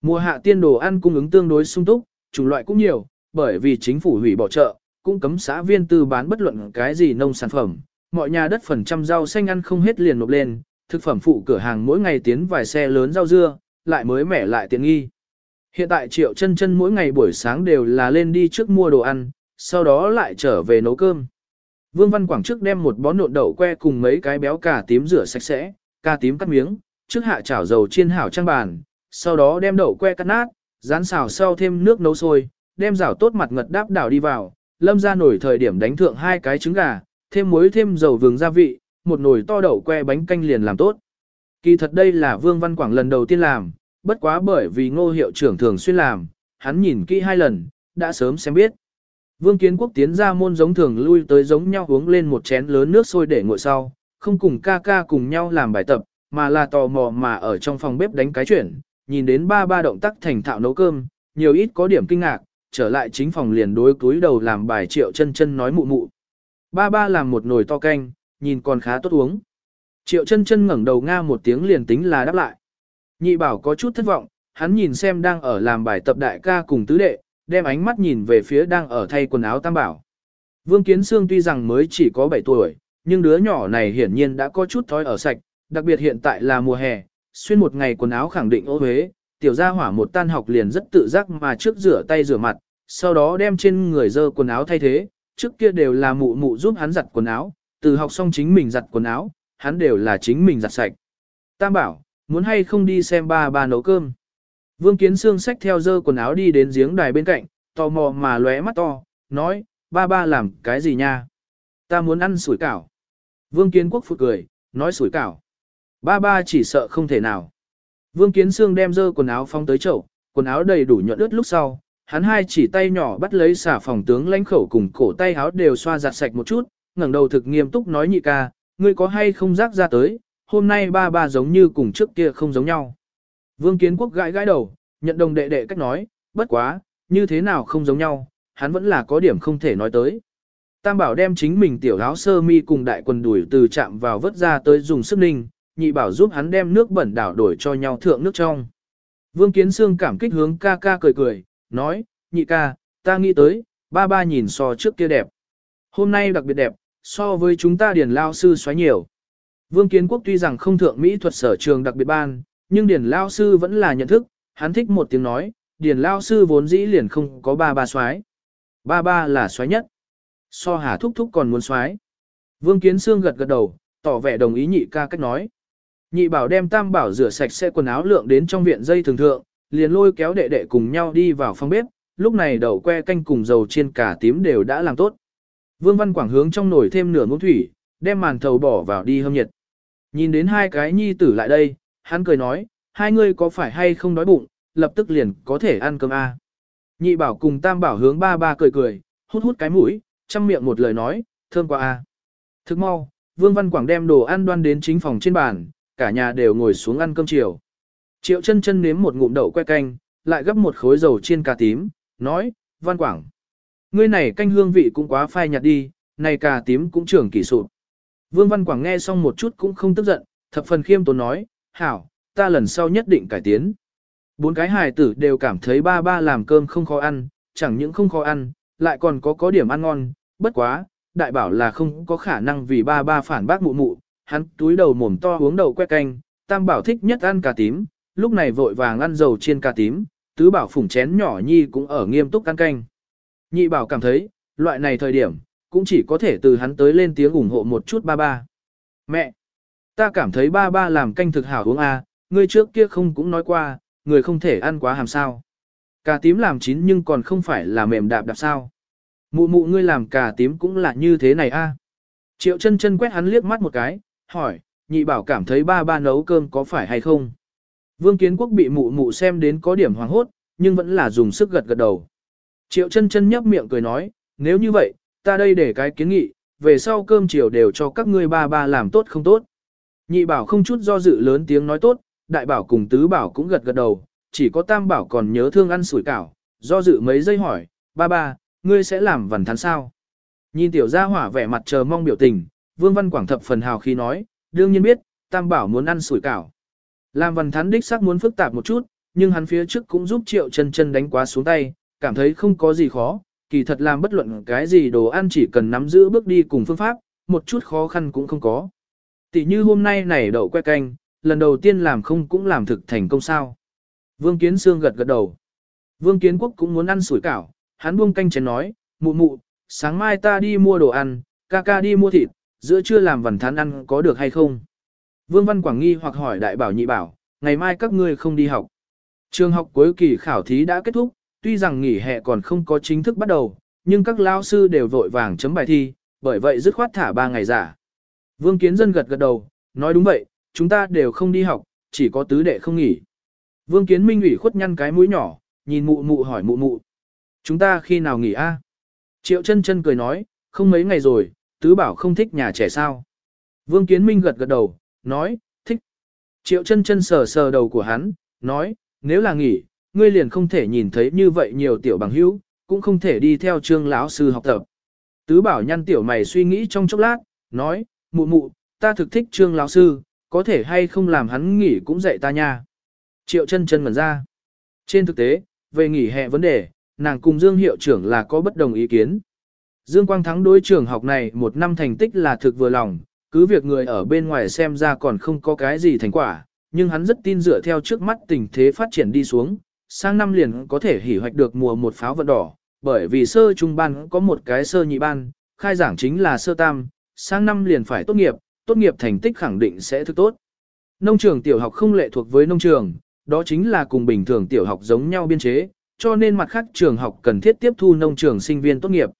Mùa hạ tiên đồ ăn cung ứng tương đối sung túc, chủng loại cũng nhiều, bởi vì chính phủ hủy bỏ chợ, cũng cấm xã viên tư bán bất luận cái gì nông sản phẩm. Mọi nhà đất phần trăm rau xanh ăn không hết liền nộp lên, thực phẩm phụ cửa hàng mỗi ngày tiến vài xe lớn rau dưa, lại mới mẻ lại tiện nghi. Hiện tại triệu chân chân mỗi ngày buổi sáng đều là lên đi trước mua đồ ăn, sau đó lại trở về nấu cơm. Vương Văn Quảng trước đem một bó nộn đậu que cùng mấy cái béo cà tím rửa sạch sẽ, cà tím cắt miếng, trước hạ chảo dầu chiên hảo trang bàn, sau đó đem đậu que cắt nát, rán xào sau thêm nước nấu sôi, đem rảo tốt mặt ngật đáp đảo đi vào, lâm ra nổi thời điểm đánh thượng hai cái trứng gà, thêm muối thêm dầu vừng gia vị, một nồi to đậu que bánh canh liền làm tốt. Kỳ thật đây là Vương Văn Quảng lần đầu tiên làm, bất quá bởi vì ngô hiệu trưởng thường xuyên làm, hắn nhìn kỹ hai lần, đã sớm xem biết. Vương Kiến Quốc tiến ra môn giống thường lui tới giống nhau uống lên một chén lớn nước sôi để nguội sau, không cùng ca ca cùng nhau làm bài tập, mà là tò mò mà ở trong phòng bếp đánh cái chuyển, nhìn đến ba ba động tác thành thạo nấu cơm, nhiều ít có điểm kinh ngạc, trở lại chính phòng liền đối túi đầu làm bài triệu chân chân nói mụ mụ. Ba ba làm một nồi to canh, nhìn còn khá tốt uống. Triệu chân chân ngẩng đầu nga một tiếng liền tính là đáp lại. Nhị bảo có chút thất vọng, hắn nhìn xem đang ở làm bài tập đại ca cùng tứ đệ, đem ánh mắt nhìn về phía đang ở thay quần áo tam bảo. Vương Kiến Sương tuy rằng mới chỉ có 7 tuổi, nhưng đứa nhỏ này hiển nhiên đã có chút thói ở sạch, đặc biệt hiện tại là mùa hè, xuyên một ngày quần áo khẳng định ô huế, tiểu gia hỏa một tan học liền rất tự giác mà trước rửa tay rửa mặt, sau đó đem trên người dơ quần áo thay thế, trước kia đều là mụ mụ giúp hắn giặt quần áo, từ học xong chính mình giặt quần áo, hắn đều là chính mình giặt sạch. Tam bảo, muốn hay không đi xem ba ba nấu cơm. Vương Kiến Sương xách theo dơ quần áo đi đến giếng đài bên cạnh, tò mò mà lóe mắt to, nói, ba ba làm cái gì nha? Ta muốn ăn sủi cảo. Vương Kiến Quốc phụ cười, nói sủi cảo. Ba ba chỉ sợ không thể nào. Vương Kiến Sương đem dơ quần áo phong tới chậu, quần áo đầy đủ nhuận ướt lúc sau, hắn hai chỉ tay nhỏ bắt lấy xả phòng tướng lãnh khẩu cùng cổ tay áo đều xoa giặt sạch một chút, ngẩng đầu thực nghiêm túc nói nhị ca, ngươi có hay không rác ra tới, hôm nay ba ba giống như cùng trước kia không giống nhau. Vương Kiến Quốc gãi gãi đầu, nhận đồng đệ đệ cách nói, bất quá, như thế nào không giống nhau, hắn vẫn là có điểm không thể nói tới. Tam bảo đem chính mình tiểu áo sơ mi cùng đại quần đuổi từ chạm vào vớt ra tới dùng sức ninh, nhị bảo giúp hắn đem nước bẩn đảo đổi cho nhau thượng nước trong. Vương Kiến Sương cảm kích hướng ca ca cười cười, nói, nhị ca, ta nghĩ tới, ba ba nhìn so trước kia đẹp. Hôm nay đặc biệt đẹp, so với chúng ta điền lao sư xoáy nhiều. Vương Kiến Quốc tuy rằng không thượng mỹ thuật sở trường đặc biệt ban, nhưng điền lao sư vẫn là nhận thức, hắn thích một tiếng nói, điền lao sư vốn dĩ liền không có ba ba xoáy. Ba ba là xoáy nhất. So hà thúc thúc còn muốn xoáy. Vương Kiến Sương gật gật đầu, tỏ vẻ đồng ý nhị ca cách nói. Nhị bảo đem tam bảo rửa sạch sẽ quần áo lượng đến trong viện dây thường thượng, liền lôi kéo đệ đệ cùng nhau đi vào phòng bếp, lúc này đậu que canh cùng dầu chiên cả tím đều đã làm tốt. Vương Văn Quảng hướng trong nồi thêm nửa muỗng thủy, đem màn thầu bỏ vào đi hâm nhiệt. Nhìn đến hai cái nhi tử lại đây, hắn cười nói, hai ngươi có phải hay không đói bụng, lập tức liền có thể ăn cơm a. À. Nhị bảo cùng tam bảo hướng ba ba cười cười, hút hút cái mũi, chăm miệng một lời nói, thơm quá a. À. Thức mau, Vương Văn Quảng đem đồ ăn đoan đến chính phòng trên bàn, cả nhà đều ngồi xuống ăn cơm chiều. Triệu chân chân nếm một ngụm đậu que canh, lại gấp một khối dầu chiên cà tím, nói, Văn Quảng. Ngươi này canh hương vị cũng quá phai nhạt đi, này cà tím cũng trưởng kỳ sụp. Vương Văn Quảng nghe xong một chút cũng không tức giận, thập phần khiêm tốn nói, hảo, ta lần sau nhất định cải tiến. Bốn cái hài tử đều cảm thấy ba ba làm cơm không khó ăn, chẳng những không khó ăn, lại còn có có điểm ăn ngon, bất quá, đại bảo là không có khả năng vì ba ba phản bác mụ mụ, hắn túi đầu mồm to uống đầu que canh, tam bảo thích nhất ăn cà tím, lúc này vội vàng ăn dầu chiên cà tím, tứ bảo phủng chén nhỏ nhi cũng ở nghiêm túc ăn canh. Nhị bảo cảm thấy, loại này thời điểm, cũng chỉ có thể từ hắn tới lên tiếng ủng hộ một chút ba ba. Mẹ! Ta cảm thấy ba ba làm canh thực hảo uống à, ngươi trước kia không cũng nói qua, người không thể ăn quá hàm sao. Cà tím làm chín nhưng còn không phải là mềm đạp đạp sao. Mụ mụ ngươi làm cà tím cũng là như thế này a. À. Triệu chân chân quét hắn liếc mắt một cái, hỏi, nhị bảo cảm thấy ba ba nấu cơm có phải hay không. Vương Kiến Quốc bị mụ mụ xem đến có điểm hoàng hốt, nhưng vẫn là dùng sức gật gật đầu. Triệu chân chân nhấp miệng cười nói, nếu như vậy, ta đây để cái kiến nghị, về sau cơm chiều đều cho các ngươi ba ba làm tốt không tốt. Nhị bảo không chút do dự lớn tiếng nói tốt, đại bảo cùng tứ bảo cũng gật gật đầu, chỉ có tam bảo còn nhớ thương ăn sủi cảo, do dự mấy giây hỏi, ba ba, ngươi sẽ làm vần thắn sao? Nhìn tiểu gia hỏa vẻ mặt chờ mong biểu tình, Vương Văn Quảng thập phần hào khí nói, đương nhiên biết, tam bảo muốn ăn sủi cảo. Làm Văn Thán đích xác muốn phức tạp một chút, nhưng hắn phía trước cũng giúp triệu chân chân đánh quá xuống tay, cảm thấy không có gì khó, kỳ thật làm bất luận cái gì đồ ăn chỉ cần nắm giữ bước đi cùng phương pháp, một chút khó khăn cũng không có. Tỷ như hôm nay này đậu que canh, lần đầu tiên làm không cũng làm thực thành công sao. Vương Kiến Sương gật gật đầu. Vương Kiến Quốc cũng muốn ăn sủi cảo, hắn buông canh chén nói, mụ mụ, sáng mai ta đi mua đồ ăn, ca ca đi mua thịt, giữa trưa làm vần thán ăn có được hay không? Vương Văn Quảng nghi hoặc hỏi đại bảo nhị bảo, ngày mai các ngươi không đi học. Trường học cuối kỳ khảo thí đã kết thúc, tuy rằng nghỉ hè còn không có chính thức bắt đầu, nhưng các lao sư đều vội vàng chấm bài thi, bởi vậy dứt khoát thả 3 ngày giả. Vương Kiến Dân gật gật đầu, nói đúng vậy, chúng ta đều không đi học, chỉ có tứ đệ không nghỉ. Vương Kiến Minh ủy khuất nhăn cái mũi nhỏ, nhìn mụ mụ hỏi mụ mụ. Chúng ta khi nào nghỉ a? Triệu chân chân cười nói, không mấy ngày rồi, tứ bảo không thích nhà trẻ sao. Vương Kiến Minh gật gật đầu, nói, thích. Triệu chân chân sờ sờ đầu của hắn, nói, nếu là nghỉ, ngươi liền không thể nhìn thấy như vậy nhiều tiểu bằng hữu, cũng không thể đi theo trương lão sư học tập. Tứ bảo nhăn tiểu mày suy nghĩ trong chốc lát, nói, mụ mụ, ta thực thích trương lão sư, có thể hay không làm hắn nghỉ cũng dạy ta nha. Triệu chân chân ngẩn ra. Trên thực tế, về nghỉ hè vấn đề, nàng cùng Dương hiệu trưởng là có bất đồng ý kiến. Dương Quang Thắng đối trường học này một năm thành tích là thực vừa lòng, cứ việc người ở bên ngoài xem ra còn không có cái gì thành quả, nhưng hắn rất tin dựa theo trước mắt tình thế phát triển đi xuống, sang năm liền có thể hỉ hoạch được mùa một pháo vận đỏ, bởi vì sơ trung ban có một cái sơ nhị ban, khai giảng chính là sơ tam, sang năm liền phải tốt nghiệp, tốt nghiệp thành tích khẳng định sẽ thực tốt. Nông trường tiểu học không lệ thuộc với nông trường, đó chính là cùng bình thường tiểu học giống nhau biên chế, cho nên mặt khác trường học cần thiết tiếp thu nông trường sinh viên tốt nghiệp.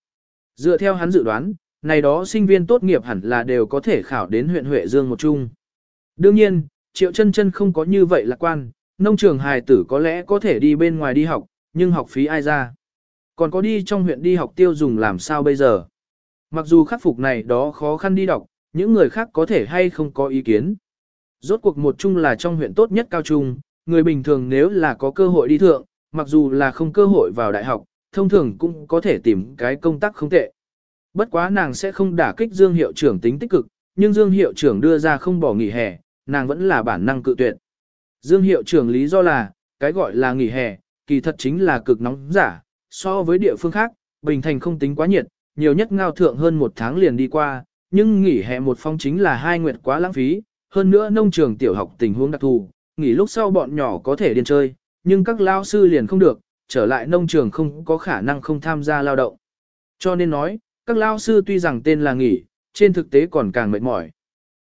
Dựa theo hắn dự đoán, này đó sinh viên tốt nghiệp hẳn là đều có thể khảo đến huyện Huệ Dương một chung. Đương nhiên, Triệu chân chân không có như vậy lạc quan, nông trường hài tử có lẽ có thể đi bên ngoài đi học, nhưng học phí ai ra. Còn có đi trong huyện đi học tiêu dùng làm sao bây giờ. Mặc dù khắc phục này đó khó khăn đi đọc, những người khác có thể hay không có ý kiến. Rốt cuộc một chung là trong huyện tốt nhất cao trung, người bình thường nếu là có cơ hội đi thượng, mặc dù là không cơ hội vào đại học, thông thường cũng có thể tìm cái công tác không tệ. Bất quá nàng sẽ không đả kích Dương hiệu trưởng tính tích cực, nhưng Dương hiệu trưởng đưa ra không bỏ nghỉ hè, nàng vẫn là bản năng cự tuyệt. Dương hiệu trưởng lý do là, cái gọi là nghỉ hè, kỳ thật chính là cực nóng giả, so với địa phương khác, Bình Thành không tính quá nhiệt, nhiều nhất ngao thượng hơn một tháng liền đi qua, nhưng nghỉ hè một phong chính là hai nguyệt quá lãng phí, hơn nữa nông trường tiểu học tình huống đặc thù, nghỉ lúc sau bọn nhỏ có thể điên chơi, nhưng các lao sư liền không được, trở lại nông trường không có khả năng không tham gia lao động. Cho nên nói, các lao sư tuy rằng tên là nghỉ, trên thực tế còn càng mệt mỏi.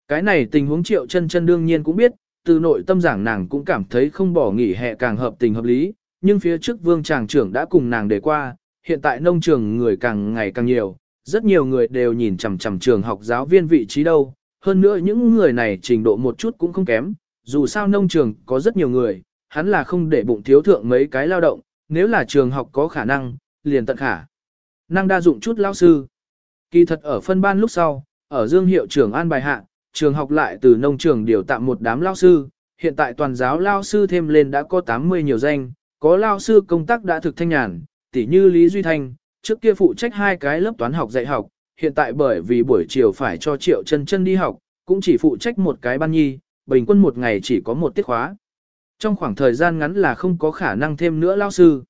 Cái này tình huống triệu chân chân đương nhiên cũng biết, từ nội tâm giảng nàng cũng cảm thấy không bỏ nghỉ hè càng hợp tình hợp lý, nhưng phía trước vương tràng trưởng đã cùng nàng đề qua, hiện tại nông trường người càng ngày càng nhiều, rất nhiều người đều nhìn chằm chằm trường học giáo viên vị trí đâu, hơn nữa những người này trình độ một chút cũng không kém, dù sao nông trường có rất nhiều người, hắn là không để bụng thiếu thượng mấy cái lao động, nếu là trường học có khả năng, liền tận khả. Năng đa dụng chút lao sư. Kỳ thật ở phân ban lúc sau, ở dương hiệu trưởng an bài hạ, trường học lại từ nông trường điều tạm một đám lao sư, hiện tại toàn giáo lao sư thêm lên đã có 80 nhiều danh, có lao sư công tác đã thực thanh nhàn, tỉ như Lý Duy Thanh, trước kia phụ trách hai cái lớp toán học dạy học, hiện tại bởi vì buổi chiều phải cho triệu chân chân đi học, cũng chỉ phụ trách một cái ban nhi, bình quân một ngày chỉ có một tiết khóa. Trong khoảng thời gian ngắn là không có khả năng thêm nữa lao sư.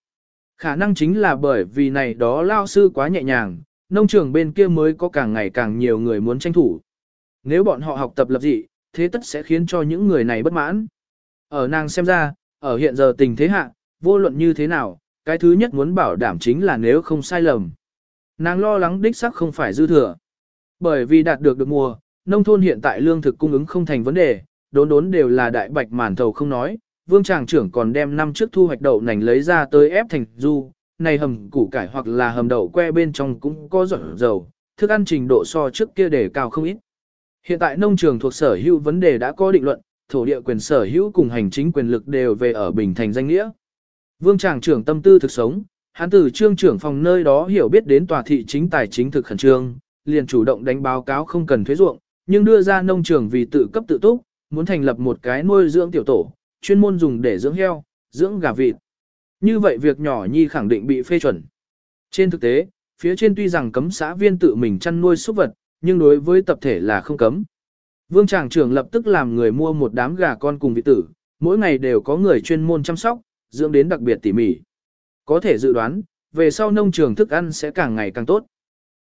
Khả năng chính là bởi vì này đó lao sư quá nhẹ nhàng, nông trường bên kia mới có càng ngày càng nhiều người muốn tranh thủ. Nếu bọn họ học tập lập dị, thế tất sẽ khiến cho những người này bất mãn. Ở nàng xem ra, ở hiện giờ tình thế hạ, vô luận như thế nào, cái thứ nhất muốn bảo đảm chính là nếu không sai lầm. Nàng lo lắng đích sắc không phải dư thừa. Bởi vì đạt được được mùa, nông thôn hiện tại lương thực cung ứng không thành vấn đề, đốn đốn đều là đại bạch màn thầu không nói, vương tràng trưởng còn đem năm trước thu hoạch đậu nành lấy ra tới ép thành du, này hầm củ cải hoặc là hầm đậu que bên trong cũng có giọt dầu, thức ăn trình độ so trước kia để cao không ít. Hiện tại nông trường thuộc sở hữu vấn đề đã có định luận, thổ địa quyền sở hữu cùng hành chính quyền lực đều về ở Bình Thành danh nghĩa. Vương tràng trưởng tâm tư thực sống, hắn từ trương trưởng phòng nơi đó hiểu biết đến tòa thị chính tài chính thực khẩn trương, liền chủ động đánh báo cáo không cần thuế ruộng, nhưng đưa ra nông trường vì tự cấp tự túc, muốn thành lập một cái nuôi dưỡng tiểu tổ, chuyên môn dùng để dưỡng heo, dưỡng gà vịt. Như vậy việc nhỏ nhi khẳng định bị phê chuẩn. Trên thực tế, phía trên tuy rằng cấm xã viên tự mình chăn nuôi súc vật, nhưng đối với tập thể là không cấm. Vương tràng trưởng lập tức làm người mua một đám gà con cùng vị tử, mỗi ngày đều có người chuyên môn chăm sóc, dưỡng đến đặc biệt tỉ mỉ. Có thể dự đoán, về sau nông trường thức ăn sẽ càng ngày càng tốt.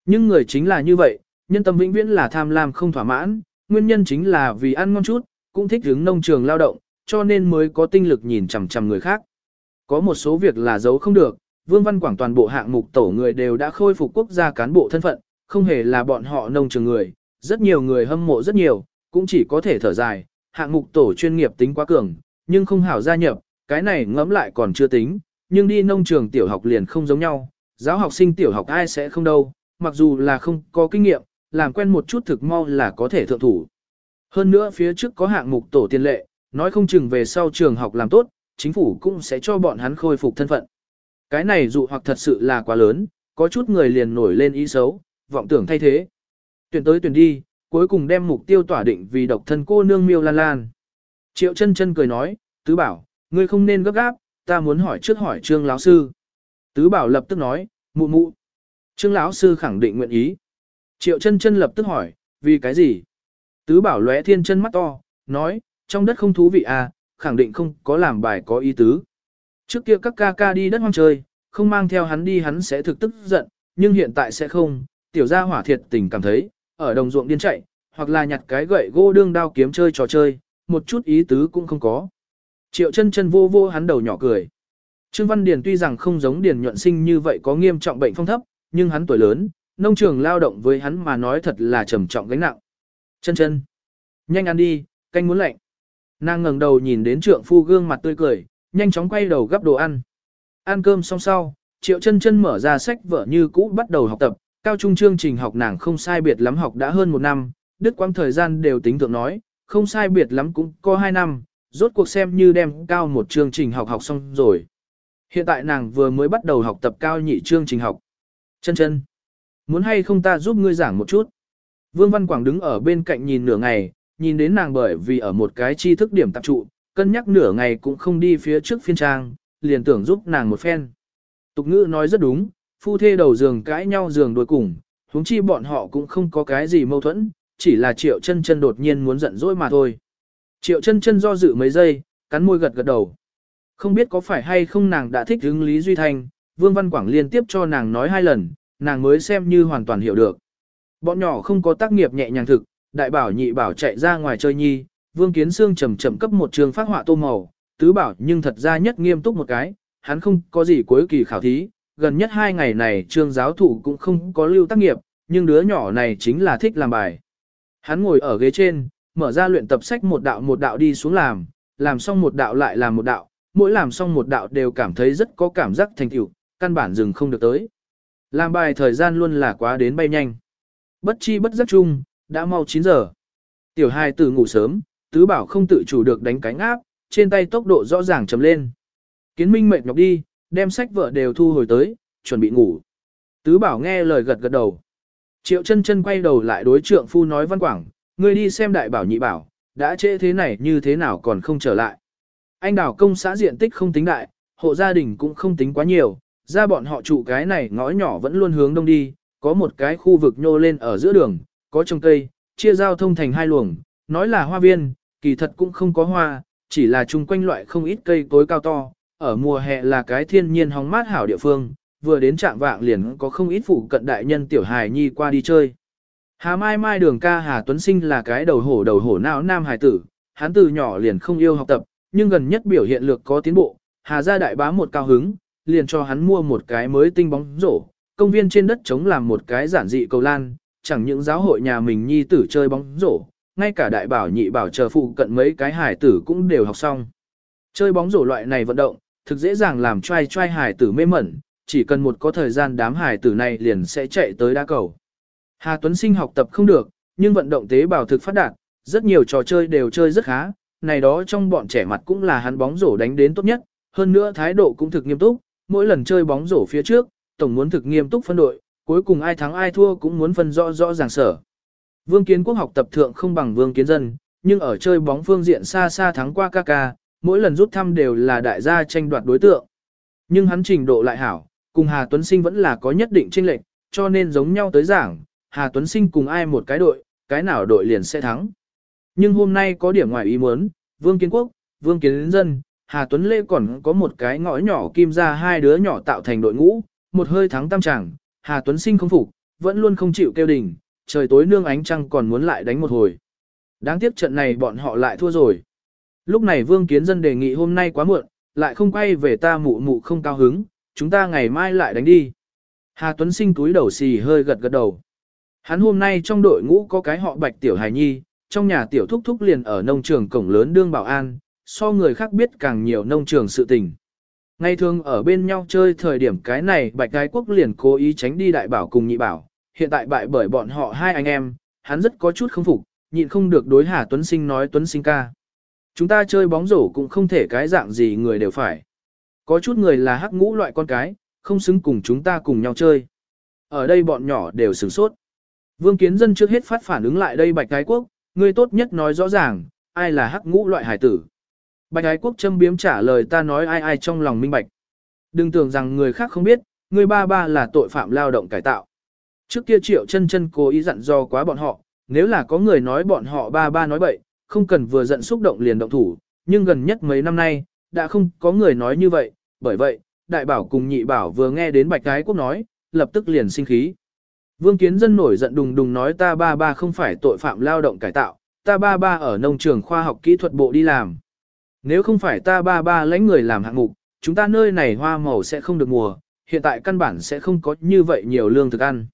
Nhưng người chính là như vậy, nhân tâm vĩnh viễn là tham lam không thỏa mãn, nguyên nhân chính là vì ăn ngon chút, cũng thích hướng nông trường lao động, cho nên mới có tinh lực nhìn chằm chằm người khác. Có một số việc là giấu không được, Vương Văn Quảng toàn bộ hạng mục tổ người đều đã khôi phục quốc gia cán bộ thân phận, không hề là bọn họ nông trường người, rất nhiều người hâm mộ rất nhiều, cũng chỉ có thể thở dài, hạng mục tổ chuyên nghiệp tính quá cường, nhưng không hảo gia nhập, cái này ngẫm lại còn chưa tính, nhưng đi nông trường tiểu học liền không giống nhau, giáo học sinh tiểu học ai sẽ không đâu, mặc dù là không có kinh nghiệm, làm quen một chút thực mau là có thể thượng thủ. Hơn nữa phía trước có hạng mục tổ tiền lệ, nói không chừng về sau trường học làm tốt, chính phủ cũng sẽ cho bọn hắn khôi phục thân phận. Cái này dụ hoặc thật sự là quá lớn, có chút người liền nổi lên ý xấu, vọng tưởng thay thế. Tuyển tới tuyển đi, cuối cùng đem mục tiêu tỏa định vì độc thân cô nương miêu lan lan. Triệu chân chân cười nói, tứ bảo, ngươi không nên gấp gáp, ta muốn hỏi trước hỏi trương lão sư. Tứ bảo lập tức nói, mụ mụ. Trương lão sư khẳng định nguyện ý. Triệu chân chân lập tức hỏi, vì cái gì? Tứ bảo lóe thiên chân mắt to, nói, trong đất không thú vị à, khẳng định không có làm bài có ý tứ. Trước kia các ca ca đi đất hoang chơi, không mang theo hắn đi hắn sẽ thực tức giận, nhưng hiện tại sẽ không, tiểu gia hỏa thiệt tình cảm thấy, ở đồng ruộng điên chạy, hoặc là nhặt cái gậy gỗ đương đao kiếm chơi trò chơi, một chút ý tứ cũng không có. Triệu chân chân vô vô hắn đầu nhỏ cười. Trương Văn Điền tuy rằng không giống Điền nhuận sinh như vậy có nghiêm trọng bệnh phong thấp, nhưng hắn tuổi lớn, nông trường lao động với hắn mà nói thật là trầm trọng gánh nặng. Chân chân, nhanh ăn đi, canh muốn lạnh. Nàng ngẩng đầu nhìn đến trượng phu gương mặt tươi cười, nhanh chóng quay đầu gấp đồ ăn. Ăn cơm xong sau, Triệu chân chân mở ra sách vở như cũ bắt đầu học tập, cao trung chương trình học nàng không sai biệt lắm học đã hơn một năm, đứt quãng thời gian đều tính thượng nói, không sai biệt lắm cũng có hai năm, rốt cuộc xem như đem cao một chương trình học học xong rồi. Hiện tại nàng vừa mới bắt đầu học tập cao nhị chương trình học. Chân chân, muốn hay không ta giúp ngươi giảng một chút? Vương Văn Quảng đứng ở bên cạnh nhìn nửa ngày, nhìn đến nàng bởi vì ở một cái tri thức điểm tập trụ, cân nhắc nửa ngày cũng không đi phía trước phiên trang, liền tưởng giúp nàng một phen. Tục ngữ nói rất đúng, phu thê đầu giường cãi nhau giường đuôi cùng, huống chi bọn họ cũng không có cái gì mâu thuẫn, chỉ là triệu chân chân đột nhiên muốn giận dỗi mà thôi. Triệu chân chân do dự mấy giây, cắn môi gật gật đầu. Không biết có phải hay không nàng đã thích hứng Lý Duy Thanh, Vương Văn Quảng liên tiếp cho nàng nói hai lần, nàng mới xem như hoàn toàn hiểu được. Bọn nhỏ không có tác nghiệp nhẹ nhàng thực, đại bảo nhị bảo chạy ra ngoài chơi nhi, Vương Kiến Sương chậm chậm cấp một trường phát họa tô màu, tứ bảo nhưng thật ra nhất nghiêm túc một cái, hắn không có gì cuối kỳ khảo thí, gần nhất hai ngày này trường giáo thụ cũng không có lưu tác nghiệp, nhưng đứa nhỏ này chính là thích làm bài. Hắn ngồi ở ghế trên, mở ra luyện tập sách một đạo một đạo đi xuống làm, làm xong một đạo lại làm một đạo, mỗi làm xong một đạo đều cảm thấy rất có cảm giác thành tựu, căn bản dừng không được tới. Làm bài thời gian luôn là quá đến bay nhanh. Bất chi bất giác chung, đã mau 9 giờ. Tiểu hai tử ngủ sớm, tứ bảo không tự chủ được đánh cánh áp, trên tay tốc độ rõ ràng chấm lên. Kiến minh mệt nhọc đi, đem sách vợ đều thu hồi tới, chuẩn bị ngủ. Tứ bảo nghe lời gật gật đầu. Triệu chân chân quay đầu lại đối trượng phu nói văn quảng, ngươi đi xem đại bảo nhị bảo, đã trễ thế này như thế nào còn không trở lại. Anh đảo công xã diện tích không tính đại, hộ gia đình cũng không tính quá nhiều, ra bọn họ trụ cái này ngõ nhỏ vẫn luôn hướng đông đi, có một cái khu vực nhô lên ở giữa đường, có trồng cây, chia giao thông thành hai luồng, nói là hoa viên, kỳ thật cũng không có hoa, chỉ là chung quanh loại không ít cây cối cao to, ở mùa hè là cái thiên nhiên hóng mát hảo địa phương, vừa đến trạng vạng liền có không ít phụ cận đại nhân tiểu hài nhi qua đi chơi. Hà Mai Mai đường ca Hà Tuấn Sinh là cái đầu hổ đầu hổ não nam hài tử, hắn từ nhỏ liền không yêu học tập, nhưng gần nhất biểu hiện lược có tiến bộ, Hà gia đại bá một cao hứng, liền cho hắn mua một cái mới tinh bóng rổ, công viên trên đất chống làm một cái giản dị cầu lan, chẳng những giáo hội nhà mình nhi tử chơi bóng rổ, ngay cả đại bảo nhị bảo chờ phụ cận mấy cái hải tử cũng đều học xong. Chơi bóng rổ loại này vận động, thực dễ dàng làm trai trai hải tử mê mẩn, chỉ cần một có thời gian đám hải tử này liền sẽ chạy tới đá cầu. Hà Tuấn Sinh học tập không được, nhưng vận động tế bào thực phát đạt, rất nhiều trò chơi đều chơi rất khá, này đó trong bọn trẻ mặt cũng là hắn bóng rổ đánh đến tốt nhất, hơn nữa thái độ cũng thực nghiêm túc, mỗi lần chơi bóng rổ phía trước, tổng muốn thực nghiêm túc phân đội, cuối cùng ai thắng ai thua cũng muốn phân rõ rõ ràng sở. Vương Kiến Quốc học tập thượng không bằng Vương Kiến Dân, nhưng ở chơi bóng phương diện xa xa thắng qua Kaka, mỗi lần rút thăm đều là đại gia tranh đoạt đối tượng. Nhưng hắn trình độ lại hảo, cùng Hà Tuấn Sinh vẫn là có nhất định chênh lệch, cho nên giống nhau tới giảng, Hà Tuấn Sinh cùng ai một cái đội, cái nào đội liền sẽ thắng. Nhưng hôm nay có điểm ngoài ý muốn, Vương Kiến Quốc, Vương Kiến Dân, Hà Tuấn Lê còn có một cái ngõ nhỏ kim ra hai đứa nhỏ tạo thành đội ngũ, một hơi thắng tam tràng, Hà Tuấn Sinh không phục, vẫn luôn không chịu kêu đỉnh, trời tối nương ánh trăng còn muốn lại đánh một hồi. Đáng tiếc trận này bọn họ lại thua rồi. Lúc này Vương Kiến Dân đề nghị hôm nay quá muộn, lại không quay về ta mụ mụ không cao hứng, chúng ta ngày mai lại đánh đi. Hà Tuấn Sinh túi đầu xì hơi gật gật đầu. Hắn hôm nay trong đội ngũ có cái họ Bạch Tiểu Hải Nhi, trong nhà tiểu thúc thúc liền ở nông trường cổng lớn đương bảo an, so người khác biết càng nhiều nông trường sự tình. Ngày thường ở bên nhau chơi thời điểm cái này bạch gái quốc liền cố ý tránh đi đại bảo cùng nhị bảo, hiện tại bại bởi bọn họ hai anh em, hắn rất có chút không phục, nhịn không được đối Hà Tuấn Sinh nói Tuấn Sinh ca. Chúng ta chơi bóng rổ cũng không thể cái dạng gì người đều phải. Có chút người là hắc ngũ loại con cái, không xứng cùng chúng ta cùng nhau chơi. Ở đây bọn nhỏ đều sửng sốt. Vương Kiến Dân trước hết phát phản ứng lại đây Bạch Cái Quốc, người tốt nhất nói rõ ràng, ai là hắc ngũ loại hải tử. Bạch Ái Quốc châm biếm trả lời ta nói ai ai trong lòng minh bạch. Đừng tưởng rằng người khác không biết, người ba ba là tội phạm lao động cải tạo. Trước kia triệu chân chân cố ý dặn do quá bọn họ, nếu là có người nói bọn họ ba ba nói bậy, không cần vừa giận xúc động liền động thủ, nhưng gần nhất mấy năm nay, đã không có người nói như vậy, bởi vậy, đại bảo cùng nhị bảo vừa nghe đến bạch Ái quốc nói, lập tức liền sinh khí. Vương Kiến Dân nổi giận đùng đùng nói ta ba ba không phải tội phạm lao động cải tạo, ta ba ba ở nông trường khoa học kỹ thuật bộ đi làm. Nếu không phải ta ba ba lãnh người làm hạng mục, chúng ta nơi này hoa màu sẽ không được mùa, hiện tại căn bản sẽ không có như vậy nhiều lương thực ăn.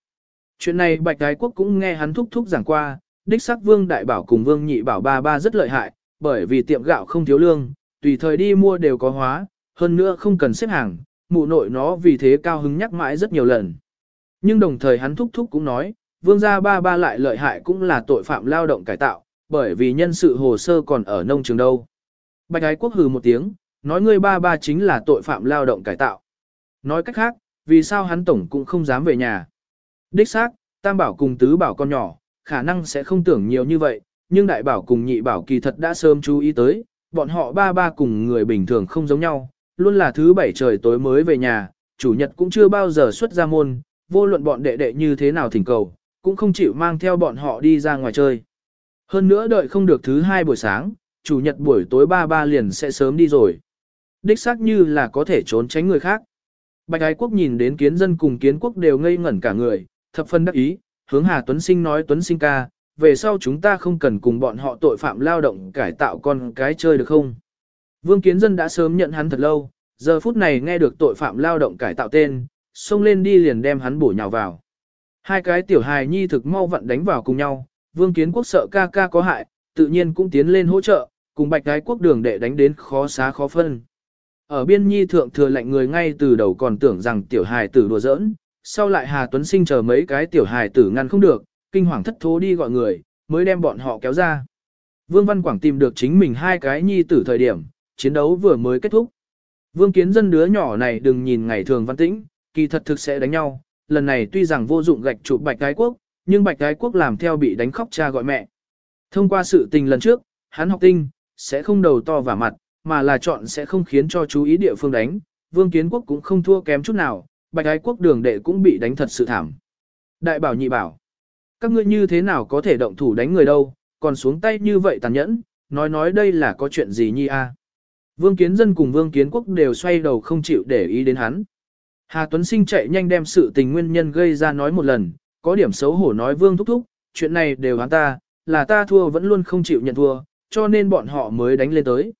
Chuyện này Bạch thái Quốc cũng nghe hắn thúc thúc giảng qua, đích xác Vương Đại Bảo cùng Vương Nhị Bảo ba ba rất lợi hại, bởi vì tiệm gạo không thiếu lương, tùy thời đi mua đều có hóa, hơn nữa không cần xếp hàng, mụ nội nó vì thế cao hứng nhắc mãi rất nhiều lần. Nhưng đồng thời hắn thúc thúc cũng nói, Vương gia ba ba lại lợi hại cũng là tội phạm lao động cải tạo, bởi vì nhân sự hồ sơ còn ở nông trường đâu. Bạch Ái Quốc hừ một tiếng, nói ngươi ba ba chính là tội phạm lao động cải tạo. Nói cách khác, vì sao hắn tổng cũng không dám về nhà. Đích xác, tam bảo cùng tứ bảo con nhỏ, khả năng sẽ không tưởng nhiều như vậy, nhưng đại bảo cùng nhị bảo kỳ thật đã sớm chú ý tới, bọn họ ba ba cùng người bình thường không giống nhau, luôn là thứ bảy trời tối mới về nhà, chủ nhật cũng chưa bao giờ xuất ra môn, vô luận bọn đệ đệ như thế nào thỉnh cầu, cũng không chịu mang theo bọn họ đi ra ngoài chơi. Hơn nữa đợi không được thứ hai buổi sáng, chủ nhật buổi tối ba ba liền sẽ sớm đi rồi. Đích xác như là có thể trốn tránh người khác. Bạch Ái Quốc nhìn đến kiến dân cùng kiến quốc đều ngây ngẩn cả người, thập phân đắc ý, hướng Hà Tuấn Sinh nói Tuấn Sinh ca, về sau chúng ta không cần cùng bọn họ tội phạm lao động cải tạo con cái chơi được không? Vương Kiến Dân đã sớm nhận hắn thật lâu, giờ phút này nghe được tội phạm lao động cải tạo tên, xông lên đi liền đem hắn bổ nhào vào. Hai cái tiểu hài nhi thực mau vận đánh vào cùng nhau, Vương Kiến Quốc sợ ca ca có hại, tự nhiên cũng tiến lên hỗ trợ, cùng bạch cái quốc đường đệ đánh đến khó xá khó phân. Ở biên nhi thượng thừa lệnh người ngay từ đầu còn tưởng rằng tiểu hài tử đùa giỡn, sau lại Hà Tuấn Sinh chờ mấy cái tiểu hài tử ngăn không được, kinh hoàng thất thố đi gọi người, mới đem bọn họ kéo ra. Vương Văn Quảng tìm được chính mình hai cái nhi tử thời điểm, chiến đấu vừa mới kết thúc. Vương Kiến dân đứa nhỏ này đừng nhìn ngày thường văn tĩnh, kỳ thật thực sẽ đánh nhau, lần này tuy rằng vô dụng gạch chụp bạch cái quốc, nhưng bạch cái quốc làm theo bị đánh khóc cha gọi mẹ. Thông qua sự tình lần trước, hắn học tinh, sẽ không đầu to và mặt, mà là chọn sẽ không khiến cho chú ý địa phương đánh, Vương Kiến Quốc cũng không thua kém chút nào, bạch ái quốc đường đệ cũng bị đánh thật sự thảm. Đại bảo nhị bảo, các ngươi như thế nào có thể động thủ đánh người đâu, còn xuống tay như vậy tàn nhẫn, nói nói đây là có chuyện gì nhi a? Vương Kiến Dân cùng Vương Kiến Quốc đều xoay đầu không chịu để ý đến hắn. Hà Tuấn Sinh chạy nhanh đem sự tình nguyên nhân gây ra nói một lần, có điểm xấu hổ nói Vương thúc thúc, chuyện này đều hắn ta, là ta thua vẫn luôn không chịu nhận thua, cho nên bọn họ mới đánh lên tới.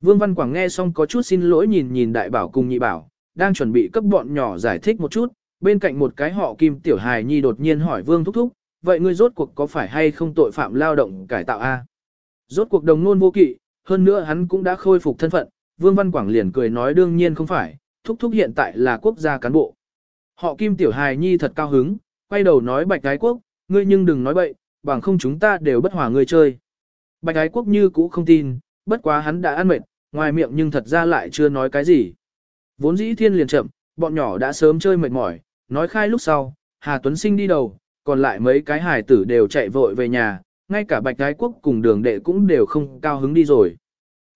Vương Văn Quảng nghe xong có chút xin lỗi nhìn nhìn đại bảo cùng nhị bảo, đang chuẩn bị cấp bọn nhỏ giải thích một chút, bên cạnh một cái họ kim tiểu hài nhi đột nhiên hỏi Vương Thúc Thúc, vậy ngươi rốt cuộc có phải hay không tội phạm lao động cải tạo a? Rốt cuộc đồng nôn vô kỵ, hơn nữa hắn cũng đã khôi phục thân phận, Vương Văn Quảng liền cười nói đương nhiên không phải, Thúc Thúc hiện tại là quốc gia cán bộ. Họ kim tiểu hài nhi thật cao hứng, quay đầu nói bạch cái quốc, ngươi nhưng đừng nói bậy, bằng không chúng ta đều bất hòa ngươi chơi. Bạch Ái quốc như cũ không tin, bất quá hắn đã ăn mệt, ngoài miệng nhưng thật ra lại chưa nói cái gì. Vốn dĩ thiên liền chậm, bọn nhỏ đã sớm chơi mệt mỏi, nói khai lúc sau, Hà Tuấn Sinh đi đầu, còn lại mấy cái hài tử đều chạy vội về nhà, ngay cả bạch gái quốc cùng đường đệ cũng đều không cao hứng đi rồi.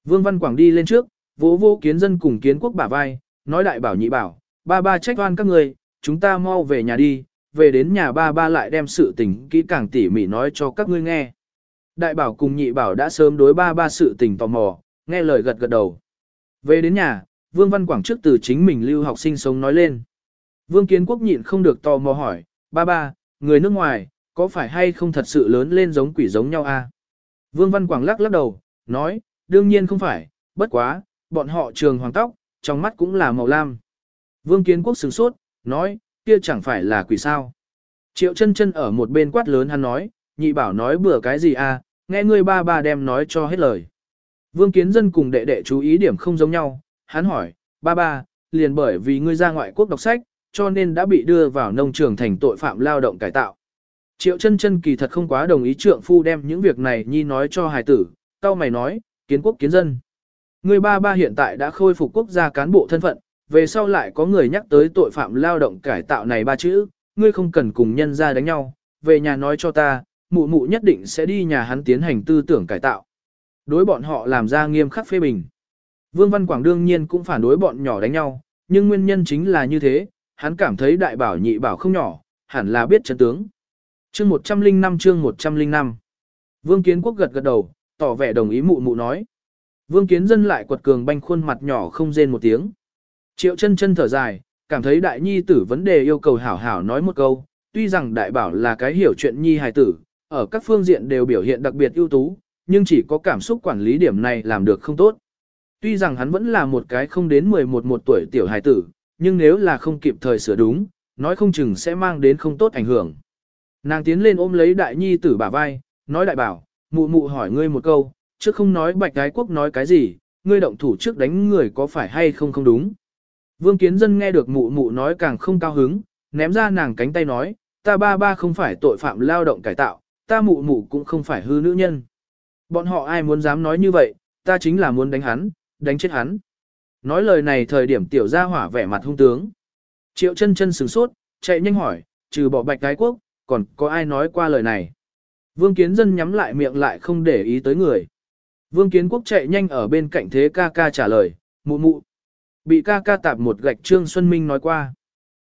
Vương Văn Quảng đi lên trước, vỗ vô kiến dân cùng kiến quốc bả vai, nói đại bảo nhị bảo, ba ba trách oan các người, chúng ta mau về nhà đi, về đến nhà ba ba lại đem sự tình kỹ càng tỉ mỉ nói cho các ngươi nghe. Đại bảo cùng nhị bảo đã sớm đối ba ba sự tình tò mò, nghe lời gật gật đầu. Về đến nhà, Vương Văn Quảng trước từ chính mình lưu học sinh sống nói lên. Vương Kiến Quốc nhịn không được tò mò hỏi, ba ba, người nước ngoài, có phải hay không thật sự lớn lên giống quỷ giống nhau a? Vương Văn Quảng lắc lắc đầu, nói, đương nhiên không phải, bất quá, bọn họ trường hoàng tóc, trong mắt cũng là màu lam. Vương Kiến Quốc sửng sốt, nói, kia chẳng phải là quỷ sao. Triệu chân chân ở một bên quát lớn hắn nói, nhị bảo nói bừa cái gì a, nghe ngươi ba ba đem nói cho hết lời. Vương Kiến Dân cùng đệ đệ chú ý điểm không giống nhau, hắn hỏi, ba ba, liền bởi vì ngươi ra ngoại quốc đọc sách, cho nên đã bị đưa vào nông trường thành tội phạm lao động cải tạo. Triệu chân chân kỳ thật không quá đồng ý trượng phu đem những việc này nhi nói cho hài tử, tao mày nói, kiến quốc kiến dân. Người ba ba hiện tại đã khôi phục quốc gia cán bộ thân phận, về sau lại có người nhắc tới tội phạm lao động cải tạo này ba chữ, ngươi không cần cùng nhân ra đánh nhau, về nhà nói cho ta, mụ mụ nhất định sẽ đi nhà hắn tiến hành tư tưởng cải tạo. Đối bọn họ làm ra nghiêm khắc phê bình. Vương Văn Quảng đương nhiên cũng phản đối bọn nhỏ đánh nhau, nhưng nguyên nhân chính là như thế, hắn cảm thấy đại bảo nhị bảo không nhỏ, hẳn là biết chân tướng. Chương 105 chương 105 Vương Kiến Quốc gật gật đầu, tỏ vẻ đồng ý mụ mụ nói. Vương Kiến Dân lại quật cường banh khuôn mặt nhỏ không rên một tiếng. Triệu chân chân thở dài, cảm thấy đại nhi tử vấn đề yêu cầu hảo hảo nói một câu, tuy rằng đại bảo là cái hiểu chuyện nhi hài tử, ở các phương diện đều biểu hiện đặc biệt ưu tú, nhưng chỉ có cảm xúc quản lý điểm này làm được không tốt. Tuy rằng hắn vẫn là một cái không đến 11 một tuổi tiểu hài tử, nhưng nếu là không kịp thời sửa đúng, nói không chừng sẽ mang đến không tốt ảnh hưởng. Nàng tiến lên ôm lấy đại nhi tử bả vai, nói đại bảo, mụ mụ hỏi ngươi một câu, chứ không nói bạch gái quốc nói cái gì, ngươi động thủ trước đánh người có phải hay không không đúng. Vương Kiến Dân nghe được mụ mụ nói càng không cao hứng, ném ra nàng cánh tay nói, ta ba ba không phải tội phạm lao động cải tạo, ta mụ mụ cũng không phải hư nữ nhân. Bọn họ ai muốn dám nói như vậy, ta chính là muốn đánh hắn, đánh chết hắn. Nói lời này thời điểm tiểu gia hỏa vẻ mặt hung tướng. Triệu chân chân sửng sốt, chạy nhanh hỏi, trừ bỏ bạch cái quốc, còn có ai nói qua lời này. Vương Kiến Dân nhắm lại miệng lại không để ý tới người. Vương Kiến Quốc chạy nhanh ở bên cạnh thế ca ca trả lời, mụ mụ. Bị ca ca tạp một gạch Trương Xuân Minh nói qua.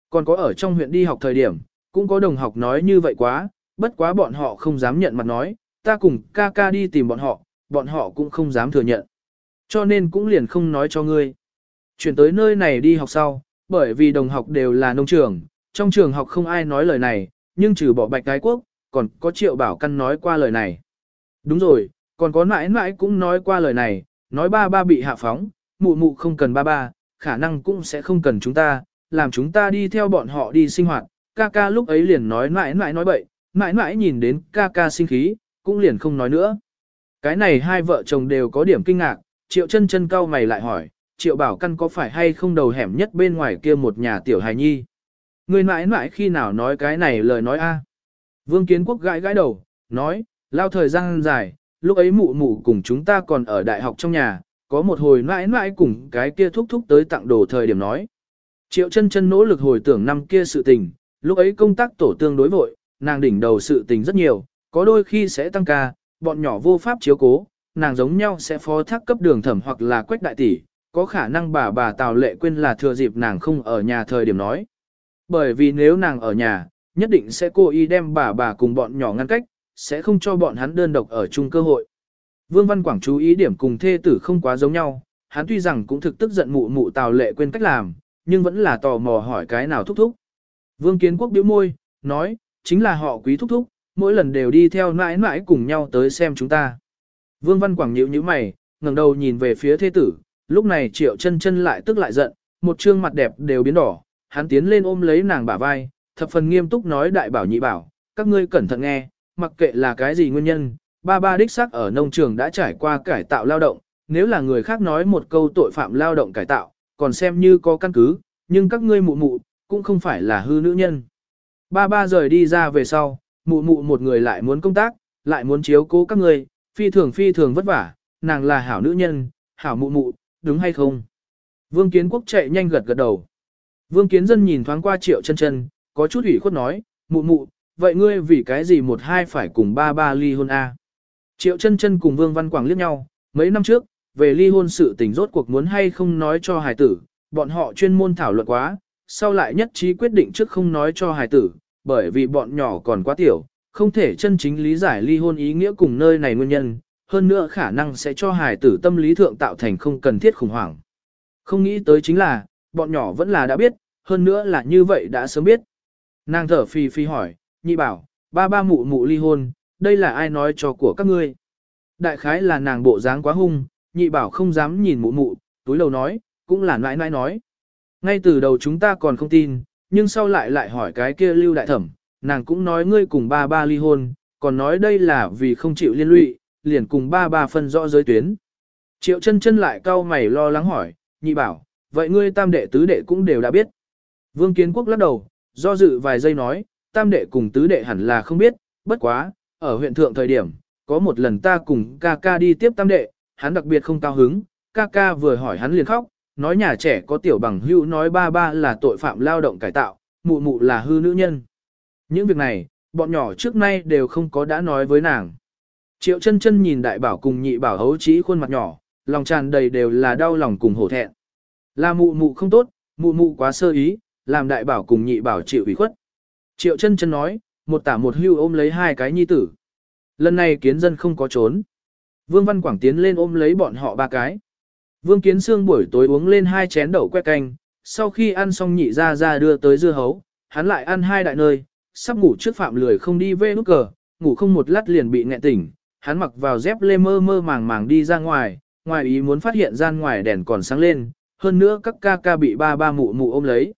Còn có ở trong huyện đi học thời điểm, cũng có đồng học nói như vậy quá, bất quá bọn họ không dám nhận mặt nói, ta cùng ca ca đi tìm bọn họ, bọn họ cũng không dám thừa nhận. Cho nên cũng liền không nói cho ngươi. Chuyển tới nơi này đi học sau, bởi vì đồng học đều là nông trường, trong trường học không ai nói lời này, nhưng trừ bỏ bạch cái quốc, còn có triệu bảo căn nói qua lời này. Đúng rồi, còn có mãi mãi cũng nói qua lời này, nói ba ba bị hạ phóng, mụ mụ không cần ba ba, khả năng cũng sẽ không cần chúng ta, làm chúng ta đi theo bọn họ đi sinh hoạt. Ca ca lúc ấy liền nói mãi mãi nói bậy, mãi mãi nhìn đến ca ca sinh khí, cũng liền không nói nữa. Cái này hai vợ chồng đều có điểm kinh ngạc, triệu chân chân cau mày lại hỏi, triệu bảo căn có phải hay không đầu hẻm nhất bên ngoài kia một nhà tiểu hài nhi. Người mãi mãi khi nào nói cái này lời nói a? Vương Kiến Quốc gãi gãi đầu, nói, lao thời gian dài, lúc ấy mụ mụ cùng chúng ta còn ở đại học trong nhà, có một hồi mãi mãi cùng cái kia thúc thúc tới tặng đồ thời điểm nói. Triệu chân chân nỗ lực hồi tưởng năm kia sự tình, lúc ấy công tác tổ tương đối vội, nàng đỉnh đầu sự tình rất nhiều, có đôi khi sẽ tăng ca, bọn nhỏ vô pháp chiếu cố, nàng giống nhau sẽ phó thác cấp đường thẩm hoặc là quách đại tỷ, có khả năng bà bà Tào Lệ quên là thừa dịp nàng không ở nhà thời điểm nói. Bởi vì nếu nàng ở nhà, nhất định sẽ cố ý đem bà bà cùng bọn nhỏ ngăn cách, sẽ không cho bọn hắn đơn độc ở chung cơ hội. Vương Văn Quảng chú ý điểm cùng thê tử không quá giống nhau, hắn tuy rằng cũng thực tức giận mụ mụ Tào Lệ quên cách làm, nhưng vẫn là tò mò hỏi cái nào thúc thúc. Vương Kiến Quốc bĩu môi, nói, chính là họ quý thúc thúc, mỗi lần đều đi theo mãi mãi cùng nhau tới xem chúng ta. Vương Văn Quảng nhíu nhíu mày, ngẩng đầu nhìn về phía thế tử, lúc này triệu chân chân lại tức lại giận, một trương mặt đẹp đều biến đỏ, hắn tiến lên ôm lấy nàng bả vai, thập phần nghiêm túc nói đại bảo nhị bảo, các ngươi cẩn thận nghe, mặc kệ là cái gì nguyên nhân, ba ba đích xác ở nông trường đã trải qua cải tạo lao động, nếu là người khác nói một câu tội phạm lao động cải tạo, còn xem như có căn cứ, nhưng các ngươi mụ mụ, cũng không phải là hư nữ nhân. Ba ba rời đi ra về sau, mụ mụ một người lại muốn công tác, lại muốn chiếu cố các người, phi thường phi thường vất vả, nàng là hảo nữ nhân, hảo mụ mụ, đúng hay không? Vương Kiến Quốc chạy nhanh gật gật đầu. Vương Kiến Dân nhìn thoáng qua triệu chân chân, có chút ủy khuất nói, mụ mụ, vậy ngươi vì cái gì một hai phải cùng ba ba ly hôn a? Triệu chân chân cùng Vương Văn Quảng liếc nhau, mấy năm trước, về ly hôn sự tình rốt cuộc muốn hay không nói cho hài tử, bọn họ chuyên môn thảo luận quá, sau lại nhất trí quyết định trước không nói cho hài tử, bởi vì bọn nhỏ còn quá tiểu, không thể chân chính lý giải ly hôn ý nghĩa cùng nơi này nguyên nhân, hơn nữa khả năng sẽ cho hài tử tâm lý thượng tạo thành không cần thiết khủng hoảng. Không nghĩ tới chính là, bọn nhỏ vẫn là đã biết, hơn nữa là như vậy đã sớm biết. Nàng thở phì phì hỏi, nhị bảo, ba ba mụ mụ ly hôn, đây là ai nói cho của các ngươi? Đại khái là nàng bộ dáng quá hung, nhị bảo không dám nhìn mụ mụ, túi lầu nói, cũng là nãi nãi nói. Ngay từ đầu chúng ta còn không tin, nhưng sau lại lại hỏi cái kia lưu đại thẩm, nàng cũng nói ngươi cùng ba ba ly hôn, còn nói đây là vì không chịu liên lụy, liền cùng ba ba phân rõ giới tuyến. Triệu chân chân lại cau mày lo lắng hỏi, nhị bảo, vậy ngươi tam đệ tứ đệ cũng đều đã biết. Vương Kiến Quốc lắc đầu, do dự vài giây nói, tam đệ cùng tứ đệ hẳn là không biết, bất quá, ở huyện thượng thời điểm, có một lần ta cùng ca ca đi tiếp tam đệ, hắn đặc biệt không cao hứng, ca ca vừa hỏi hắn liền khóc, nói nhà trẻ có tiểu bằng hữu nói ba ba là tội phạm lao động cải tạo, mụ mụ là hư nữ nhân. Những việc này, bọn nhỏ trước nay đều không có đã nói với nàng. Triệu chân chân nhìn đại bảo cùng nhị bảo hấu trí khuôn mặt nhỏ, lòng tràn đầy đều là đau lòng cùng hổ thẹn. Là mụ mụ không tốt, mụ mụ quá sơ ý, làm đại bảo cùng nhị bảo chịu ủy khuất. Triệu chân chân nói, một tả một hưu ôm lấy hai cái nhi tử. Lần này kiến dân không có trốn. Vương Văn Quảng tiến lên ôm lấy bọn họ ba cái. Vương Kiến Sương buổi tối uống lên hai chén đậu que canh, sau khi ăn xong nhị ra ra đưa tới dưa hấu, hắn lại ăn hai đại nơi, sắp ngủ trước phạm lười không đi về nút cờ, ngủ không một lát liền bị nghẹn tỉnh, hắn mặc vào dép lê mơ mơ màng màng đi ra ngoài, ngoài ý muốn phát hiện gian ngoài đèn còn sáng lên, hơn nữa các ca ca bị ba ba mụ mụ ôm lấy.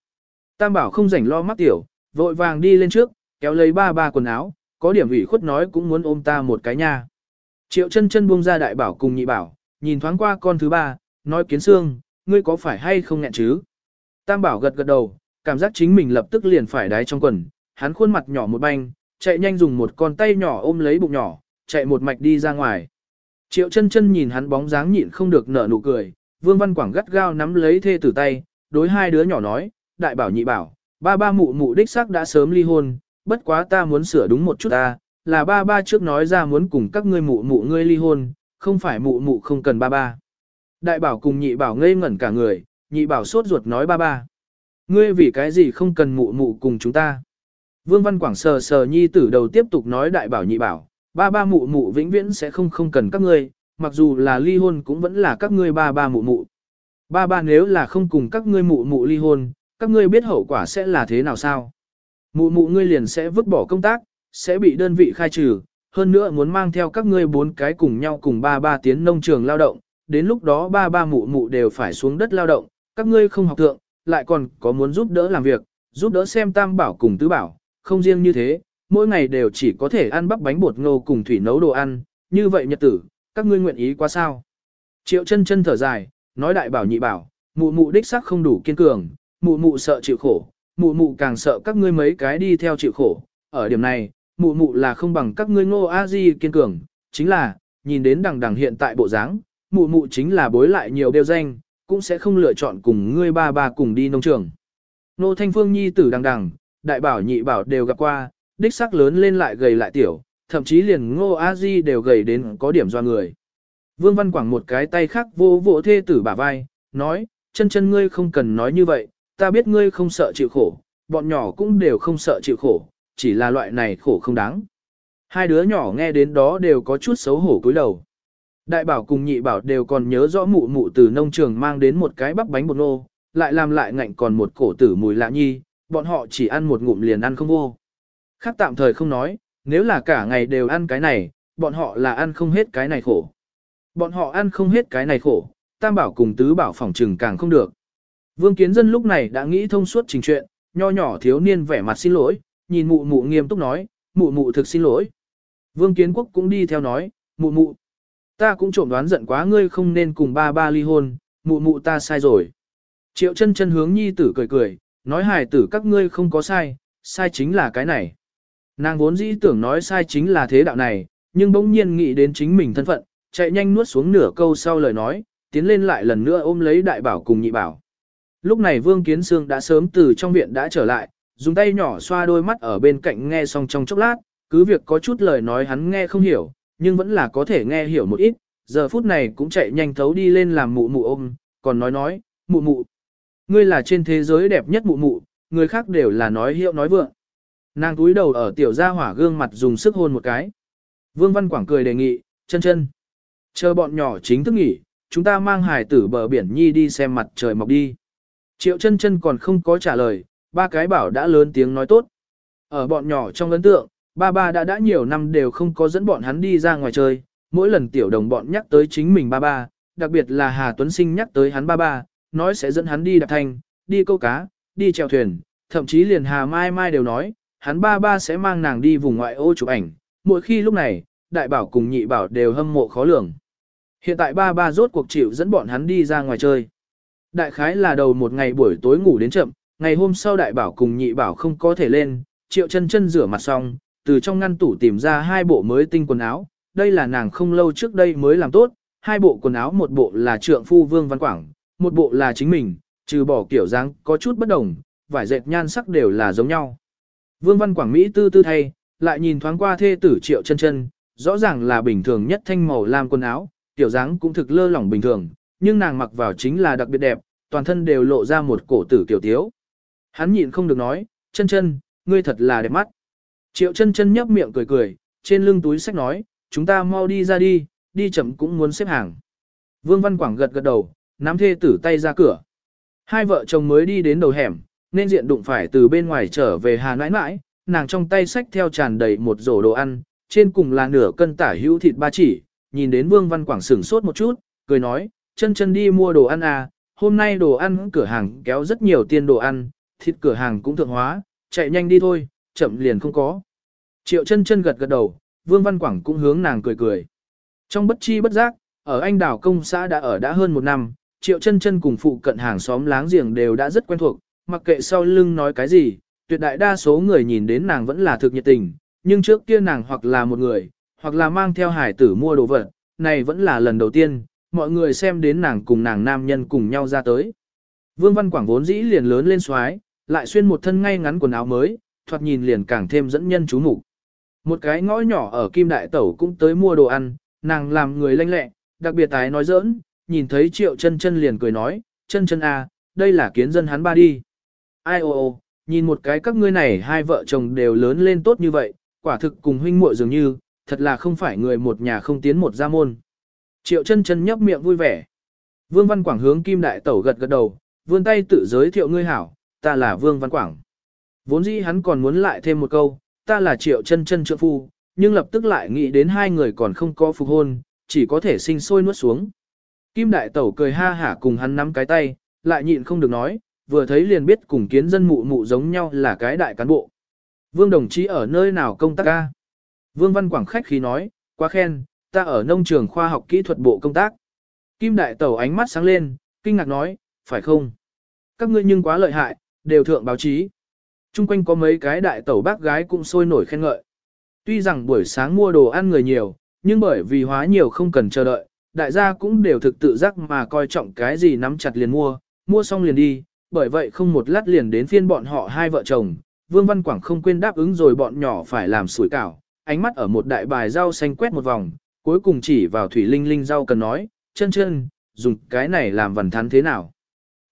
Tam bảo không rảnh lo mắc tiểu, vội vàng đi lên trước, kéo lấy ba ba quần áo, có điểm ủy khuất nói cũng muốn ôm ta một cái nha. Triệu chân chân buông ra đại bảo cùng nhị bảo, nhìn thoáng qua con thứ ba, nói kiến xương, ngươi có phải hay không nghẹn chứ? Tam bảo gật gật đầu, cảm giác chính mình lập tức liền phải đái trong quần, hắn khuôn mặt nhỏ một banh, chạy nhanh dùng một con tay nhỏ ôm lấy bụng nhỏ, chạy một mạch đi ra ngoài. Triệu chân chân nhìn hắn bóng dáng nhịn không được nở nụ cười, Vương Văn Quảng gắt gao nắm lấy thê tử tay, đối hai đứa nhỏ nói, đại bảo nhị bảo, ba ba mụ mụ đích xác đã sớm ly hôn, bất quá ta muốn sửa đúng một chút ta, là ba ba trước nói ra muốn cùng các ngươi mụ mụ ngươi ly hôn, không phải mụ mụ không cần ba ba. Đại bảo cùng nhị bảo ngây ngẩn cả người, nhị bảo sốt ruột nói ba ba. Ngươi vì cái gì không cần mụ mụ cùng chúng ta. Vương Văn Quảng sờ sờ nhi tử đầu tiếp tục nói đại bảo nhị bảo, ba ba mụ mụ vĩnh viễn sẽ không không cần các ngươi, mặc dù là ly hôn cũng vẫn là các ngươi ba ba mụ mụ. Ba ba nếu là không cùng các ngươi mụ mụ ly hôn, các ngươi biết hậu quả sẽ là thế nào sao? Mụ mụ ngươi liền sẽ vứt bỏ công tác, sẽ bị đơn vị khai trừ, hơn nữa muốn mang theo các ngươi bốn cái cùng nhau cùng ba ba tiến nông trường lao động, đến lúc đó ba ba mụ mụ đều phải xuống đất lao động, các ngươi không học thượng, lại còn có muốn giúp đỡ làm việc, giúp đỡ xem tam bảo cùng tứ bảo, không riêng như thế, mỗi ngày đều chỉ có thể ăn bắp bánh bột ngô cùng thủy nấu đồ ăn, như vậy nhật tử, các ngươi nguyện ý quá sao. Triệu chân chân thở dài, nói đại bảo nhị bảo, mụ mụ đích sắc không đủ kiên cường, mụ mụ sợ chịu khổ, mụ mụ càng sợ các ngươi mấy cái đi theo chịu khổ, ở điểm này, mụ mụ là không bằng các ngươi ngô a di kiên cường, chính là, nhìn đến đằng đằng hiện tại bộ dáng, mụ mụ chính là bối lại nhiều đeo danh, cũng sẽ không lựa chọn cùng ngươi ba ba cùng đi nông trường. Nô Thanh Phương nhi tử đằng đằng, đại bảo nhị bảo đều gặp qua, đích sắc lớn lên lại gầy lại tiểu, thậm chí liền ngô a di đều gầy đến có điểm do người. Vương Văn Quảng một cái tay khác vô vỗ thê tử bả vai, nói, chân chân ngươi không cần nói như vậy, ta biết ngươi không sợ chịu khổ, bọn nhỏ cũng đều không sợ chịu khổ, chỉ là loại này khổ không đáng. Hai đứa nhỏ nghe đến đó đều có chút xấu hổ cúi đầu. Đại bảo cùng nhị bảo đều còn nhớ rõ mụ mụ từ nông trường mang đến một cái bắp bánh bột nô, lại làm lại ngạnh còn một cổ tử mùi lạ nhi, bọn họ chỉ ăn một ngụm liền ăn không vô. Khác tạm thời không nói, nếu là cả ngày đều ăn cái này, bọn họ là ăn không hết cái này khổ. Bọn họ ăn không hết cái này khổ, tam bảo cùng tứ bảo phòng trừng càng không được. Vương Kiến Dân lúc này đã nghĩ thông suốt trình chuyện, nho nhỏ thiếu niên vẻ mặt xin lỗi, nhìn mụ mụ nghiêm túc nói, mụ mụ thực xin lỗi. Vương Kiến Quốc cũng đi theo nói, mụ mụ, ta cũng trộm đoán giận quá ngươi không nên cùng ba ba ly hôn, mụ mụ ta sai rồi. Triệu chân chân hướng nhi tử cười cười, nói hài tử các ngươi không có sai, sai chính là cái này. Nàng vốn dĩ tưởng nói sai chính là thế đạo này, nhưng bỗng nhiên nghĩ đến chính mình thân phận, chạy nhanh nuốt xuống nửa câu sau lời nói, tiến lên lại lần nữa ôm lấy đại bảo cùng nhị bảo. Lúc này Vương Kiến Sương đã sớm từ trong viện đã trở lại, dùng tay nhỏ xoa đôi mắt ở bên cạnh nghe xong trong chốc lát, cứ việc có chút lời nói hắn nghe không hiểu, nhưng vẫn là có thể nghe hiểu một ít, giờ phút này cũng chạy nhanh thấu đi lên làm mụ mụ ôm, còn nói nói, mụ mụ, ngươi là trên thế giới đẹp nhất mụ mụ, người khác đều là nói hiệu nói vượng. Nàng túi đầu ở tiểu gia hỏa gương mặt dùng sức hôn một cái. Vương Văn Quảng cười đề nghị, chân chân. Chờ bọn nhỏ chính thức nghỉ, chúng ta mang hải tử bờ biển nhi đi xem mặt trời mọc đi. Triệu chân chân còn không có trả lời, ba cái bảo đã lớn tiếng nói tốt. Ở bọn nhỏ trong ấn tượng, ba ba đã đã nhiều năm đều không có dẫn bọn hắn đi ra ngoài chơi, mỗi lần tiểu đồng bọn nhắc tới chính mình ba ba, đặc biệt là Hà Tuấn Sinh nhắc tới hắn ba ba, nói sẽ dẫn hắn đi đạp thanh, đi câu cá, đi chèo thuyền, thậm chí liền Hà Mai Mai đều nói, hắn ba ba sẽ mang nàng đi vùng ngoại ô chụp ảnh, mỗi khi lúc này, đại bảo cùng nhị bảo đều hâm mộ khó lường. Hiện tại ba ba rốt cuộc chịu dẫn bọn hắn đi ra ngoài chơi. Đại khái là đầu một ngày buổi tối ngủ đến chậm, ngày hôm sau đại bảo cùng nhị bảo không có thể lên, triệu chân chân rửa mặt xong, từ trong ngăn tủ tìm ra hai bộ mới tinh quần áo, đây là nàng không lâu trước đây mới làm tốt, hai bộ quần áo một bộ là trượng phu Vương Văn Quảng, một bộ là chính mình, trừ bỏ kiểu dáng có chút bất đồng, vải dệt nhan sắc đều là giống nhau. Vương Văn Quảng Mỹ tư tư thay, lại nhìn thoáng qua thê tử triệu chân chân, rõ ràng là bình thường nhất thanh màu lam quần áo, kiểu dáng cũng thực lơ lỏng bình thường, nhưng nàng mặc vào chính là đặc biệt đẹp, toàn thân đều lộ ra một cổ tử tiểu thiếu. Hắn nhịn không được nói, chân chân, ngươi thật là đẹp mắt. Triệu chân chân nhấp miệng cười cười, trên lưng túi sách nói, chúng ta mau đi ra đi, đi chậm cũng muốn xếp hàng. Vương Văn Quảng gật gật đầu, nắm thê tử tay ra cửa. Hai vợ chồng mới đi đến đầu hẻm, nên diện đụng phải từ bên ngoài trở về Hà nãi nãi, nàng trong tay sách theo tràn đầy một rổ đồ ăn, trên cùng là nửa cân tả hữu thịt ba chỉ, nhìn đến Vương Văn Quảng sửng sốt một chút, cười nói, chân chân đi mua đồ ăn à, hôm nay đồ ăn cửa hàng kéo rất nhiều tiền đồ ăn, thịt cửa hàng cũng thượng hóa, chạy nhanh đi thôi, chậm liền không có. Triệu chân chân gật gật đầu, Vương Văn Quảng cũng hướng nàng cười cười. Trong bất chi bất giác, ở Anh Đảo Công xã đã ở đã hơn một năm, Triệu chân chân cùng phụ cận hàng xóm láng giềng đều đã rất quen thuộc, mặc kệ sau lưng nói cái gì, tuyệt đại đa số người nhìn đến nàng vẫn là thực nhiệt tình, nhưng trước kia nàng hoặc là một người, hoặc là mang theo hải tử mua đồ vật, này vẫn là lần đầu tiên, mọi người xem đến nàng cùng nàng nam nhân cùng nhau ra tới. Vương Văn Quảng vốn dĩ liền lớn lên xoái, lại xuyên một thân ngay ngắn quần áo mới, thoạt nhìn liền càng thêm dẫn nhân chú mục. Một cái ngõ nhỏ ở Kim Đại Tẩu cũng tới mua đồ ăn, nàng làm người lanh lẹ, đặc biệt tái nói giỡn, nhìn thấy triệu chân chân liền cười nói, chân chân à, đây là kiến dân hắn ba đi. Ai ô ô, nhìn một cái các ngươi này hai vợ chồng đều lớn lên tốt như vậy, quả thực cùng huynh muội dường như, thật là không phải người một nhà không tiến một gia môn. Triệu chân chân nhấp miệng vui vẻ. Vương Văn Quảng hướng Kim Đại Tẩu gật gật đầu, vươn tay tự giới thiệu ngươi hảo, ta là Vương Văn Quảng. Vốn dĩ hắn còn muốn lại thêm một câu, ta là Triệu chân chân trượng phu, nhưng lập tức lại nghĩ đến hai người còn không có phục hôn, chỉ có thể sinh sôi nuốt xuống. Kim Đại Tẩu cười ha hả cùng hắn nắm cái tay, lại nhịn không được nói, vừa thấy liền biết cùng kiến dân mụ mụ giống nhau là cái đại cán bộ. Vương đồng chí ở nơi nào công tác ca? Vương Văn Quảng khách khí nói, quá khen, ta ở nông trường khoa học kỹ thuật bộ công tác. Kim Đại Tẩu ánh mắt sáng lên, kinh ngạc nói, phải không? Các ngươi nhưng quá lợi hại, đều thượng báo chí. Trung quanh có mấy cái đại tẩu bác gái cũng sôi nổi khen ngợi. Tuy rằng buổi sáng mua đồ ăn người nhiều, nhưng bởi vì hóa nhiều không cần chờ đợi, đại gia cũng đều thực tự giác mà coi trọng cái gì nắm chặt liền mua, mua xong liền đi, bởi vậy không một lát liền đến phiên bọn họ hai vợ chồng. Vương Văn Quảng không quên đáp ứng rồi bọn nhỏ phải làm sủi cảo, ánh mắt ở một đại bài rau xanh quét một vòng, cuối cùng chỉ vào thủy linh linh rau cần nói, chân chân, dùng cái này làm vần thắn thế nào.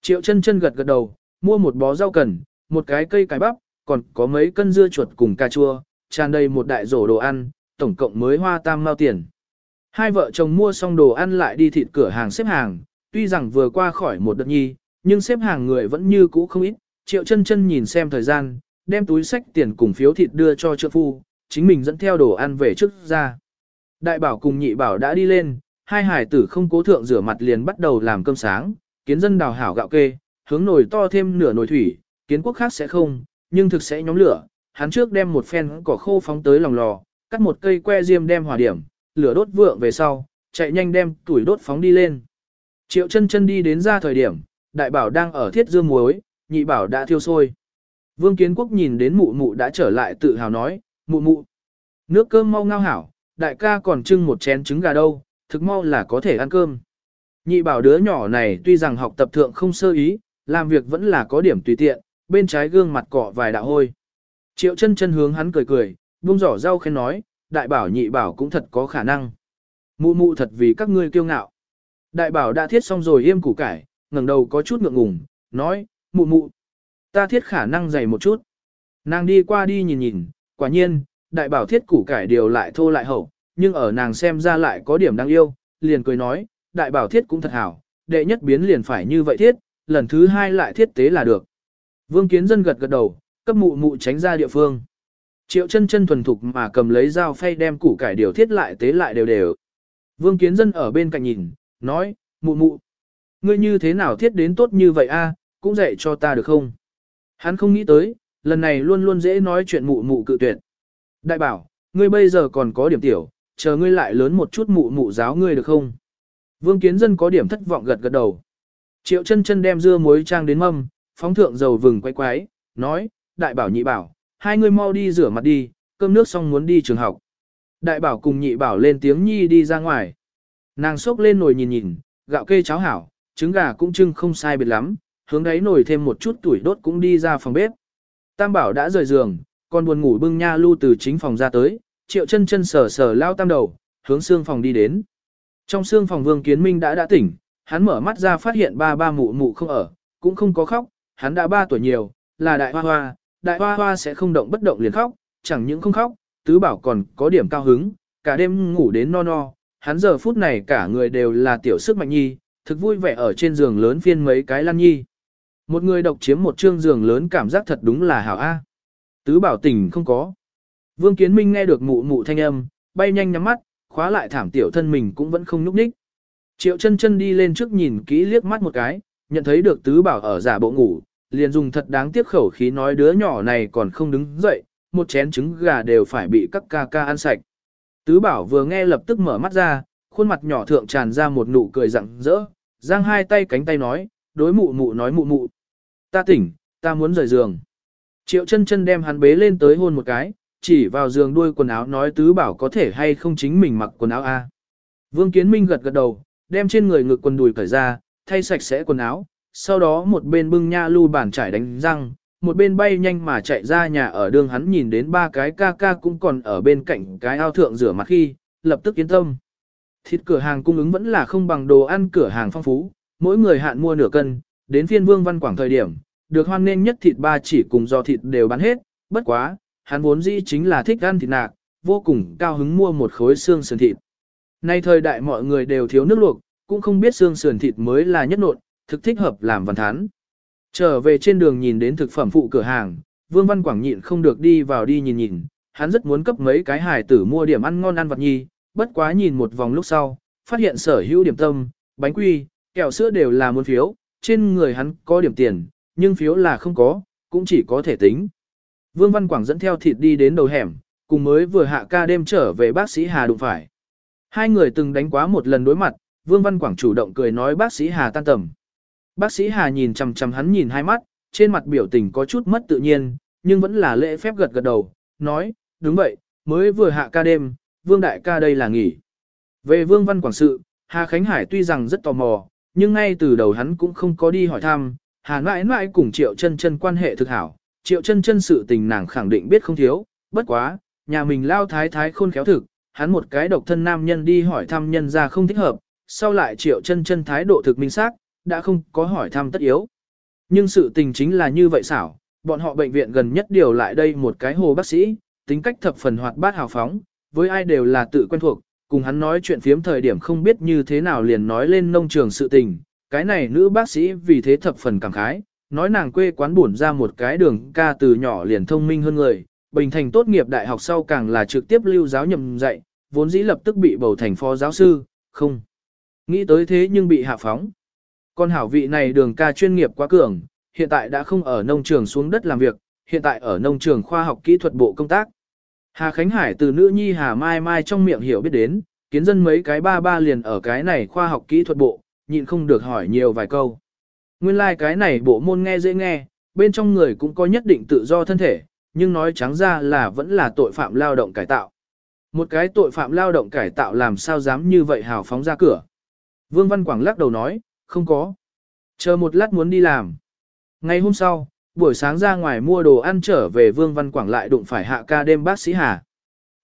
Triệu chân chân gật gật đầu, mua một bó rau cần, một cái cây cải bắp, còn có mấy cân dưa chuột cùng cà chua, tràn đầy một đại rổ đồ ăn, tổng cộng mới hoa tam mao tiền. Hai vợ chồng mua xong đồ ăn lại đi thịt cửa hàng xếp hàng, tuy rằng vừa qua khỏi một đợt nhi, nhưng xếp hàng người vẫn như cũ không ít. Triệu chân chân nhìn xem thời gian, đem túi sách tiền cùng phiếu thịt đưa cho trợ phu, chính mình dẫn theo đồ ăn về trước ra. Đại bảo cùng nhị bảo đã đi lên, hai hải tử không cố thượng rửa mặt liền bắt đầu làm cơm sáng, kiến dân đào hảo gạo kê, hướng nồi to thêm nửa nồi thủy, kiến quốc khác sẽ không, nhưng thực sẽ nhóm lửa. Hắn trước đem một phen cỏ khô phóng tới lòng lò, cắt một cây que diêm đem hỏa điểm, lửa đốt vượng về sau, chạy nhanh đem tuổi đốt phóng đi lên. Triệu chân chân đi đến ra thời điểm, đại bảo đang ở thiết dương muối, nhị bảo đã thiêu sôi. Vương Kiến Quốc nhìn đến mụ mụ đã trở lại tự hào nói, mụ mụ, nước cơm mau ngao hảo, đại ca còn trưng một chén trứng gà đâu, thực mau là có thể ăn cơm. Nhị bảo đứa nhỏ này tuy rằng học tập thượng không sơ ý, làm việc vẫn là có điểm tùy tiện, bên trái gương mặt cọ vài đạo hôi. Triệu chân chân hướng hắn cười cười, buông giỏ rau khen nói, đại bảo nhị bảo cũng thật có khả năng. Mụ mụ thật vì các ngươi kiêu ngạo. Đại bảo đã thiết xong rồi yêm củ cải, ngẩng đầu có chút ngượng ngùng, nói, mụ mụ, ta thiết khả năng dày một chút. Nàng đi qua đi nhìn nhìn, quả nhiên, đại bảo thiết củ cải điều lại thô lại hậu, nhưng ở nàng xem ra lại có điểm đáng yêu, liền cười nói, đại bảo thiết cũng thật hảo, đệ nhất biến liền phải như vậy thiết, lần thứ hai lại thiết tế là được. Vương kiến dân gật gật đầu, cấp mụ mụ tránh ra địa phương. Triệu chân chân thuần thục mà cầm lấy dao phay đem củ cải điều thiết lại tế lại đều đều. Vương kiến dân ở bên cạnh nhìn, nói, mụ mụ, ngươi như thế nào thiết đến tốt như vậy a, cũng dạy cho ta được không? Hắn không nghĩ tới, lần này luôn luôn dễ nói chuyện mụ mụ cự tuyệt. Đại bảo, ngươi bây giờ còn có điểm tiểu, chờ ngươi lại lớn một chút mụ mụ giáo ngươi được không? Vương Kiến Dân có điểm thất vọng gật gật đầu. Triệu chân chân đem dưa muối trang đến mâm, phóng thượng dầu vừng quay quái, nói, đại bảo nhị bảo, hai người mau đi rửa mặt đi, cơm nước xong muốn đi trường học. Đại bảo cùng nhị bảo lên tiếng nhi đi ra ngoài. Nàng xốc lên nồi nhìn nhìn, gạo kê cháo hảo, trứng gà cũng trưng không sai biệt lắm, hướng đáy nồi thêm một chút tuổi đốt cũng đi ra phòng bếp. Tam bảo đã rời giường, còn buồn ngủ bưng nha lưu từ chính phòng ra tới, triệu chân chân sờ sờ lao tam đầu, hướng xương phòng đi đến. Trong xương phòng vương kiến minh đã đã tỉnh, hắn mở mắt ra phát hiện ba ba mụ mụ không ở, cũng không có khóc, hắn đã ba tuổi nhiều, là đại hoa hoa, đại hoa hoa sẽ không động bất động liền khóc, chẳng những không khóc, tứ bảo còn có điểm cao hứng, cả đêm ngủ đến no no, hắn giờ phút này cả người đều là tiểu sức mạnh nhi, thực vui vẻ ở trên giường lớn phiên mấy cái lăn nhi. Một người độc chiếm một trương giường lớn cảm giác thật đúng là hảo A. Tứ bảo tình không có. Vương Kiến Minh nghe được mụ mụ thanh âm, bay nhanh nhắm mắt, khóa lại thảm tiểu thân mình cũng vẫn không nhúc nhích. Triệu chân chân đi lên trước nhìn kỹ liếc mắt một cái, nhận thấy được tứ bảo ở giả bộ ngủ, liền dùng thật đáng tiếc khẩu khí nói đứa nhỏ này còn không đứng dậy, một chén trứng gà đều phải bị các ca ca ăn sạch. Tứ bảo vừa nghe lập tức mở mắt ra, khuôn mặt nhỏ thượng tràn ra một nụ cười rặng rỡ, giang hai tay cánh tay nói, đối mụ mụ nói mụ mụ. Ta tỉnh, ta muốn rời giường. Triệu chân chân đem hắn bế lên tới hôn một cái, chỉ vào giường đuôi quần áo nói tứ bảo có thể hay không chính mình mặc quần áo a. Vương Kiến Minh gật gật đầu, đem trên người ngực quần đùi cởi ra, thay sạch sẽ quần áo, sau đó một bên bưng nha lưu bản trải đánh răng, một bên bay nhanh mà chạy ra nhà ở đường hắn nhìn đến ba cái ca ca cũng còn ở bên cạnh cái ao thượng rửa mặt khi, lập tức yên tâm. Thịt cửa hàng cung ứng vẫn là không bằng đồ ăn cửa hàng phong phú, mỗi người hạn mua nửa cân, đến phiên vương văn quảng thời điểm, được hoan nên nhất thịt ba chỉ cùng do thịt đều bán hết, bất quá, hắn vốn dĩ chính là thích ăn thịt nạc, vô cùng cao hứng mua một khối xương sườn thịt. Nay thời đại mọi người đều thiếu nước luộc, cũng không biết xương sườn thịt mới là nhất nộn, thực thích hợp làm văn thán. Trở về trên đường nhìn đến thực phẩm phụ cửa hàng, Vương Văn Quảng nhịn không được đi vào đi nhìn nhìn, hắn rất muốn cấp mấy cái hài tử mua điểm ăn ngon ăn vặt nhi, bất quá nhìn một vòng lúc sau, phát hiện sở hữu điểm tâm, bánh quy, kẹo sữa đều là muốn phiếu, trên người hắn có điểm tiền, nhưng phiếu là không có, cũng chỉ có thể tính. Vương Văn Quảng dẫn theo thịt đi đến đầu hẻm, cùng mới vừa hạ ca đêm trở về bác sĩ Hà đụng phải. Hai người từng đánh quá một lần đối mặt, Vương Văn Quảng chủ động cười nói bác sĩ Hà tan tầm. Bác sĩ Hà nhìn chằm chằm hắn nhìn hai mắt, trên mặt biểu tình có chút mất tự nhiên, nhưng vẫn là lễ phép gật gật đầu, nói, đúng vậy, mới vừa hạ ca đêm, Vương Đại ca đây là nghỉ. Về Vương Văn Quảng sự, Hà Khánh Hải tuy rằng rất tò mò, nhưng ngay từ đầu hắn cũng không có đi hỏi thăm, Hà mãi mãi cùng Triệu chân chân quan hệ thực hảo, Triệu chân chân sự tình nàng khẳng định biết không thiếu, bất quá, nhà mình lao thái thái khôn khéo thực, hắn một cái độc thân nam nhân đi hỏi thăm nhân ra không thích hợp, sau lại Triệu chân chân thái độ thực minh xác, đã không có hỏi thăm tất yếu. Nhưng sự tình chính là như vậy xảo, bọn họ bệnh viện gần nhất điều lại đây một cái hồ bác sĩ, tính cách thập phần hoạt bát hào phóng, với ai đều là tự quen thuộc, cùng hắn nói chuyện phiếm thời điểm không biết như thế nào liền nói lên nông trường sự tình, cái này nữ bác sĩ vì thế thập phần cảm khái, nói nàng quê quán buồn ra một cái đường ca từ nhỏ liền thông minh hơn người, bình thành tốt nghiệp đại học sau càng là trực tiếp lưu giáo nhầm dạy, vốn dĩ lập tức bị bầu thành phó giáo sư, không. Nghĩ tới thế nhưng bị hạ phóng. Con hảo vị này đường ca chuyên nghiệp quá cường, hiện tại đã không ở nông trường xuống đất làm việc, hiện tại ở nông trường khoa học kỹ thuật bộ công tác. Hà Khánh Hải từ nữ nhi Hà Mai Mai trong miệng hiểu biết đến, kiến dân mấy cái ba ba liền ở cái này khoa học kỹ thuật bộ, nhịn không được hỏi nhiều vài câu. Nguyên lai like cái này bộ môn nghe dễ nghe, bên trong người cũng có nhất định tự do thân thể, nhưng nói trắng ra là vẫn là tội phạm lao động cải tạo. Một cái tội phạm lao động cải tạo làm sao dám như vậy hào phóng ra cửa. Vương Văn Quảng lắc đầu nói, không có. Chờ một lát muốn đi làm. Ngày hôm sau, buổi sáng ra ngoài mua đồ ăn trở về Vương Văn Quảng lại đụng phải hạ ca đêm bác sĩ Hà.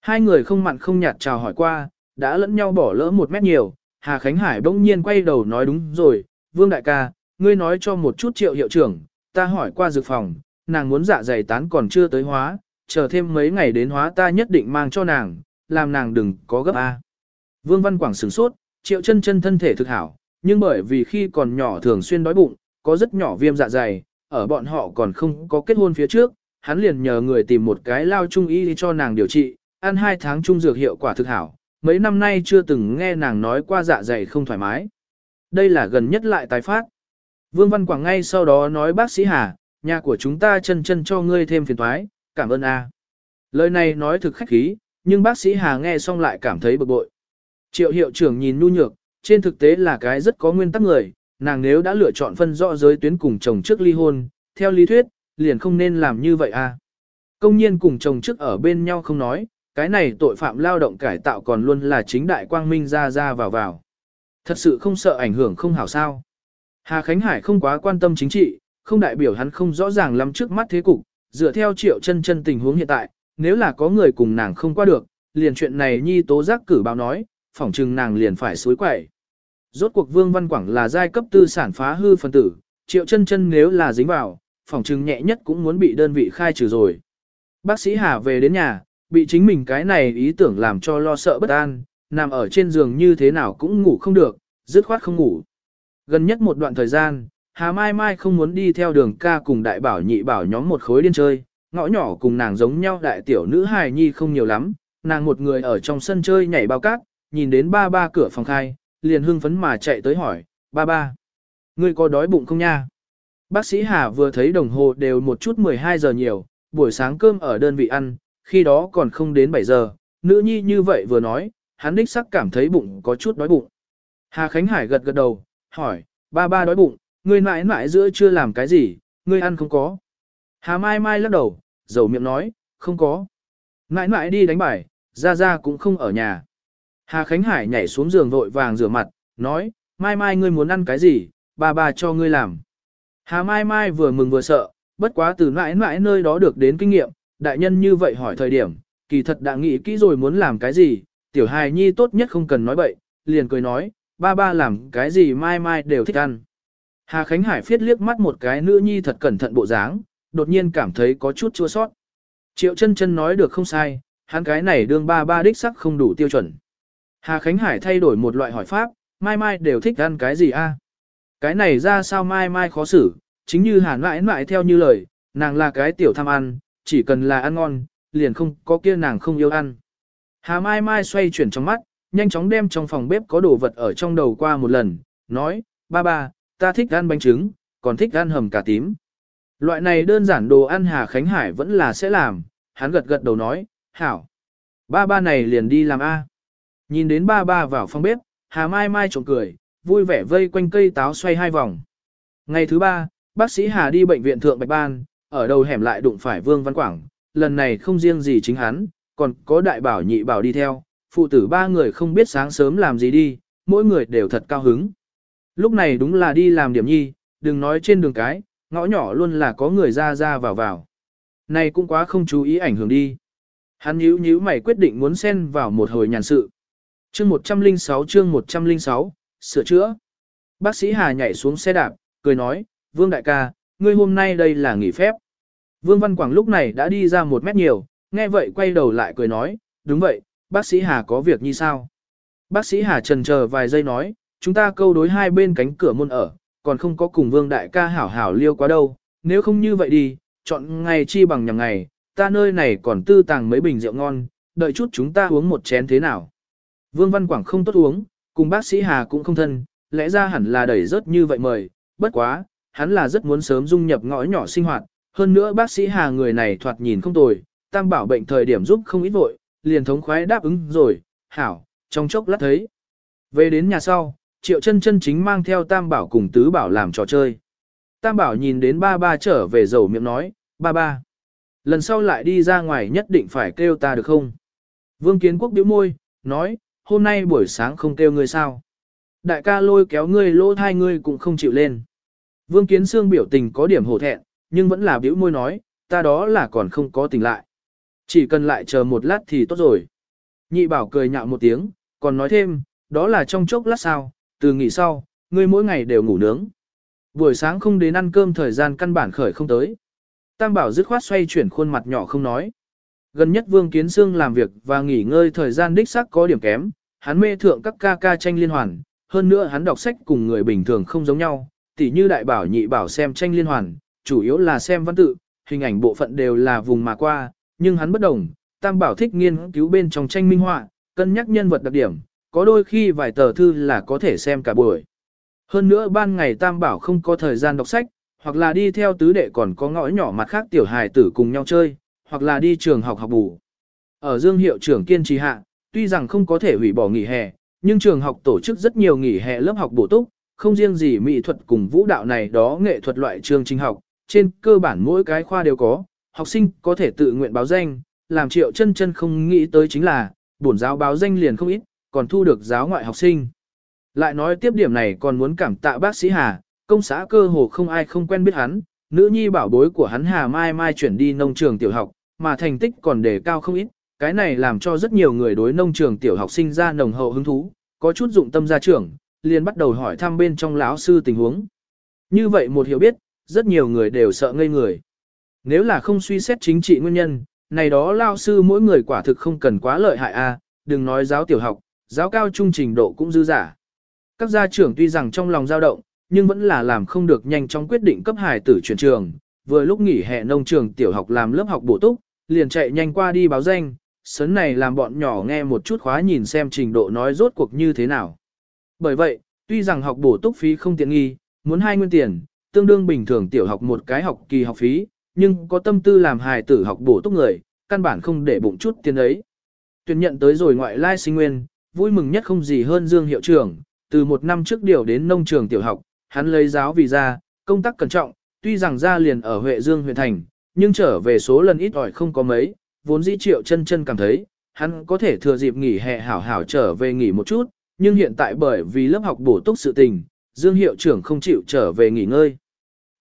Hai người không mặn không nhạt chào hỏi qua, đã lẫn nhau bỏ lỡ một mét nhiều. Hà Khánh Hải bỗng nhiên quay đầu nói đúng rồi, Vương Đại ca, ngươi nói cho một chút triệu hiệu trưởng, ta hỏi qua dược phòng, nàng muốn dạ dày tán còn chưa tới hóa, chờ thêm mấy ngày đến hóa ta nhất định mang cho nàng, làm nàng đừng có gấp A. Vương Văn Quảng sửng sốt, triệu chân chân thân thể thực hảo, nhưng bởi vì khi còn nhỏ thường xuyên đói bụng, có rất nhỏ viêm dạ dày, ở bọn họ còn không có kết hôn phía trước, hắn liền nhờ người tìm một cái lao trung y cho nàng điều trị, ăn hai tháng trung dược hiệu quả thực hảo, mấy năm nay chưa từng nghe nàng nói qua dạ dày không thoải mái. Đây là gần nhất lại tái phát. Vương Văn Quảng ngay sau đó nói bác sĩ Hà, nhà của chúng ta chân chân cho ngươi thêm phiền thoái, cảm ơn a. Lời này nói thực khách khí, nhưng bác sĩ Hà nghe xong lại cảm thấy bực bội. Triệu hiệu trưởng nhìn nhu nhược, trên thực tế là cái rất có nguyên tắc người, nàng nếu đã lựa chọn phân rõ giới tuyến cùng chồng trước ly hôn, theo lý thuyết, liền không nên làm như vậy à. Công nhiên cùng chồng trước ở bên nhau không nói, cái này tội phạm lao động cải tạo còn luôn là chính đại quang minh ra ra vào vào. Thật sự không sợ ảnh hưởng không hảo sao. Hà Khánh Hải không quá quan tâm chính trị, không đại biểu hắn không rõ ràng lắm trước mắt thế cục, dựa theo triệu chân chân tình huống hiện tại, nếu là có người cùng nàng không qua được, liền chuyện này nhi tố giác cử báo nói, phỏng chừng nàng liền phải suối quẩy. Rốt cuộc Vương Văn Quảng là giai cấp tư sản phá hư phân tử, triệu chân chân nếu là dính vào, phỏng chừng nhẹ nhất cũng muốn bị đơn vị khai trừ rồi. Bác sĩ Hà về đến nhà, bị chính mình cái này ý tưởng làm cho lo sợ bất an, nằm ở trên giường như thế nào cũng ngủ không được, dứt khoát không ngủ. Gần nhất một đoạn thời gian, Hà Mai Mai không muốn đi theo đường ca cùng đại bảo nhị bảo nhóm một khối điên chơi, ngõ nhỏ cùng nàng giống nhau đại tiểu nữ hài nhi không nhiều lắm, nàng một người ở trong sân chơi nhảy bao cát, nhìn đến ba ba cửa phòng khai, liền hưng phấn mà chạy tới hỏi, ba ba, ngươi có đói bụng không nha? Bác sĩ Hà vừa thấy đồng hồ đều một chút 12 giờ nhiều, buổi sáng cơm ở đơn vị ăn, khi đó còn không đến 7 giờ, nữ nhi như vậy vừa nói, hắn đích sắc cảm thấy bụng có chút đói bụng. Hà Khánh Hải gật gật đầu, hỏi, ba ba đói bụng, ngươi mãi mãi giữa chưa làm cái gì, ngươi ăn không có. Hà Mai Mai lắc đầu, dầu miệng nói, không có. Mãi mãi đi đánh bài, ra ra cũng không ở nhà. Hà Khánh Hải nhảy xuống giường vội vàng rửa mặt, nói, Mai Mai ngươi muốn ăn cái gì, bà bà cho ngươi làm. Hà Mai Mai vừa mừng vừa sợ, bất quá từ mãi mãi nơi đó được đến kinh nghiệm, đại nhân như vậy hỏi thời điểm, kỳ thật đã nghĩ kỹ rồi muốn làm cái gì, tiểu hài nhi tốt nhất không cần nói bậy, liền cười nói, ba ba làm cái gì Mai Mai đều thích ăn. Hà Khánh Hải phiết liếc mắt một cái nữ nhi thật cẩn thận bộ dáng, đột nhiên cảm thấy có chút chua sót. Triệu chân chân nói được không sai, hắn cái này đương ba ba đích sắc không đủ tiêu chuẩn. Hà Khánh Hải thay đổi một loại hỏi pháp, mai mai đều thích ăn cái gì a? Cái này ra sao mai mai khó xử, chính như hàn mãi mãi theo như lời, nàng là cái tiểu tham ăn, chỉ cần là ăn ngon, liền không có kia nàng không yêu ăn. Hà mai mai xoay chuyển trong mắt, nhanh chóng đem trong phòng bếp có đồ vật ở trong đầu qua một lần, nói, ba ba, ta thích ăn bánh trứng, còn thích ăn hầm cà tím. Loại này đơn giản đồ ăn Hà Khánh Hải vẫn là sẽ làm, hắn gật gật đầu nói, hảo. Ba ba này liền đi làm A. Nhìn đến ba ba vào phòng bếp, Hà Mai Mai trộm cười, vui vẻ vây quanh cây táo xoay hai vòng. Ngày thứ ba, bác sĩ Hà đi bệnh viện Thượng Bạch Ban, ở đầu hẻm lại đụng phải Vương Văn Quảng, lần này không riêng gì chính hắn, còn có đại bảo nhị bảo đi theo, phụ tử ba người không biết sáng sớm làm gì đi, mỗi người đều thật cao hứng. Lúc này đúng là đi làm điểm nhi, đừng nói trên đường cái, ngõ nhỏ luôn là có người ra ra vào vào. Này cũng quá không chú ý ảnh hưởng đi. Hắn nhíu nhíu mày quyết định muốn xen vào một hồi nhàn sự. Chương 106 chương 106, sửa chữa. Bác sĩ Hà nhảy xuống xe đạp, cười nói, Vương đại ca, ngươi hôm nay đây là nghỉ phép. Vương Văn Quảng lúc này đã đi ra một mét nhiều, nghe vậy quay đầu lại cười nói, đúng vậy, bác sĩ Hà có việc như sao? Bác sĩ Hà trần chờ vài giây nói, chúng ta câu đối hai bên cánh cửa môn ở, còn không có cùng Vương đại ca hảo hảo liêu quá đâu, nếu không như vậy đi, chọn ngày chi bằng nhằm ngày, ta nơi này còn tư tàng mấy bình rượu ngon, đợi chút chúng ta uống một chén thế nào. Vương Văn Quảng không tốt uống, cùng bác sĩ Hà cũng không thân, lẽ ra hẳn là đẩy rớt như vậy mời, bất quá, hắn là rất muốn sớm dung nhập ngõ nhỏ sinh hoạt, hơn nữa bác sĩ Hà người này thoạt nhìn không tồi, tam bảo bệnh thời điểm giúp không ít vội, liền thống khoái đáp ứng rồi, hảo, trong chốc lát thấy. Về đến nhà sau, triệu chân chân chính mang theo tam bảo cùng tứ bảo làm trò chơi. Tam bảo nhìn đến ba ba trở về dầu miệng nói, ba ba. Lần sau lại đi ra ngoài nhất định phải kêu ta được không? Vương Kiến Quốc bĩu môi, nói, hôm nay buổi sáng không kêu ngươi sao? Đại ca lôi kéo ngươi lỗ thai ngươi cũng không chịu lên. Vương Kiến Sương biểu tình có điểm hổ thẹn, nhưng vẫn là biểu môi nói, ta đó là còn không có tỉnh lại. Chỉ cần lại chờ một lát thì tốt rồi. Nhị bảo cười nhạo một tiếng, còn nói thêm, đó là trong chốc lát sao, từ nghỉ sau, ngươi mỗi ngày đều ngủ nướng. Buổi sáng không đến ăn cơm thời gian căn bản khởi không tới. Tam bảo dứt khoát xoay chuyển khuôn mặt nhỏ không nói. Gần nhất Vương Kiến Sương làm việc và nghỉ ngơi thời gian đích xác có điểm kém, hắn mê thượng các ca ca tranh liên hoàn, hơn nữa hắn đọc sách cùng người bình thường không giống nhau, tỉ như đại bảo nhị bảo xem tranh liên hoàn, chủ yếu là xem văn tự, hình ảnh bộ phận đều là vùng mà qua, nhưng hắn bất đồng, Tam bảo thích nghiên cứu bên trong tranh minh họa, cân nhắc nhân vật đặc điểm, có đôi khi vài tờ thư là có thể xem cả buổi. Hơn nữa ban ngày Tam bảo không có thời gian đọc sách, hoặc là đi theo tứ đệ còn có ngõ nhỏ mặt khác tiểu hài tử cùng nhau chơi, hoặc là đi trường học học bù. Ở Dương hiệu trưởng kiên trì hạ, tuy rằng không có thể hủy bỏ nghỉ hè, nhưng trường học tổ chức rất nhiều nghỉ hè lớp học bổ túc, không riêng gì mỹ thuật cùng vũ đạo này đó nghệ thuật loại trường trình học, trên cơ bản mỗi cái khoa đều có, học sinh có thể tự nguyện báo danh, làm triệu chân chân không nghĩ tới chính là, bổn giáo báo danh liền không ít, còn thu được giáo ngoại học sinh. Lại nói tiếp điểm này còn muốn cảm tạ bác sĩ Hà, công xã cơ hồ không ai không quen biết hắn, nữ nhi bảo bối của hắn Hà Mai Mai chuyển đi nông trường tiểu học, mà thành tích còn đề cao không ít, cái này làm cho rất nhiều người đối nông trường tiểu học sinh ra nồng hậu hứng thú, có chút dụng tâm gia trưởng, liền bắt đầu hỏi thăm bên trong lão sư tình huống. Như vậy một hiểu biết, rất nhiều người đều sợ ngây người. Nếu là không suy xét chính trị nguyên nhân, này đó lao sư mỗi người quả thực không cần quá lợi hại a, đừng nói giáo tiểu học, giáo cao trung trình độ cũng dư giả. Các gia trưởng tuy rằng trong lòng dao động, nhưng vẫn là làm không được nhanh chóng quyết định cấp hài tử chuyển trường, vừa lúc nghỉ hè nông trường tiểu học làm lớp học bổ túc, liền chạy nhanh qua đi báo danh, sớn này làm bọn nhỏ nghe một chút khóa nhìn xem trình độ nói rốt cuộc như thế nào. Bởi vậy, tuy rằng học bổ túc phí không tiện nghi, muốn hai nguyên tiền, tương đương bình thường tiểu học một cái học kỳ học phí, nhưng có tâm tư làm hài tử học bổ túc người, căn bản không để bụng chút tiền ấy. Tuyển nhận tới rồi ngoại lai sinh nguyên, vui mừng nhất không gì hơn Dương hiệu trưởng, từ một năm trước điều đến nông trường tiểu học, hắn lấy giáo vì ra, công tác cẩn trọng, tuy rằng ra liền ở Huệ Dương huyện thành, nhưng trở về số lần ít ỏi không có mấy, vốn dĩ triệu chân chân cảm thấy, hắn có thể thừa dịp nghỉ hè hảo hảo trở về nghỉ một chút, nhưng hiện tại bởi vì lớp học bổ túc sự tình, Dương hiệu trưởng không chịu trở về nghỉ ngơi.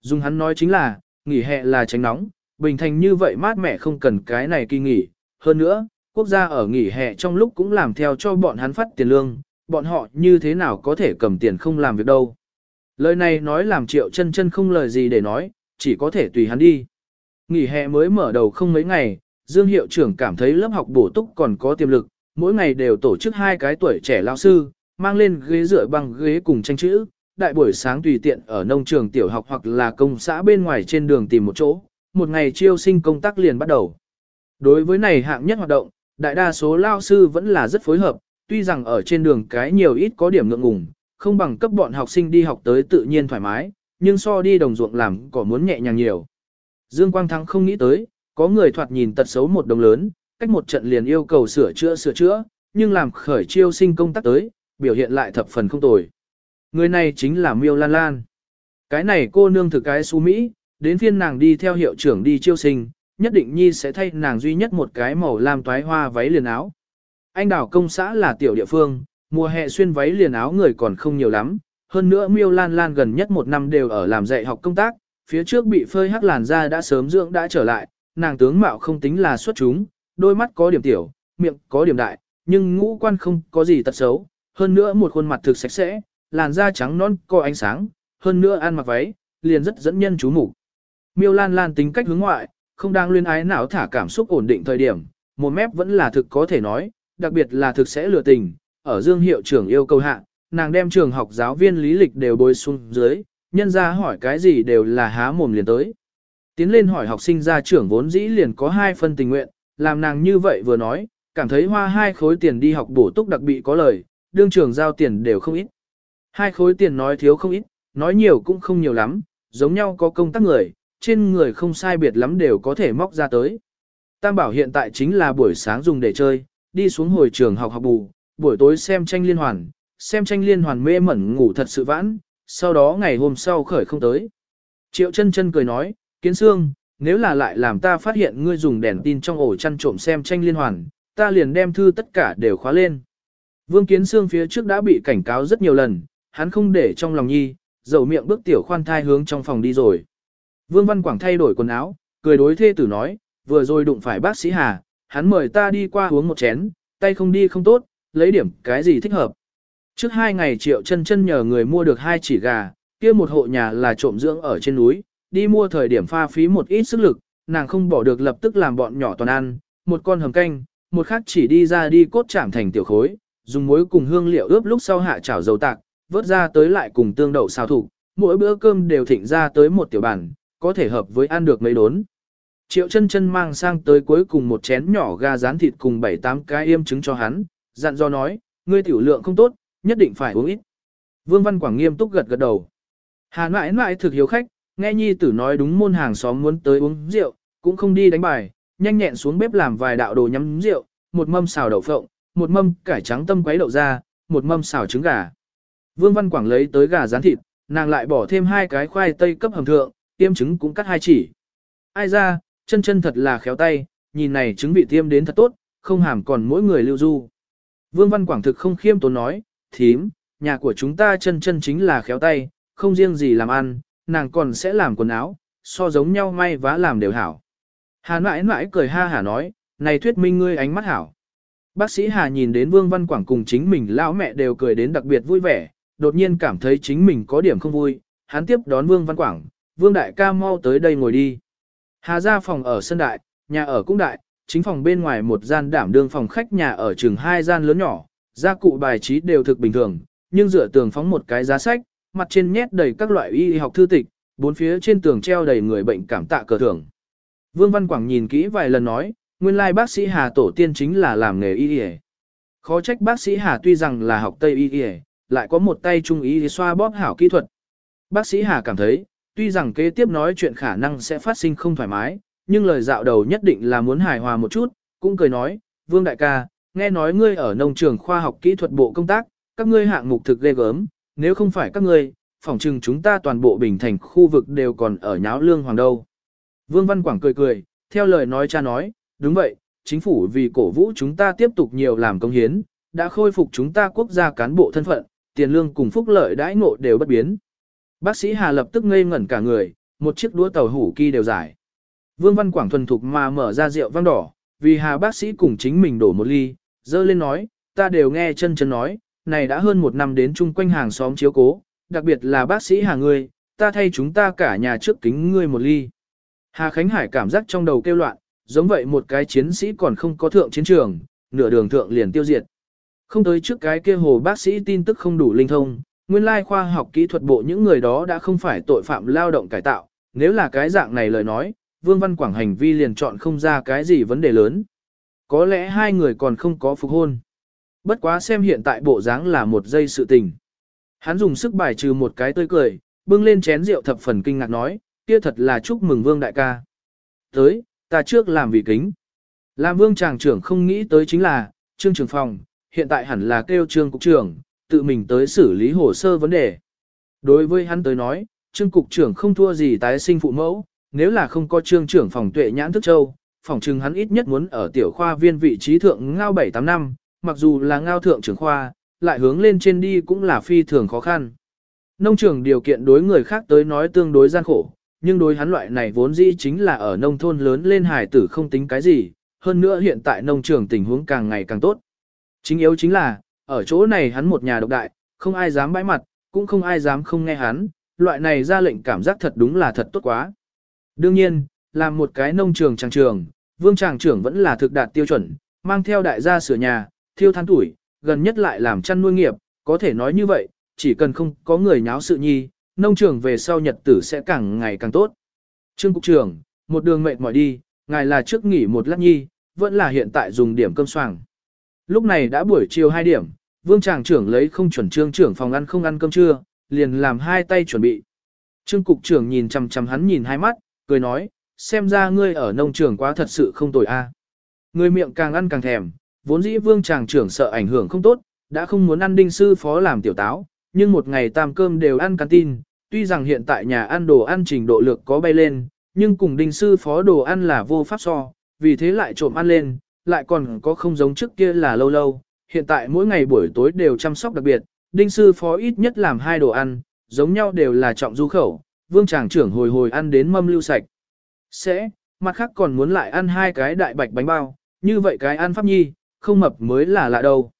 Dung hắn nói chính là, nghỉ hè là tránh nóng, bình thành như vậy mát mẻ không cần cái này kỳ nghỉ. Hơn nữa, quốc gia ở nghỉ hè trong lúc cũng làm theo cho bọn hắn phát tiền lương, bọn họ như thế nào có thể cầm tiền không làm việc đâu. Lời này nói làm triệu chân chân không lời gì để nói, chỉ có thể tùy hắn đi. Nghỉ hè mới mở đầu không mấy ngày, Dương hiệu trưởng cảm thấy lớp học bổ túc còn có tiềm lực, mỗi ngày đều tổ chức hai cái tuổi trẻ lao sư, mang lên ghế dựa bằng ghế cùng tranh chữ, đại buổi sáng tùy tiện ở nông trường tiểu học hoặc là công xã bên ngoài trên đường tìm một chỗ, một ngày chiêu sinh công tác liền bắt đầu. Đối với này hạng nhất hoạt động, đại đa số lao sư vẫn là rất phối hợp, tuy rằng ở trên đường cái nhiều ít có điểm ngượng ngùng, không bằng cấp bọn học sinh đi học tới tự nhiên thoải mái, nhưng so đi đồng ruộng làm có muốn nhẹ nhàng nhiều. Dương Quang Thắng không nghĩ tới, có người thoạt nhìn tật xấu một đồng lớn, cách một trận liền yêu cầu sửa chữa sửa chữa, nhưng làm khởi chiêu sinh công tác tới, biểu hiện lại thập phần không tồi. Người này chính là Miêu Lan Lan. Cái này cô nương thực cái su Mỹ, đến phiên nàng đi theo hiệu trưởng đi chiêu sinh, nhất định nhi sẽ thay nàng duy nhất một cái màu lam toái hoa váy liền áo. Anh đảo công xã là tiểu địa phương, mùa hè xuyên váy liền áo người còn không nhiều lắm, hơn nữa Miêu Lan Lan gần nhất một năm đều ở làm dạy học công tác, phía trước bị phơi hắc làn da đã sớm dưỡng đã trở lại, nàng tướng mạo không tính là xuất chúng, đôi mắt có điểm tiểu, miệng có điểm đại, nhưng ngũ quan không có gì tật xấu, hơn nữa một khuôn mặt thực sạch sẽ, làn da trắng non có ánh sáng, hơn nữa ăn mặc váy, liền rất dẫn nhân chú mục. Miêu Lan Lan tính cách hướng ngoại, không đang luyên ái não thả cảm xúc ổn định thời điểm, một mép vẫn là thực có thể nói, đặc biệt là thực sẽ lừa tình. Ở Dương hiệu trưởng yêu cầu hạ, nàng đem trường học giáo viên lý lịch đều bôi xuống dưới, nhân ra hỏi cái gì đều là há mồm liền tới. Tiến lên hỏi học sinh ra trưởng vốn dĩ liền có hai phân tình nguyện, làm nàng như vậy vừa nói, cảm thấy hoa hai khối tiền đi học bổ túc đặc bị có lời, đương trường giao tiền đều không ít. Hai khối tiền nói thiếu không ít, nói nhiều cũng không nhiều lắm, giống nhau có công tác người, trên người không sai biệt lắm đều có thể móc ra tới. Tam bảo hiện tại chính là buổi sáng dùng để chơi, đi xuống hồi trường học học bù, buổi tối xem tranh liên hoàn, xem tranh liên hoàn mê mẩn ngủ thật sự vãn, sau đó ngày hôm sau khởi không tới. Triệu chân chân cười nói, kiến xương, nếu là lại làm ta phát hiện ngươi dùng đèn tin trong ổ chăn trộm xem tranh liên hoàn, ta liền đem thư tất cả đều khóa lên. Vương Kiến xương phía trước đã bị cảnh cáo rất nhiều lần, hắn không để trong lòng nhi, dầu miệng bước tiểu khoan thai hướng trong phòng đi rồi. Vương Văn Quảng thay đổi quần áo, cười đối thê tử nói, vừa rồi đụng phải bác sĩ Hà, hắn mời ta đi qua uống một chén, tay không đi không tốt, lấy điểm cái gì thích hợp. Trước hai ngày triệu chân chân nhờ người mua được hai chỉ gà, kia một hộ nhà là trộm dưỡng ở trên núi, đi mua thời điểm pha phí một ít sức lực, nàng không bỏ được lập tức làm bọn nhỏ toàn ăn, một con hầm canh, một khác chỉ đi ra đi cốt chạm thành tiểu khối, dùng muối cùng hương liệu ướp lúc sau hạ chảo dầu tạc, vớt ra tới lại cùng tương đậu xào thủ, mỗi bữa cơm đều thịnh ra tới một tiểu bản, có thể hợp với ăn được mấy đốn. Triệu chân chân mang sang tới cuối cùng một chén nhỏ gà rán thịt cùng bảy tám cái yêm trứng cho hắn, dặn do nói, ngươi tiểu lượng không tốt, nhất định phải uống ít. Vương Văn Quảng nghiêm túc gật gật đầu. Hà mãi mãi thực hiếu khách, nghe nhi tử nói đúng môn hàng xóm muốn tới uống rượu, cũng không đi đánh bài, nhanh nhẹn xuống bếp làm vài đạo đồ nhắm rượu, một mâm xào đậu phộng, một mâm cải trắng tâm quấy đậu ra, một mâm xào trứng gà. Vương Văn Quảng lấy tới gà rán thịt, nàng lại bỏ thêm hai cái khoai tây cấp hầm thượng, tiêm trứng cũng cắt hai chỉ. Ai ra, chân chân thật là khéo tay, nhìn này trứng bị tiêm đến thật tốt, không hàm còn mỗi người lưu du. Vương Văn Quảng thực không khiêm tốn nói, thím, nhà của chúng ta chân chân chính là khéo tay, không riêng gì làm ăn, nàng còn sẽ làm quần áo, so giống nhau may vá làm đều hảo. Hà mãi mãi cười ha hà nói, này thuyết minh ngươi ánh mắt hảo. Bác sĩ Hà nhìn đến Vương Văn Quảng cùng chính mình lão mẹ đều cười đến đặc biệt vui vẻ, đột nhiên cảm thấy chính mình có điểm không vui, hắn tiếp đón Vương Văn Quảng, Vương Đại ca mau tới đây ngồi đi. Hà ra phòng ở sân đại, nhà ở cũng đại, chính phòng bên ngoài một gian đảm đương phòng khách nhà ở trường hai gian lớn nhỏ, gia cụ bài trí đều thực bình thường, nhưng dựa tường phóng một cái giá sách, mặt trên nhét đầy các loại y học thư tịch, bốn phía trên tường treo đầy người bệnh cảm tạ cờ thưởng. Vương Văn Quảng nhìn kỹ vài lần nói, nguyên lai bác sĩ Hà tổ tiên chính là làm nghề y y. Khó trách bác sĩ Hà tuy rằng là học Tây y y, lại có một tay trung y xoa bóp hảo kỹ thuật. Bác sĩ Hà cảm thấy, tuy rằng kế tiếp nói chuyện khả năng sẽ phát sinh không thoải mái, nhưng lời dạo đầu nhất định là muốn hài hòa một chút, cũng cười nói, Vương Đại ca, nghe nói ngươi ở nông trường khoa học kỹ thuật bộ công tác, các ngươi hạng mục thực ghê gớm, nếu không phải các ngươi, phỏng chừng chúng ta toàn bộ bình thành khu vực đều còn ở nháo lương hoàng đâu. Vương Văn Quảng cười cười, theo lời nói cha nói, đúng vậy, chính phủ vì cổ vũ chúng ta tiếp tục nhiều làm công hiến, đã khôi phục chúng ta quốc gia cán bộ thân phận, tiền lương cùng phúc lợi đãi ngộ đều bất biến. Bác sĩ Hà lập tức ngây ngẩn cả người, một chiếc đũa tàu hủ kỳ đều giải. Vương Văn Quảng thuần thục mà mở ra rượu vang đỏ, vì Hà bác sĩ cùng chính mình đổ một ly, dơ lên nói, ta đều nghe chân chân nói, này đã hơn một năm đến chung quanh hàng xóm chiếu cố, đặc biệt là bác sĩ Hà ngươi, ta thay chúng ta cả nhà trước kính ngươi một ly. Hà Khánh Hải cảm giác trong đầu kêu loạn, giống vậy một cái chiến sĩ còn không có thượng chiến trường, nửa đường thượng liền tiêu diệt. Không tới trước cái kia hồ bác sĩ tin tức không đủ linh thông, nguyên lai khoa học kỹ thuật bộ những người đó đã không phải tội phạm lao động cải tạo, nếu là cái dạng này lời nói, Vương Văn Quảng hành vi liền chọn không ra cái gì vấn đề lớn. Có lẽ hai người còn không có phục hôn. Bất quá xem hiện tại bộ dáng là một giây sự tình. Hắn dùng sức bài trừ một cái tươi cười, bưng lên chén rượu thập phần kinh ngạc nói, kia thật là chúc mừng Vương đại ca. Tới, ta trước làm vị kính. Làm Vương chàng trưởng không nghĩ tới chính là, trương trưởng phòng, hiện tại hẳn là kêu trương cục trưởng, tự mình tới xử lý hồ sơ vấn đề. Đối với hắn tới nói, trương cục trưởng không thua gì tái sinh phụ mẫu, nếu là không có trương trưởng phòng tuệ nhãn thức châu, Phỏng chừng hắn ít nhất muốn ở tiểu khoa viên vị trí thượng ngao 7-8 năm, mặc dù là ngao thượng trưởng khoa, lại hướng lên trên đi cũng là phi thường khó khăn. Nông trường điều kiện đối người khác tới nói tương đối gian khổ, nhưng đối hắn loại này vốn dĩ chính là ở nông thôn lớn lên hải tử không tính cái gì, hơn nữa hiện tại nông trường tình huống càng ngày càng tốt. Chính yếu chính là, ở chỗ này hắn một nhà độc đại, không ai dám bãi mặt, cũng không ai dám không nghe hắn, loại này ra lệnh cảm giác thật đúng là thật tốt quá. Đương nhiên, làm một cái nông trường tràng trường, vương tràng trưởng vẫn là thực đạt tiêu chuẩn, mang theo đại gia sửa nhà, thiêu than tuổi, gần nhất lại làm chăn nuôi nghiệp, có thể nói như vậy, chỉ cần không có người nháo sự nhi, nông trường về sau nhật tử sẽ càng ngày càng tốt. Trương Cục trưởng, một đường mệt mỏi đi, ngài là trước nghỉ một lát nhi, vẫn là hiện tại dùng điểm cơm soảng. Lúc này đã buổi chiều 2 điểm, vương tràng trưởng lấy không chuẩn trương trưởng phòng ăn không ăn cơm trưa, liền làm hai tay chuẩn bị. Trương Cục trưởng nhìn chằm chằm hắn nhìn hai mắt, cười nói, xem ra ngươi ở nông trường quá thật sự không tồi a. À. Người miệng càng ăn càng thèm, vốn dĩ vương tràng trưởng sợ ảnh hưởng không tốt, đã không muốn ăn đinh sư phó làm tiểu táo, nhưng một ngày tam cơm đều ăn canteen, tuy rằng hiện tại nhà ăn đồ ăn trình độ lược có bay lên, nhưng cùng đinh sư phó đồ ăn là vô pháp so, vì thế lại trộm ăn lên, lại còn có không giống trước kia là lâu lâu, hiện tại mỗi ngày buổi tối đều chăm sóc đặc biệt, đinh sư phó ít nhất làm hai đồ ăn, giống nhau đều là trọng du khẩu, vương tràng trưởng hồi hồi ăn đến mâm lưu sạch. Sẽ, mặt khác còn muốn lại ăn hai cái đại bạch bánh bao, như vậy cái ăn pháp nhi, không mập mới là lạ đâu.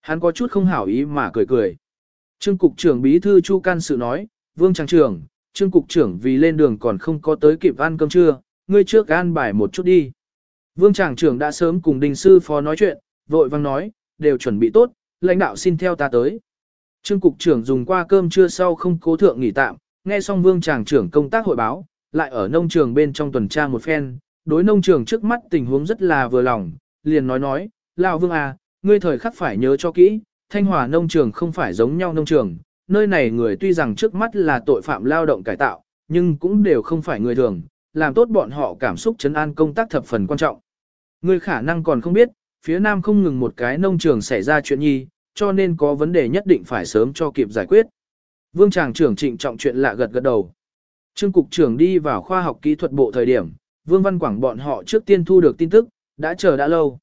Hắn có chút không hảo ý mà cười cười. Trương cục trưởng bí thư Chu Can sự nói, Vương Trang trưởng, Trương cục trưởng vì lên đường còn không có tới kịp ăn cơm trưa, ngươi trước ăn bài một chút đi. Vương Tràng trưởng đã sớm cùng đình sư phó nói chuyện, vội vang nói, đều chuẩn bị tốt, lãnh đạo xin theo ta tới. Trương cục trưởng dùng qua cơm trưa sau không cố thượng nghỉ tạm, nghe xong Vương Tràng trưởng công tác hội báo, lại ở nông trường bên trong tuần tra một phen, đối nông trường trước mắt tình huống rất là vừa lòng, liền nói nói, Lão Vương à, ngươi thời khắc phải nhớ cho kỹ, Thanh Hòa nông trường không phải giống nhau nông trường, nơi này người tuy rằng trước mắt là tội phạm lao động cải tạo, nhưng cũng đều không phải người thường, làm tốt bọn họ cảm xúc chấn an công tác thập phần quan trọng. Ngươi khả năng còn không biết, phía nam không ngừng một cái nông trường xảy ra chuyện nhi, cho nên có vấn đề nhất định phải sớm cho kịp giải quyết. Vương chàng trưởng trịnh trọng chuyện lạ gật gật đầu. Trương cục trưởng đi vào khoa học kỹ thuật bộ thời điểm, Vương Văn Quảng bọn họ trước tiên thu được tin tức, đã chờ đã lâu.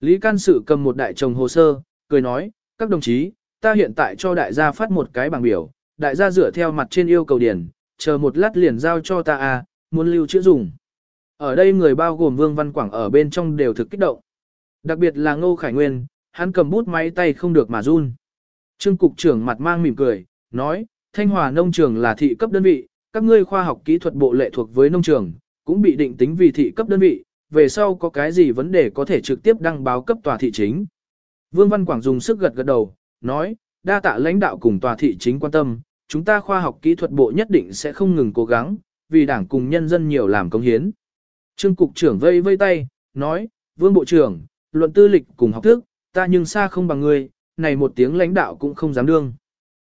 Lý Can Sự cầm một đại chồng hồ sơ, cười nói, các đồng chí, ta hiện tại cho đại gia phát một cái bảng biểu, đại gia dựa theo mặt trên yêu cầu điển, chờ một lát liền giao cho ta à, muốn lưu chữ dùng. Ở đây người bao gồm Vương Văn Quảng ở bên trong đều thực kích động. Đặc biệt là Ngô Khải Nguyên, hắn cầm bút máy tay không được mà run. Trương cục trưởng mặt mang mỉm cười, nói, Thanh Hòa nông trường là thị cấp đơn vị, các ngươi khoa học kỹ thuật bộ lệ thuộc với nông trường, cũng bị định tính vì thị cấp đơn vị, về sau có cái gì vấn đề có thể trực tiếp đăng báo cấp tòa thị chính. Vương Văn Quảng dùng sức gật gật đầu, nói, đa tạ lãnh đạo cùng tòa thị chính quan tâm, chúng ta khoa học kỹ thuật bộ nhất định sẽ không ngừng cố gắng, vì đảng cùng nhân dân nhiều làm công hiến. Trương cục trưởng vây vây tay, nói, Vương Bộ trưởng, luận tư lịch cùng học thức, ta nhưng xa không bằng ngươi, này một tiếng lãnh đạo cũng không dám đương.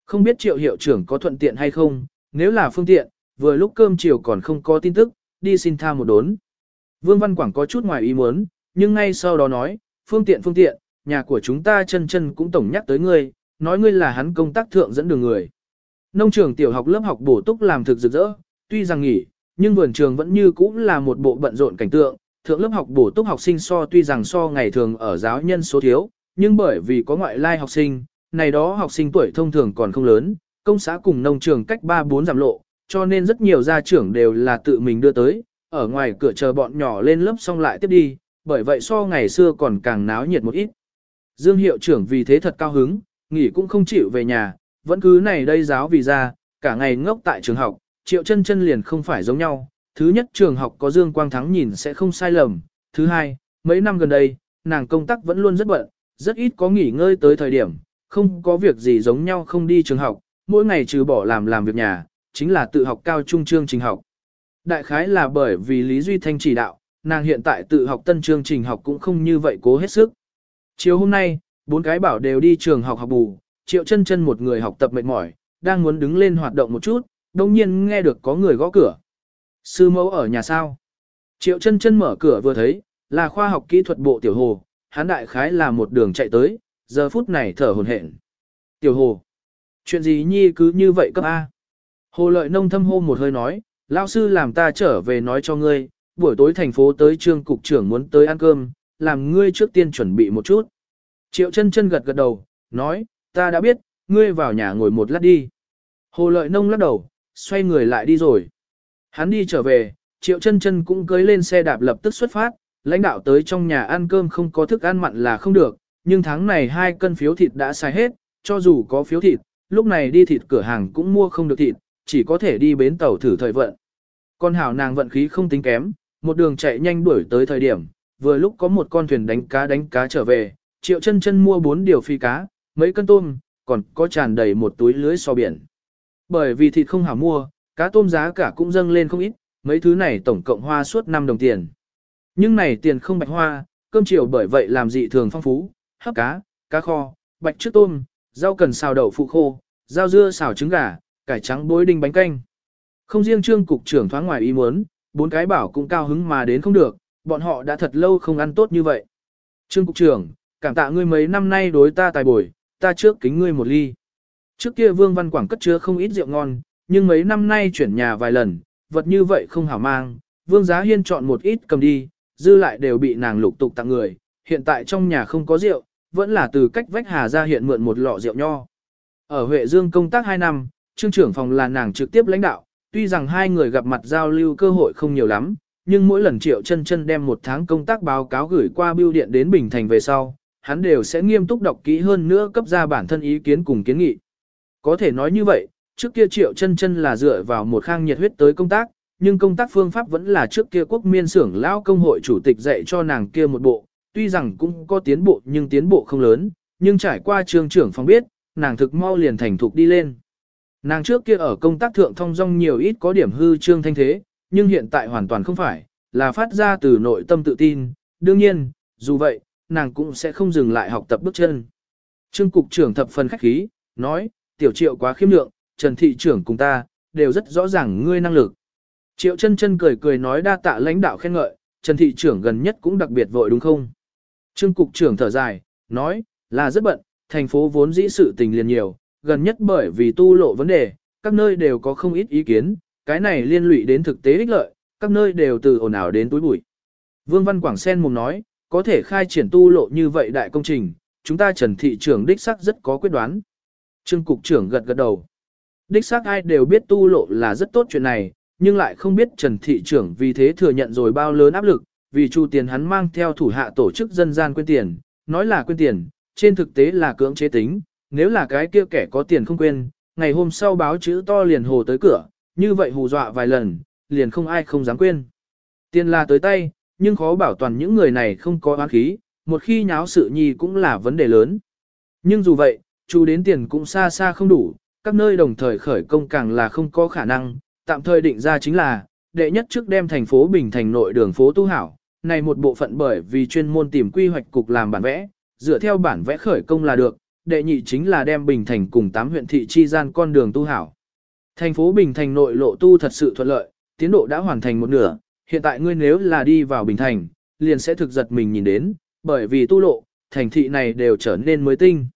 Không biết triệu hiệu trưởng có thuận tiện hay không, nếu là phương tiện, vừa lúc cơm chiều còn không có tin tức, đi xin tha một đốn. Vương Văn Quảng có chút ngoài ý muốn, nhưng ngay sau đó nói, phương tiện phương tiện, nhà của chúng ta chân chân cũng tổng nhắc tới ngươi, nói ngươi là hắn công tác thượng dẫn đường người. Nông trường tiểu học lớp học bổ túc làm thực rực rỡ, tuy rằng nghỉ, nhưng vườn trường vẫn như cũ là một bộ bận rộn cảnh tượng. Thượng lớp học bổ túc học sinh so tuy rằng so ngày thường ở giáo nhân số thiếu, nhưng bởi vì có ngoại lai học sinh, này đó học sinh tuổi thông thường còn không lớn, công xã cùng nông trường cách 3-4 giảm lộ, cho nên rất nhiều gia trưởng đều là tự mình đưa tới, ở ngoài cửa chờ bọn nhỏ lên lớp xong lại tiếp đi, bởi vậy so ngày xưa còn càng náo nhiệt một ít. Dương hiệu trưởng vì thế thật cao hứng, nghỉ cũng không chịu về nhà, vẫn cứ này đây giáo vì ra, cả ngày ngốc tại trường học, triệu chân chân liền không phải giống nhau. Thứ nhất trường học có Dương Quang Thắng nhìn sẽ không sai lầm. Thứ hai, mấy năm gần đây, nàng công tác vẫn luôn rất bận, rất ít có nghỉ ngơi tới thời điểm, không có việc gì giống nhau không đi trường học, mỗi ngày trừ bỏ làm làm việc nhà, chính là tự học cao trung chương trình học. Đại khái là bởi vì Lý Duy Thanh chỉ đạo, nàng hiện tại tự học tân chương trình học cũng không như vậy cố hết sức. Chiều hôm nay, bốn cái bảo đều đi trường học học bù, triệu chân chân một người học tập mệt mỏi, đang muốn đứng lên hoạt động một chút, đồng nhiên nghe được có người gõ cửa. Sư mẫu ở nhà sao? Triệu chân chân mở cửa vừa thấy, là khoa học kỹ thuật bộ tiểu hồ, Hán đại khái là một đường chạy tới, giờ phút này thở hồn hển. Tiểu hồ, chuyện gì nhi cứ như vậy cấp A? Hồ lợi nông thâm hô một hơi nói, lao sư làm ta trở về nói cho ngươi, buổi tối thành phố tới trương cục trưởng muốn tới ăn cơm, làm ngươi trước tiên chuẩn bị một chút. Triệu chân chân gật gật đầu, nói, ta đã biết, ngươi vào nhà ngồi một lát đi. Hồ lợi nông lắc đầu, xoay người lại đi rồi. Hắn đi trở về, triệu chân chân cũng cưới lên xe đạp lập tức xuất phát, lãnh đạo tới trong nhà ăn cơm không có thức ăn mặn là không được, nhưng tháng này hai cân phiếu thịt đã xài hết, cho dù có phiếu thịt, lúc này đi thịt cửa hàng cũng mua không được thịt, chỉ có thể đi bến tàu thử thời vận. Con hảo nàng vận khí không tính kém, một đường chạy nhanh đuổi tới thời điểm, vừa lúc có một con thuyền đánh cá đánh cá trở về, triệu chân chân mua bốn điều phi cá, mấy cân tôm, còn có tràn đầy một túi lưới so biển. Bởi vì thịt không hảo mua, cá tôm giá cả cũng dâng lên không ít, mấy thứ này tổng cộng hoa suốt 5 đồng tiền. Nhưng này tiền không bạch hoa, cơm chiều bởi vậy làm dị thường phong phú, hấp cá, cá kho, bạch trước tôm, rau cần xào đậu phụ khô, rau dưa xào trứng gà, cải trắng bối đinh bánh canh. Không riêng trương cục trưởng thoáng ngoài ý muốn, bốn cái bảo cũng cao hứng mà đến không được, bọn họ đã thật lâu không ăn tốt như vậy. Trương cục trưởng, cảm tạ ngươi mấy năm nay đối ta tài bồi, ta trước kính ngươi một ly. Trước kia Vương Văn Quảng cất chứa không ít rượu ngon, nhưng mấy năm nay chuyển nhà vài lần, vật như vậy không hảo mang, Vương Giá Hiên chọn một ít cầm đi, dư lại đều bị nàng lục tục tặng người, hiện tại trong nhà không có rượu, vẫn là từ cách vách Hà ra hiện mượn một lọ rượu nho. Ở Huệ Dương công tác 2 năm, trương trưởng phòng là nàng trực tiếp lãnh đạo, tuy rằng hai người gặp mặt giao lưu cơ hội không nhiều lắm, nhưng mỗi lần triệu chân chân đem một tháng công tác báo cáo gửi qua bưu điện đến Bình Thành về sau, hắn đều sẽ nghiêm túc đọc kỹ hơn nữa cấp ra bản thân ý kiến cùng kiến nghị. Có thể nói như vậy, trước kia triệu chân chân là dựa vào một khang nhiệt huyết tới công tác, nhưng công tác phương pháp vẫn là trước kia quốc miên xưởng lão công hội chủ tịch dạy cho nàng kia một bộ, tuy rằng cũng có tiến bộ nhưng tiến bộ không lớn, nhưng trải qua trường trưởng phòng biết, nàng thực mau liền thành thục đi lên. Nàng trước kia ở công tác thượng thông dong nhiều ít có điểm hư trương thanh thế, nhưng hiện tại hoàn toàn không phải, là phát ra từ nội tâm tự tin, đương nhiên, dù vậy, nàng cũng sẽ không dừng lại học tập bước chân. Trương cục trưởng thập phần khách khí, nói, tiểu triệu quá khiêm lượng, trần thị trưởng cùng ta, đều rất rõ ràng ngươi năng lực. Triệu chân chân cười cười nói đa tạ lãnh đạo khen ngợi, trần thị trưởng gần nhất cũng đặc biệt vội đúng không? Trương cục trưởng thở dài, nói, là rất bận, thành phố vốn dĩ sự tình liền nhiều, gần nhất bởi vì tu lộ vấn đề, các nơi đều có không ít ý kiến, cái này liên lụy đến thực tế ích lợi, các nơi đều từ ồn ào đến túi bụi. Vương Văn Quảng Sen mồm nói, có thể khai triển tu lộ như vậy đại công trình, chúng ta Trần Thị trưởng đích sắc rất có quyết đoán. Trương Cục trưởng gật gật đầu. Đích xác ai đều biết tu lộ là rất tốt chuyện này, nhưng lại không biết Trần Thị trưởng vì thế thừa nhận rồi bao lớn áp lực, vì chu tiền hắn mang theo thủ hạ tổ chức dân gian quên tiền, nói là quên tiền, trên thực tế là cưỡng chế tính, nếu là cái kia kẻ có tiền không quên, ngày hôm sau báo chữ to liền hồ tới cửa, như vậy hù dọa vài lần, liền không ai không dám quên. Tiền là tới tay, nhưng khó bảo toàn những người này không có oán khí, một khi nháo sự nhi cũng là vấn đề lớn. Nhưng dù vậy, chú đến tiền cũng xa xa không đủ, các nơi đồng thời khởi công càng là không có khả năng, tạm thời định ra chính là, đệ nhất trước đem thành phố Bình thành nội đường phố tu hảo, này một bộ phận bởi vì chuyên môn tìm quy hoạch cục làm bản vẽ, dựa theo bản vẽ khởi công là được, đệ nhị chính là đem Bình Thành cùng 8 huyện thị chi gian con đường tu hảo. Thành phố Bình Thành nội lộ tu thật sự thuận lợi, tiến độ đã hoàn thành một nửa, hiện tại ngươi nếu là đi vào Bình Thành, liền sẽ thực giật mình nhìn đến, bởi vì tu lộ, thành thị này đều trở nên mới tinh.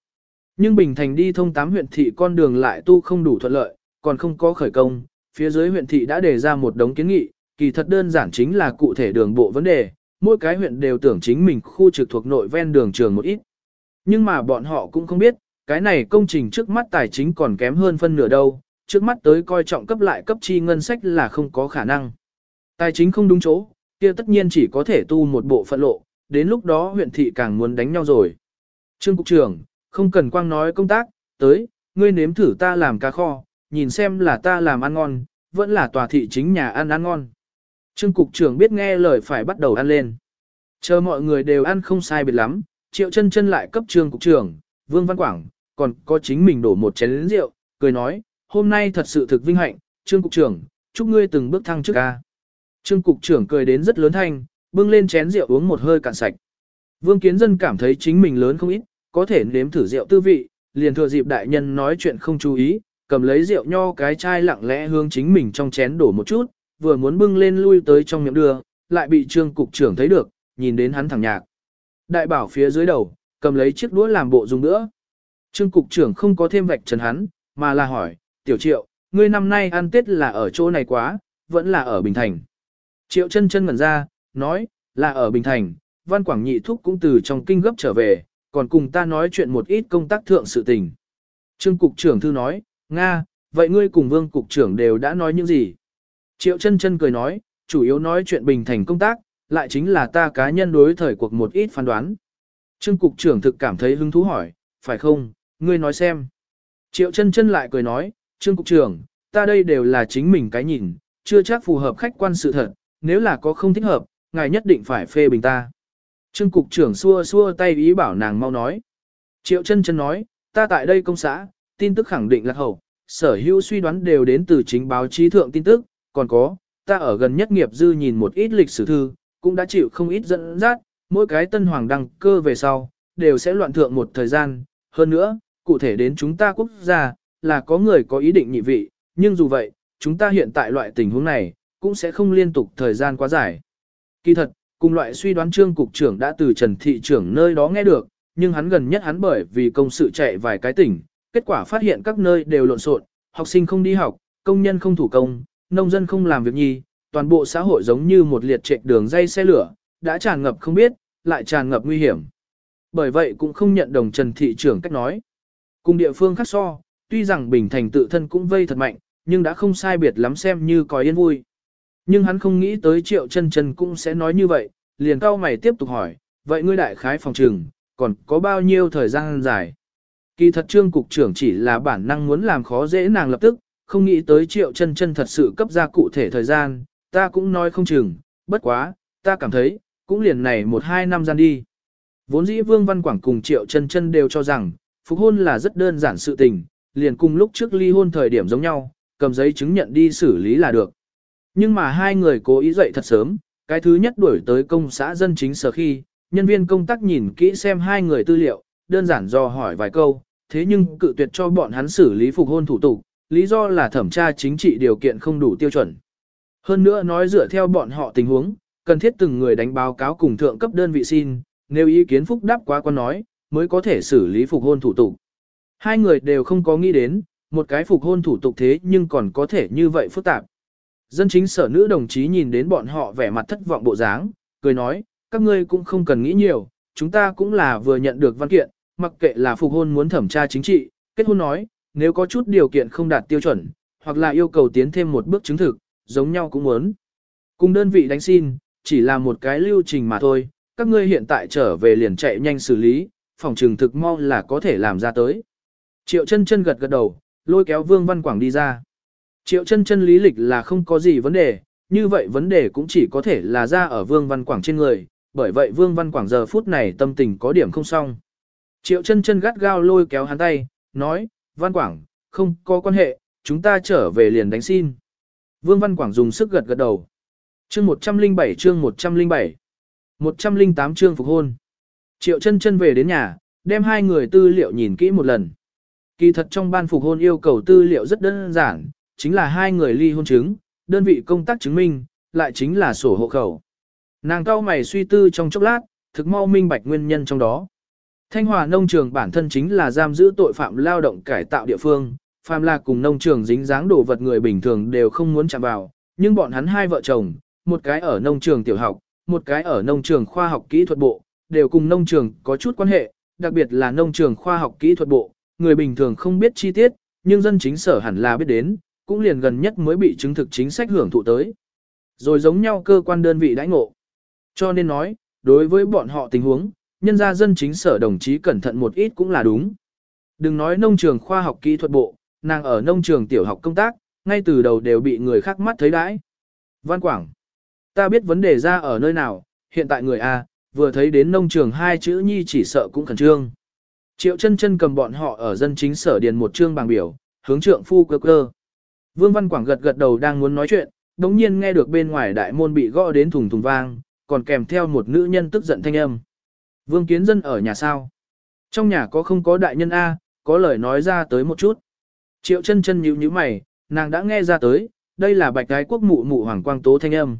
Nhưng Bình Thành đi thông 8 huyện thị con đường lại tu không đủ thuận lợi, còn không có khởi công, phía dưới huyện thị đã đề ra một đống kiến nghị, kỳ thật đơn giản chính là cụ thể đường bộ vấn đề, mỗi cái huyện đều tưởng chính mình khu trực thuộc nội ven đường trường một ít. Nhưng mà bọn họ cũng không biết, cái này công trình trước mắt tài chính còn kém hơn phân nửa đâu, trước mắt tới coi trọng cấp lại cấp chi ngân sách là không có khả năng. Tài chính không đúng chỗ, kia tất nhiên chỉ có thể tu một bộ phận lộ, đến lúc đó huyện thị càng muốn đánh nhau rồi. Trương Cục trưởng, không cần quang nói công tác, tới, ngươi nếm thử ta làm cá kho, nhìn xem là ta làm ăn ngon, vẫn là tòa thị chính nhà ăn ăn ngon. Trương Cục trưởng biết nghe lời phải bắt đầu ăn lên. Chờ mọi người đều ăn không sai biệt lắm, triệu chân chân lại cấp Trương Cục trưởng, Vương Văn Quảng, còn có chính mình đổ một chén rượu, cười nói, hôm nay thật sự thực vinh hạnh, Trương Cục trưởng, chúc ngươi từng bước thăng trước ca. Trương Cục trưởng cười đến rất lớn thanh, bưng lên chén rượu uống một hơi cạn sạch. Vương Kiến Dân cảm thấy chính mình lớn không ít, có thể nếm thử rượu tư vị, liền thừa dịp đại nhân nói chuyện không chú ý, cầm lấy rượu nho cái chai lặng lẽ hướng chính mình trong chén đổ một chút, vừa muốn bưng lên lui tới trong miệng đưa, lại bị trương cục trưởng thấy được, nhìn đến hắn thẳng nhạc. Đại bảo phía dưới đầu, cầm lấy chiếc đũa làm bộ dùng nữa. Trương cục trưởng không có thêm vạch trần hắn, mà là hỏi, tiểu triệu, ngươi năm nay ăn tết là ở chỗ này quá, vẫn là ở Bình Thành. Triệu chân chân ngẩn ra, nói, là ở Bình Thành, văn quảng nhị thúc cũng từ trong kinh gấp trở về, còn cùng ta nói chuyện một ít công tác thượng sự tình. Trương cục trưởng thư nói, Nga, vậy ngươi cùng vương cục trưởng đều đã nói những gì? Triệu chân chân cười nói, chủ yếu nói chuyện bình thành công tác, lại chính là ta cá nhân đối thời cuộc một ít phán đoán. Trương cục trưởng thực cảm thấy hứng thú hỏi, phải không, ngươi nói xem. Triệu chân chân lại cười nói, Trương cục trưởng, ta đây đều là chính mình cái nhìn, chưa chắc phù hợp khách quan sự thật, nếu là có không thích hợp, ngài nhất định phải phê bình ta. Trương cục trưởng xua xua tay ý bảo nàng mau nói. Triệu chân chân nói, ta tại đây công xã, tin tức khẳng định là hậu, sở hữu suy đoán đều đến từ chính báo chí thượng tin tức, còn có, ta ở gần nhất nghiệp dư nhìn một ít lịch sử thư, cũng đã chịu không ít dẫn dắt, mỗi cái tân hoàng đăng cơ về sau, đều sẽ loạn thượng một thời gian, hơn nữa, cụ thể đến chúng ta quốc gia, là có người có ý định nhị vị, nhưng dù vậy, chúng ta hiện tại loại tình huống này, cũng sẽ không liên tục thời gian quá dài. Kỳ thật, cùng loại suy đoán trương cục trưởng đã từ Trần Thị trưởng nơi đó nghe được, nhưng hắn gần nhất hắn bởi vì công sự chạy vài cái tỉnh, kết quả phát hiện các nơi đều lộn xộn, học sinh không đi học, công nhân không thủ công, nông dân không làm việc nhi, toàn bộ xã hội giống như một liệt trệ đường dây xe lửa, đã tràn ngập không biết, lại tràn ngập nguy hiểm. Bởi vậy cũng không nhận đồng Trần Thị trưởng cách nói. Cùng địa phương khác so, tuy rằng Bình Thành tự thân cũng vây thật mạnh, nhưng đã không sai biệt lắm xem như có yên vui. Nhưng hắn không nghĩ tới triệu chân chân cũng sẽ nói như vậy, liền cao mày tiếp tục hỏi, vậy ngươi đại khái phòng trừng, còn có bao nhiêu thời gian dài? Kỳ thật trương cục trưởng chỉ là bản năng muốn làm khó dễ nàng lập tức, không nghĩ tới triệu chân chân thật sự cấp ra cụ thể thời gian, ta cũng nói không chừng, bất quá, ta cảm thấy, cũng liền này một hai năm gian đi. Vốn dĩ Vương Văn Quảng cùng triệu chân chân đều cho rằng, phục hôn là rất đơn giản sự tình, liền cùng lúc trước ly hôn thời điểm giống nhau, cầm giấy chứng nhận đi xử lý là được. Nhưng mà hai người cố ý dậy thật sớm, cái thứ nhất đuổi tới công xã dân chính sở khi, nhân viên công tác nhìn kỹ xem hai người tư liệu, đơn giản do hỏi vài câu, thế nhưng cự tuyệt cho bọn hắn xử lý phục hôn thủ tục, lý do là thẩm tra chính trị điều kiện không đủ tiêu chuẩn. Hơn nữa nói dựa theo bọn họ tình huống, cần thiết từng người đánh báo cáo cùng thượng cấp đơn vị xin, nếu ý kiến phúc đáp quá quan nói, mới có thể xử lý phục hôn thủ tục. Hai người đều không có nghĩ đến, một cái phục hôn thủ tục thế nhưng còn có thể như vậy phức tạp. Dân chính sở nữ đồng chí nhìn đến bọn họ vẻ mặt thất vọng bộ dáng, cười nói, các ngươi cũng không cần nghĩ nhiều, chúng ta cũng là vừa nhận được văn kiện, mặc kệ là phục hôn muốn thẩm tra chính trị, kết hôn nói, nếu có chút điều kiện không đạt tiêu chuẩn, hoặc là yêu cầu tiến thêm một bước chứng thực, giống nhau cũng muốn. Cùng đơn vị đánh xin, chỉ là một cái lưu trình mà thôi, các ngươi hiện tại trở về liền chạy nhanh xử lý, phòng trường thực mau là có thể làm ra tới. Triệu chân chân gật gật đầu, lôi kéo Vương Văn Quảng đi ra. Triệu chân chân lý lịch là không có gì vấn đề, như vậy vấn đề cũng chỉ có thể là ra ở Vương Văn Quảng trên người, bởi vậy Vương Văn Quảng giờ phút này tâm tình có điểm không xong. Triệu chân chân gắt gao lôi kéo hắn tay, nói, Văn Quảng, không có quan hệ, chúng ta trở về liền đánh xin. Vương Văn Quảng dùng sức gật gật đầu. Chương 107 chương 107 108 chương phục hôn. Triệu chân chân về đến nhà, đem hai người tư liệu nhìn kỹ một lần. Kỳ thật trong ban phục hôn yêu cầu tư liệu rất đơn giản, chính là hai người ly hôn chứng, đơn vị công tác chứng minh, lại chính là sổ hộ khẩu. Nàng cao mày suy tư trong chốc lát, thực mau minh bạch nguyên nhân trong đó. Thanh Hòa nông trường bản thân chính là giam giữ tội phạm lao động cải tạo địa phương, phàm là cùng nông trường dính dáng đồ vật người bình thường đều không muốn chạm vào, nhưng bọn hắn hai vợ chồng, một cái ở nông trường tiểu học, một cái ở nông trường khoa học kỹ thuật bộ, đều cùng nông trường có chút quan hệ, đặc biệt là nông trường khoa học kỹ thuật bộ, người bình thường không biết chi tiết, nhưng dân chính sở hẳn là biết đến, cũng liền gần nhất mới bị chứng thực chính sách hưởng thụ tới. Rồi giống nhau cơ quan đơn vị đãi ngộ. Cho nên nói, đối với bọn họ tình huống, nhân gia dân chính sở đồng chí cẩn thận một ít cũng là đúng. Đừng nói nông trường khoa học kỹ thuật bộ, nàng ở nông trường tiểu học công tác, ngay từ đầu đều bị người khác mắt thấy đãi. Văn Quảng, ta biết vấn đề ra ở nơi nào, hiện tại người A, vừa thấy đến nông trường hai chữ nhi chỉ sợ cũng khẩn trương. Triệu chân chân cầm bọn họ ở dân chính sở điền một chương bảng biểu, hướng trượng phu cơ cơ. Vương Văn Quảng gật gật đầu đang muốn nói chuyện, đống nhiên nghe được bên ngoài đại môn bị gõ đến thùng thùng vang, còn kèm theo một nữ nhân tức giận thanh âm. Vương Kiến Dân ở nhà sao? Trong nhà có không có đại nhân A, có lời nói ra tới một chút. Triệu chân chân nhíu nhíu mày, nàng đã nghe ra tới, đây là bạch gái quốc mụ mụ hoàng quang tố thanh âm.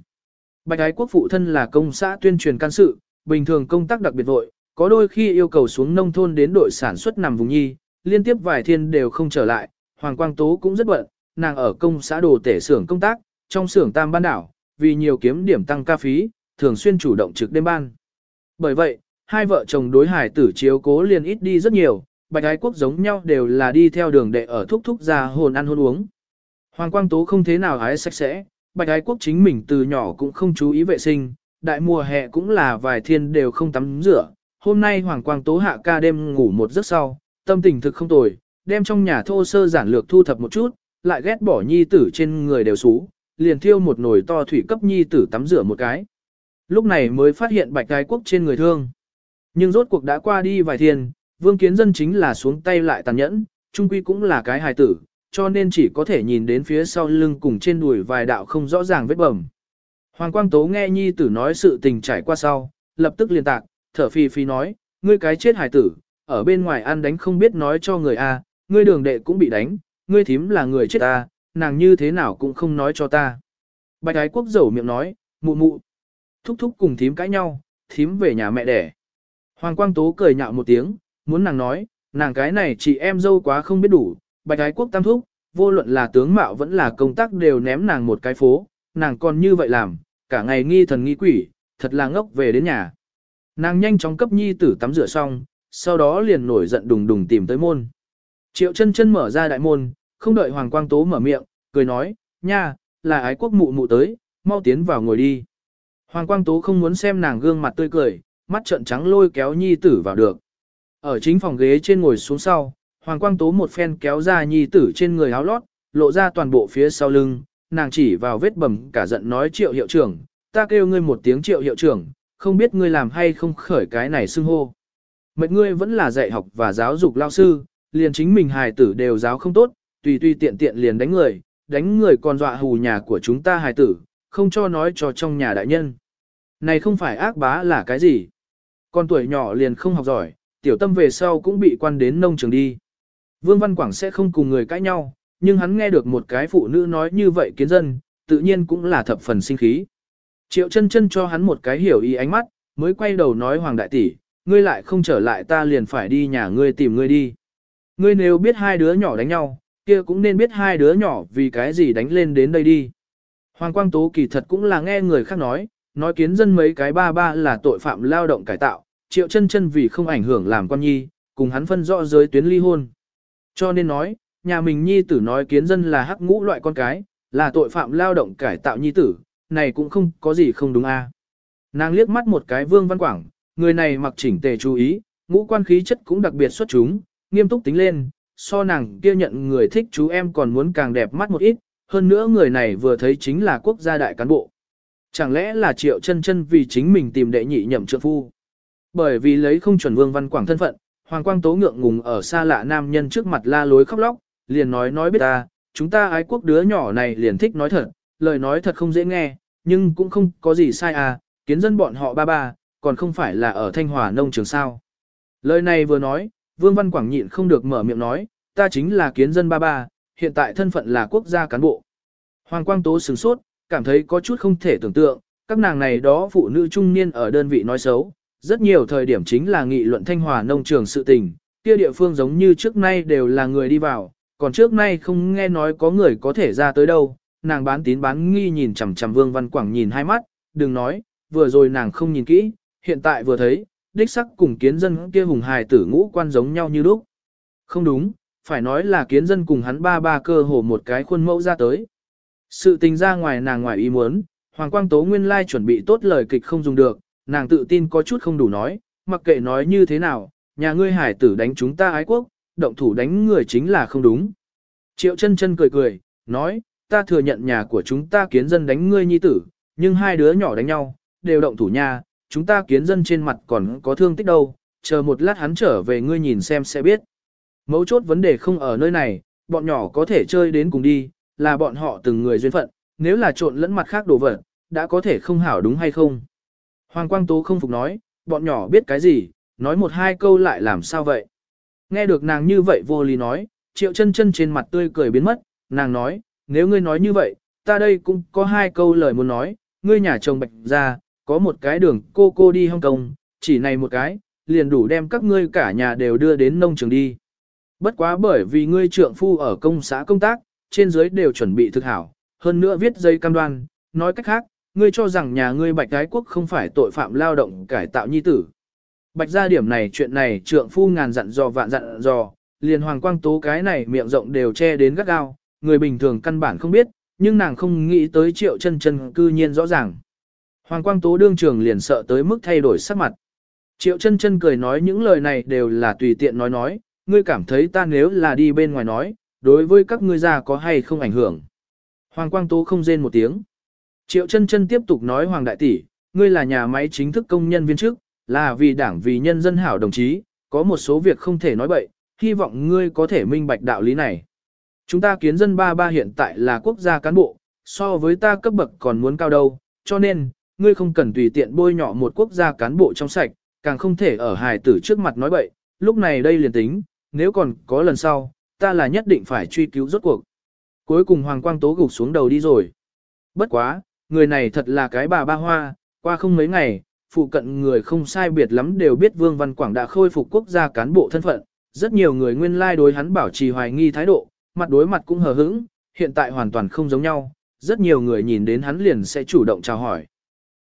Bạch gái quốc phụ thân là công xã tuyên truyền can sự, bình thường công tác đặc biệt vội, có đôi khi yêu cầu xuống nông thôn đến đội sản xuất nằm vùng nhi, liên tiếp vài thiên đều không trở lại, hoàng quang tố cũng rất bận, nàng ở công xã đồ tể xưởng công tác, trong xưởng tam ban đảo, vì nhiều kiếm điểm tăng ca phí, thường xuyên chủ động trực đêm ban. Bởi vậy, hai vợ chồng đối hải tử chiếu cố liền ít đi rất nhiều, bạch ái quốc giống nhau đều là đi theo đường đệ ở thúc thúc ra hồn ăn hôn uống. Hoàng Quang Tố không thế nào hái sạch sẽ, bạch ái quốc chính mình từ nhỏ cũng không chú ý vệ sinh, đại mùa hè cũng là vài thiên đều không tắm rửa. Hôm nay Hoàng Quang Tố hạ ca đêm ngủ một giấc sau, tâm tình thực không tồi, đem trong nhà thô sơ giản lược thu thập một chút, lại ghét bỏ nhi tử trên người đều xú, liền thiêu một nồi to thủy cấp nhi tử tắm rửa một cái. Lúc này mới phát hiện bạch ái quốc trên người thương. Nhưng rốt cuộc đã qua đi vài thiên, vương kiến dân chính là xuống tay lại tàn nhẫn, trung quy cũng là cái hài tử, cho nên chỉ có thể nhìn đến phía sau lưng cùng trên đùi vài đạo không rõ ràng vết bầm. Hoàng Quang Tố nghe nhi tử nói sự tình trải qua sau, lập tức liên tạc, thở phi phi nói, ngươi cái chết hài tử, ở bên ngoài ăn đánh không biết nói cho người a, ngươi đường đệ cũng bị đánh, ngươi thím là người chết ta, nàng như thế nào cũng không nói cho ta. Bạch ái quốc dầu miệng nói, mụ mụ, thúc thúc cùng thím cãi nhau, thím về nhà mẹ đẻ. Hoàng Quang Tố cười nhạo một tiếng, muốn nàng nói, nàng cái này chị em dâu quá không biết đủ, bạch ái quốc tam thúc, vô luận là tướng mạo vẫn là công tác đều ném nàng một cái phố, nàng còn như vậy làm, cả ngày nghi thần nghi quỷ, thật là ngốc về đến nhà. Nàng nhanh chóng cấp nhi tử tắm rửa xong, sau đó liền nổi giận đùng đùng tìm tới môn. Triệu chân chân mở ra đại môn, không đợi Hoàng Quang Tố mở miệng, cười nói, nha, là ái quốc mụ mụ tới, mau tiến vào ngồi đi. Hoàng Quang Tố không muốn xem nàng gương mặt tươi cười, mắt trợn trắng lôi kéo nhi tử vào được. Ở chính phòng ghế trên ngồi xuống sau, Hoàng Quang Tố một phen kéo ra nhi tử trên người áo lót, lộ ra toàn bộ phía sau lưng, nàng chỉ vào vết bầm cả giận nói triệu hiệu trưởng, ta kêu ngươi một tiếng triệu hiệu trưởng, không biết ngươi làm hay không khởi cái này xưng hô. Mệnh ngươi vẫn là dạy học và giáo dục lao sư, liền chính mình hài tử đều giáo không tốt, tùy tùy tiện tiện liền đánh người, đánh người còn dọa hù nhà của chúng ta hài tử, không cho nói cho trong nhà đại nhân. Này không phải ác bá là cái gì? Con tuổi nhỏ liền không học giỏi, tiểu tâm về sau cũng bị quan đến nông trường đi. Vương Văn Quảng sẽ không cùng người cãi nhau, nhưng hắn nghe được một cái phụ nữ nói như vậy kiến dân, tự nhiên cũng là thập phần sinh khí. Triệu chân chân cho hắn một cái hiểu ý ánh mắt, mới quay đầu nói Hoàng Đại Tỷ, ngươi lại không trở lại ta liền phải đi nhà ngươi tìm ngươi đi. Ngươi nếu biết hai đứa nhỏ đánh nhau, kia cũng nên biết hai đứa nhỏ vì cái gì đánh lên đến đây đi. Hoàng Quang Tố kỳ thật cũng là nghe người khác nói, nói kiến dân mấy cái ba ba là tội phạm lao động cải tạo, triệu chân chân vì không ảnh hưởng làm con nhi, cùng hắn phân rõ giới tuyến ly hôn. Cho nên nói, nhà mình nhi tử nói kiến dân là hắc ngũ loại con cái, là tội phạm lao động cải tạo nhi tử, này cũng không có gì không đúng a. Nàng liếc mắt một cái Vương Văn Quảng, người này mặc chỉnh tề chú ý, ngũ quan khí chất cũng đặc biệt xuất chúng, nghiêm túc tính lên, so nàng kia nhận người thích chú em còn muốn càng đẹp mắt một ít, hơn nữa người này vừa thấy chính là quốc gia đại cán bộ. Chẳng lẽ là triệu chân chân vì chính mình tìm đệ nhị nhậm trượng phu? Bởi vì lấy không chuẩn Vương Văn Quảng thân phận, Hoàng Quang Tố ngượng ngùng ở xa lạ nam nhân trước mặt la lối khóc lóc, liền nói nói biết ta, chúng ta ái quốc đứa nhỏ này liền thích nói thật, lời nói thật không dễ nghe, nhưng cũng không có gì sai à, kiến dân bọn họ ba ba, còn không phải là ở Thanh Hòa nông trường sao. Lời này vừa nói, Vương Văn Quảng nhịn không được mở miệng nói, ta chính là kiến dân ba ba, hiện tại thân phận là quốc gia cán bộ. Hoàng Quang Tố sửng sốt, cảm thấy có chút không thể tưởng tượng, các nàng này đó phụ nữ trung niên ở đơn vị nói xấu, rất nhiều thời điểm chính là nghị luận Thanh Hòa nông trường sự tình, kia địa phương giống như trước nay đều là người đi vào, còn trước nay không nghe nói có người có thể ra tới đâu, nàng bán tín bán nghi nhìn chằm chằm Vương Văn Quảng nhìn hai mắt, đừng nói, vừa rồi nàng không nhìn kỹ, hiện tại vừa thấy, đích sắc cùng kiến dân kia hùng hài tử ngũ quan giống nhau như lúc. Không đúng, phải nói là kiến dân cùng hắn ba ba cơ hồ một cái khuôn mẫu ra tới. Sự tình ra ngoài nàng ngoài ý muốn, Hoàng Quang Tố nguyên lai chuẩn bị tốt lời kịch không dùng được, nàng tự tin có chút không đủ nói, mặc kệ nói như thế nào, nhà ngươi hải tử đánh chúng ta ái quốc, động thủ đánh người chính là không đúng. Triệu chân chân cười cười, nói, ta thừa nhận nhà của chúng ta kiến dân đánh ngươi nhi tử, nhưng hai đứa nhỏ đánh nhau, đều động thủ nhà, chúng ta kiến dân trên mặt còn có thương tích đâu, chờ một lát hắn trở về ngươi nhìn xem sẽ biết. Mấu chốt vấn đề không ở nơi này, bọn nhỏ có thể chơi đến cùng đi, là bọn họ từng người duyên phận, nếu là trộn lẫn mặt khác đồ vật, đã có thể không hảo đúng hay không. Hoàng Quang Tố không phục nói, bọn nhỏ biết cái gì, nói một hai câu lại làm sao vậy. Nghe được nàng như vậy vô lý nói, triệu chân chân trên mặt tươi cười biến mất, nàng nói, nếu ngươi nói như vậy, ta đây cũng có hai câu lời muốn nói, ngươi nhà chồng bạch ra, có một cái đường cô cô đi Hong Kong, chỉ này một cái, liền đủ đem các ngươi cả nhà đều đưa đến nông trường đi. Bất quá bởi vì ngươi trượng phu ở công xã công tác, trên dưới đều chuẩn bị thực hảo, hơn nữa viết dây cam đoan, nói cách khác, ngươi cho rằng nhà ngươi bạch gái quốc không phải tội phạm lao động cải tạo nhi tử. Bạch gia điểm này chuyện này trượng phu ngàn dặn dò vạn dặn dò, liền hoàng quang tố cái này miệng rộng đều che đến gắt gao, người bình thường căn bản không biết, nhưng nàng không nghĩ tới triệu chân chân cư nhiên rõ ràng. Hoàng quang tố đương trường liền sợ tới mức thay đổi sắc mặt. Triệu chân chân cười nói những lời này đều là tùy tiện nói nói, ngươi cảm thấy ta nếu là đi bên ngoài nói, đối với các ngươi già có hay không ảnh hưởng. Hoàng quang tố không rên một tiếng. Triệu chân chân tiếp tục nói Hoàng đại tỷ, ngươi là nhà máy chính thức công nhân viên chức, là vì đảng vì nhân dân hảo đồng chí, có một số việc không thể nói bậy, hy vọng ngươi có thể minh bạch đạo lý này. Chúng ta kiến dân ba ba hiện tại là quốc gia cán bộ, so với ta cấp bậc còn muốn cao đâu, cho nên, ngươi không cần tùy tiện bôi nhọ một quốc gia cán bộ trong sạch, càng không thể ở hài tử trước mặt nói bậy, lúc này đây liền tính, nếu còn có lần sau, ta là nhất định phải truy cứu rốt cuộc. Cuối cùng Hoàng Quang Tố gục xuống đầu đi rồi. Bất quá, người này thật là cái bà ba hoa, qua không mấy ngày, phụ cận người không sai biệt lắm đều biết Vương Văn Quảng đã khôi phục quốc gia cán bộ thân phận, rất nhiều người nguyên lai đối hắn bảo trì hoài nghi thái độ, mặt đối mặt cũng hờ hững, hiện tại hoàn toàn không giống nhau, rất nhiều người nhìn đến hắn liền sẽ chủ động chào hỏi.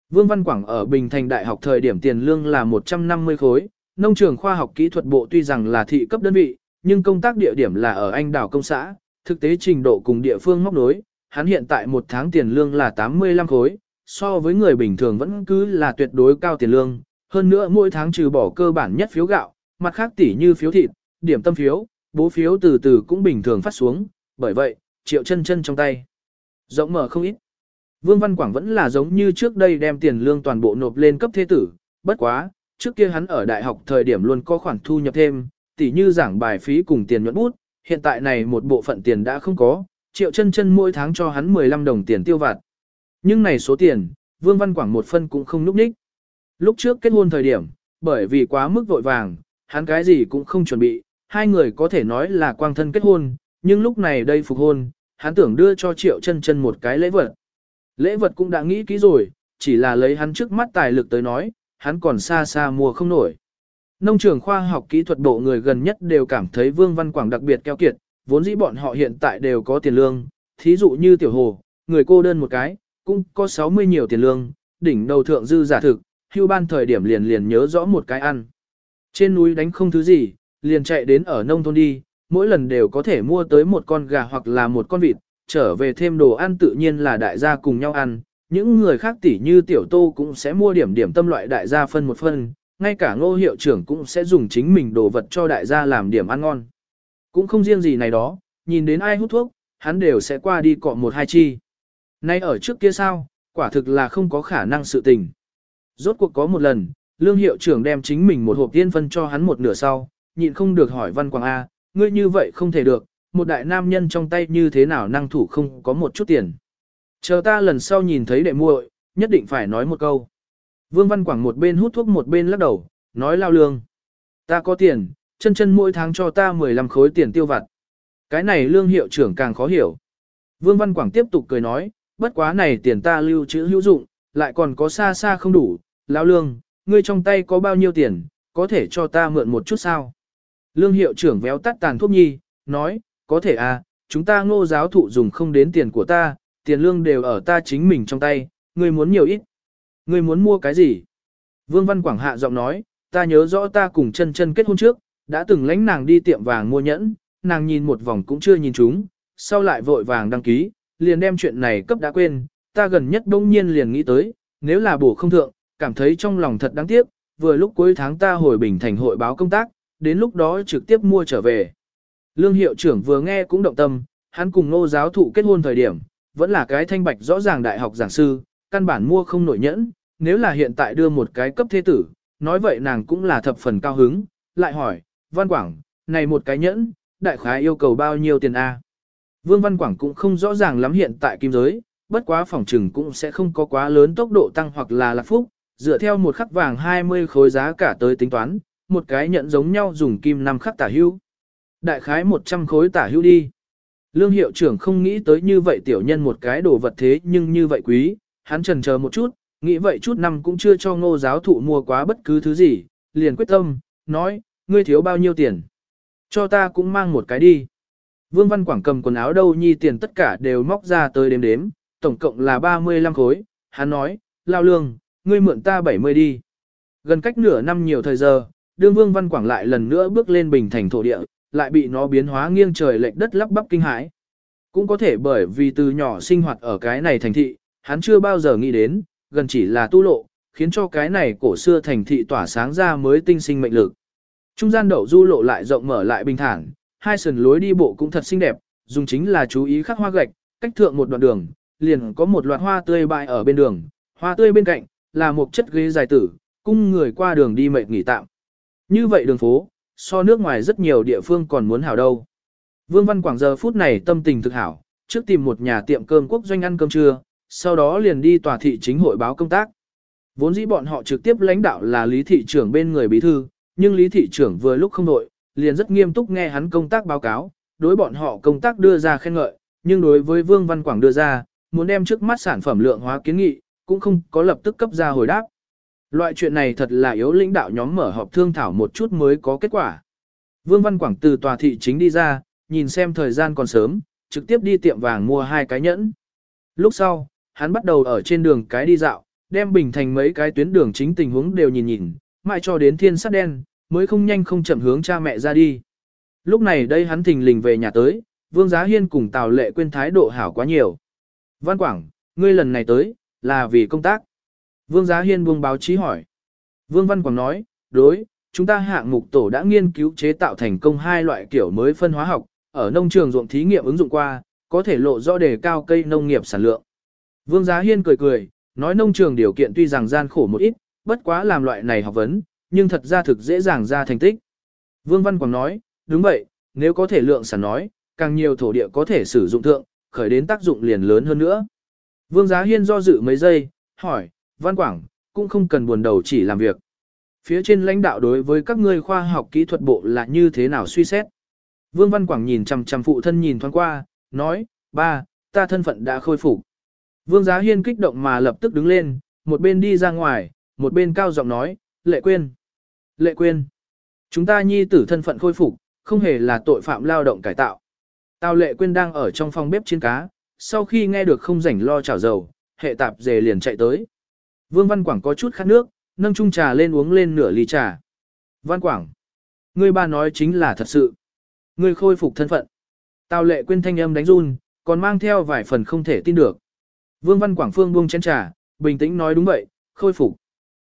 Vương Văn Quảng ở Bình Thành Đại học thời điểm tiền lương là 150 khối, nông trường khoa học kỹ thuật bộ tuy rằng là thị cấp đơn vị, nhưng công tác địa điểm là ở Anh Đảo Công xã, thực tế trình độ cùng địa phương móc nối, hắn hiện tại một tháng tiền lương là 85 khối, so với người bình thường vẫn cứ là tuyệt đối cao tiền lương, hơn nữa mỗi tháng trừ bỏ cơ bản nhất phiếu gạo, mặt khác tỷ như phiếu thịt, điểm tâm phiếu, bố phiếu từ từ cũng bình thường phát xuống, bởi vậy, triệu chân chân trong tay. Rộng mở không ít. Vương Văn Quảng vẫn là giống như trước đây đem tiền lương toàn bộ nộp lên cấp thế tử, bất quá, trước kia hắn ở đại học thời điểm luôn có khoản thu nhập thêm, tỉ như giảng bài phí cùng tiền nhuận bút, hiện tại này một bộ phận tiền đã không có, triệu chân chân mỗi tháng cho hắn 15 đồng tiền tiêu vặt. Nhưng này số tiền, Vương Văn Quảng một phân cũng không núp ních. Lúc trước kết hôn thời điểm, bởi vì quá mức vội vàng, hắn cái gì cũng không chuẩn bị, hai người có thể nói là quang thân kết hôn, nhưng lúc này đây phục hôn, hắn tưởng đưa cho triệu chân chân một cái lễ vật. Lễ vật cũng đã nghĩ kỹ rồi, chỉ là lấy hắn trước mắt tài lực tới nói, hắn còn xa xa mua không nổi. Nông trường khoa học kỹ thuật bộ người gần nhất đều cảm thấy Vương Văn Quảng đặc biệt keo kiệt, vốn dĩ bọn họ hiện tại đều có tiền lương, thí dụ như tiểu hồ, người cô đơn một cái, cũng có 60 nhiều tiền lương, đỉnh đầu thượng dư giả thực, hưu ban thời điểm liền liền nhớ rõ một cái ăn. Trên núi đánh không thứ gì, liền chạy đến ở nông thôn đi, mỗi lần đều có thể mua tới một con gà hoặc là một con vịt, trở về thêm đồ ăn tự nhiên là đại gia cùng nhau ăn. Những người khác tỉ như tiểu tô cũng sẽ mua điểm điểm tâm loại đại gia phân một phân, ngay cả ngô hiệu trưởng cũng sẽ dùng chính mình đồ vật cho đại gia làm điểm ăn ngon. Cũng không riêng gì này đó, nhìn đến ai hút thuốc, hắn đều sẽ qua đi cọ một hai chi. Nay ở trước kia sao, quả thực là không có khả năng sự tình. Rốt cuộc có một lần, lương hiệu trưởng đem chính mình một hộp tiên phân cho hắn một nửa sau, nhịn không được hỏi Văn Quang A, ngươi như vậy không thể được, một đại nam nhân trong tay như thế nào năng thủ không có một chút tiền. Chờ ta lần sau nhìn thấy đệ muội, nhất định phải nói một câu. Vương Văn Quảng một bên hút thuốc một bên lắc đầu, nói lao lương. Ta có tiền, chân chân mỗi tháng cho ta 15 khối tiền tiêu vặt. Cái này lương hiệu trưởng càng khó hiểu. Vương Văn Quảng tiếp tục cười nói, bất quá này tiền ta lưu trữ hữu dụng, lại còn có xa xa không đủ, lao lương, ngươi trong tay có bao nhiêu tiền, có thể cho ta mượn một chút sao? Lương hiệu trưởng véo tắt tàn thuốc nhi, nói, có thể à, chúng ta ngô giáo thụ dùng không đến tiền của ta, tiền lương đều ở ta chính mình trong tay, ngươi muốn nhiều ít. Ngươi muốn mua cái gì? Vương Văn Quảng hạ giọng nói, ta nhớ rõ ta cùng chân chân kết hôn trước, đã từng lãnh nàng đi tiệm vàng mua nhẫn, nàng nhìn một vòng cũng chưa nhìn chúng, sau lại vội vàng đăng ký, liền đem chuyện này cấp đã quên, ta gần nhất bỗng nhiên liền nghĩ tới, nếu là bổ không thượng, cảm thấy trong lòng thật đáng tiếc, vừa lúc cuối tháng ta hồi bình thành hội báo công tác, đến lúc đó trực tiếp mua trở về. Lương hiệu trưởng vừa nghe cũng động tâm, hắn cùng nô giáo thụ kết hôn thời điểm, vẫn là cái thanh bạch rõ ràng đại học giảng sư, căn bản mua không nổi nhẫn, nếu là hiện tại đưa một cái cấp thế tử, nói vậy nàng cũng là thập phần cao hứng, lại hỏi, Văn Quảng, này một cái nhẫn, đại khái yêu cầu bao nhiêu tiền A? Vương Văn Quảng cũng không rõ ràng lắm hiện tại kim giới, bất quá phòng trừng cũng sẽ không có quá lớn tốc độ tăng hoặc là lạc phúc, dựa theo một khắc vàng 20 khối giá cả tới tính toán, một cái nhận giống nhau dùng kim năm khắc tả hưu. Đại khái 100 khối tả hưu đi. Lương hiệu trưởng không nghĩ tới như vậy tiểu nhân một cái đồ vật thế nhưng như vậy quý, hắn trần chờ một chút, nghĩ vậy chút năm cũng chưa cho ngô giáo thụ mua quá bất cứ thứ gì, liền quyết tâm, nói, ngươi thiếu bao nhiêu tiền. Cho ta cũng mang một cái đi. Vương Văn Quảng cầm quần áo đâu nhi tiền tất cả đều móc ra tới đếm đếm, tổng cộng là 35 khối, hắn nói, lao lương, ngươi mượn ta 70 đi. Gần cách nửa năm nhiều thời giờ, đương Vương Văn Quảng lại lần nữa bước lên bình thành thổ địa, lại bị nó biến hóa nghiêng trời lệch đất lắp bắp kinh hãi. Cũng có thể bởi vì từ nhỏ sinh hoạt ở cái này thành thị, hắn chưa bao giờ nghĩ đến, gần chỉ là tu lộ, khiến cho cái này cổ xưa thành thị tỏa sáng ra mới tinh sinh mệnh lực. Trung gian đậu du lộ lại rộng mở lại bình thản, hai sườn lối đi bộ cũng thật xinh đẹp, dùng chính là chú ý khắc hoa gạch, cách thượng một đoạn đường, liền có một loạt hoa tươi bại ở bên đường, hoa tươi bên cạnh, là một chất ghế dài tử, cung người qua đường đi mệt nghỉ tạm. Như vậy đường phố, so nước ngoài rất nhiều địa phương còn muốn hảo đâu. Vương Văn Quảng giờ phút này tâm tình thực hảo, trước tìm một nhà tiệm cơm quốc doanh ăn cơm trưa, sau đó liền đi tòa thị chính hội báo công tác. Vốn dĩ bọn họ trực tiếp lãnh đạo là lý thị trưởng bên người bí thư, nhưng lý thị trưởng vừa lúc không đội, liền rất nghiêm túc nghe hắn công tác báo cáo, đối bọn họ công tác đưa ra khen ngợi, nhưng đối với Vương Văn Quảng đưa ra, muốn đem trước mắt sản phẩm lượng hóa kiến nghị, cũng không có lập tức cấp ra hồi đáp. Loại chuyện này thật là yếu lãnh đạo nhóm mở họp thương thảo một chút mới có kết quả. Vương Văn Quảng từ tòa thị chính đi ra, nhìn xem thời gian còn sớm, trực tiếp đi tiệm vàng mua hai cái nhẫn. Lúc sau, hắn bắt đầu ở trên đường cái đi dạo, đem bình thành mấy cái tuyến đường chính tình huống đều nhìn nhìn, mãi cho đến thiên sắt đen, mới không nhanh không chậm hướng cha mẹ ra đi. Lúc này đây hắn thình lình về nhà tới, Vương Giá Hiên cùng Tào Lệ quên thái độ hảo quá nhiều. Văn Quảng, ngươi lần này tới, là vì công tác. Vương Giá Hiên buông báo chí hỏi. Vương Văn Quảng nói, đối, chúng ta hạng mục tổ đã nghiên cứu chế tạo thành công hai loại kiểu mới phân hóa học, ở nông trường ruộng thí nghiệm ứng dụng qua, có thể lộ rõ đề cao cây nông nghiệp sản lượng. Vương Giá Hiên cười cười, nói nông trường điều kiện tuy rằng gian khổ một ít, bất quá làm loại này học vấn, nhưng thật ra thực dễ dàng ra thành tích. Vương Văn Quảng nói, đúng vậy, nếu có thể lượng sản nói, càng nhiều thổ địa có thể sử dụng thượng, khởi đến tác dụng liền lớn hơn nữa. Vương Giá Hiên do dự mấy giây, hỏi, Văn Quảng, cũng không cần buồn đầu chỉ làm việc. Phía trên lãnh đạo đối với các ngươi khoa học kỹ thuật bộ là như thế nào suy xét? Vương Văn Quảng nhìn chằm chằm phụ thân nhìn thoáng qua, nói, ba, ta thân phận đã khôi phục. Vương Giá Hiên kích động mà lập tức đứng lên, một bên đi ra ngoài, một bên cao giọng nói, lệ quên. Lệ quên. Chúng ta nhi tử thân phận khôi phục, không hề là tội phạm lao động cải tạo. Tào lệ quên đang ở trong phòng bếp chiên cá, sau khi nghe được không rảnh lo chảo dầu, hệ tạp dề liền chạy tới. Vương Văn Quảng có chút khát nước, nâng chung trà lên uống lên nửa ly trà. Văn Quảng, ngươi ba nói chính là thật sự. Ngươi khôi phục thân phận. Tào lệ quên thanh âm đánh run, còn mang theo vài phần không thể tin được. Vương Văn Quảng Phương buông chén trà, bình tĩnh nói đúng vậy, khôi phục.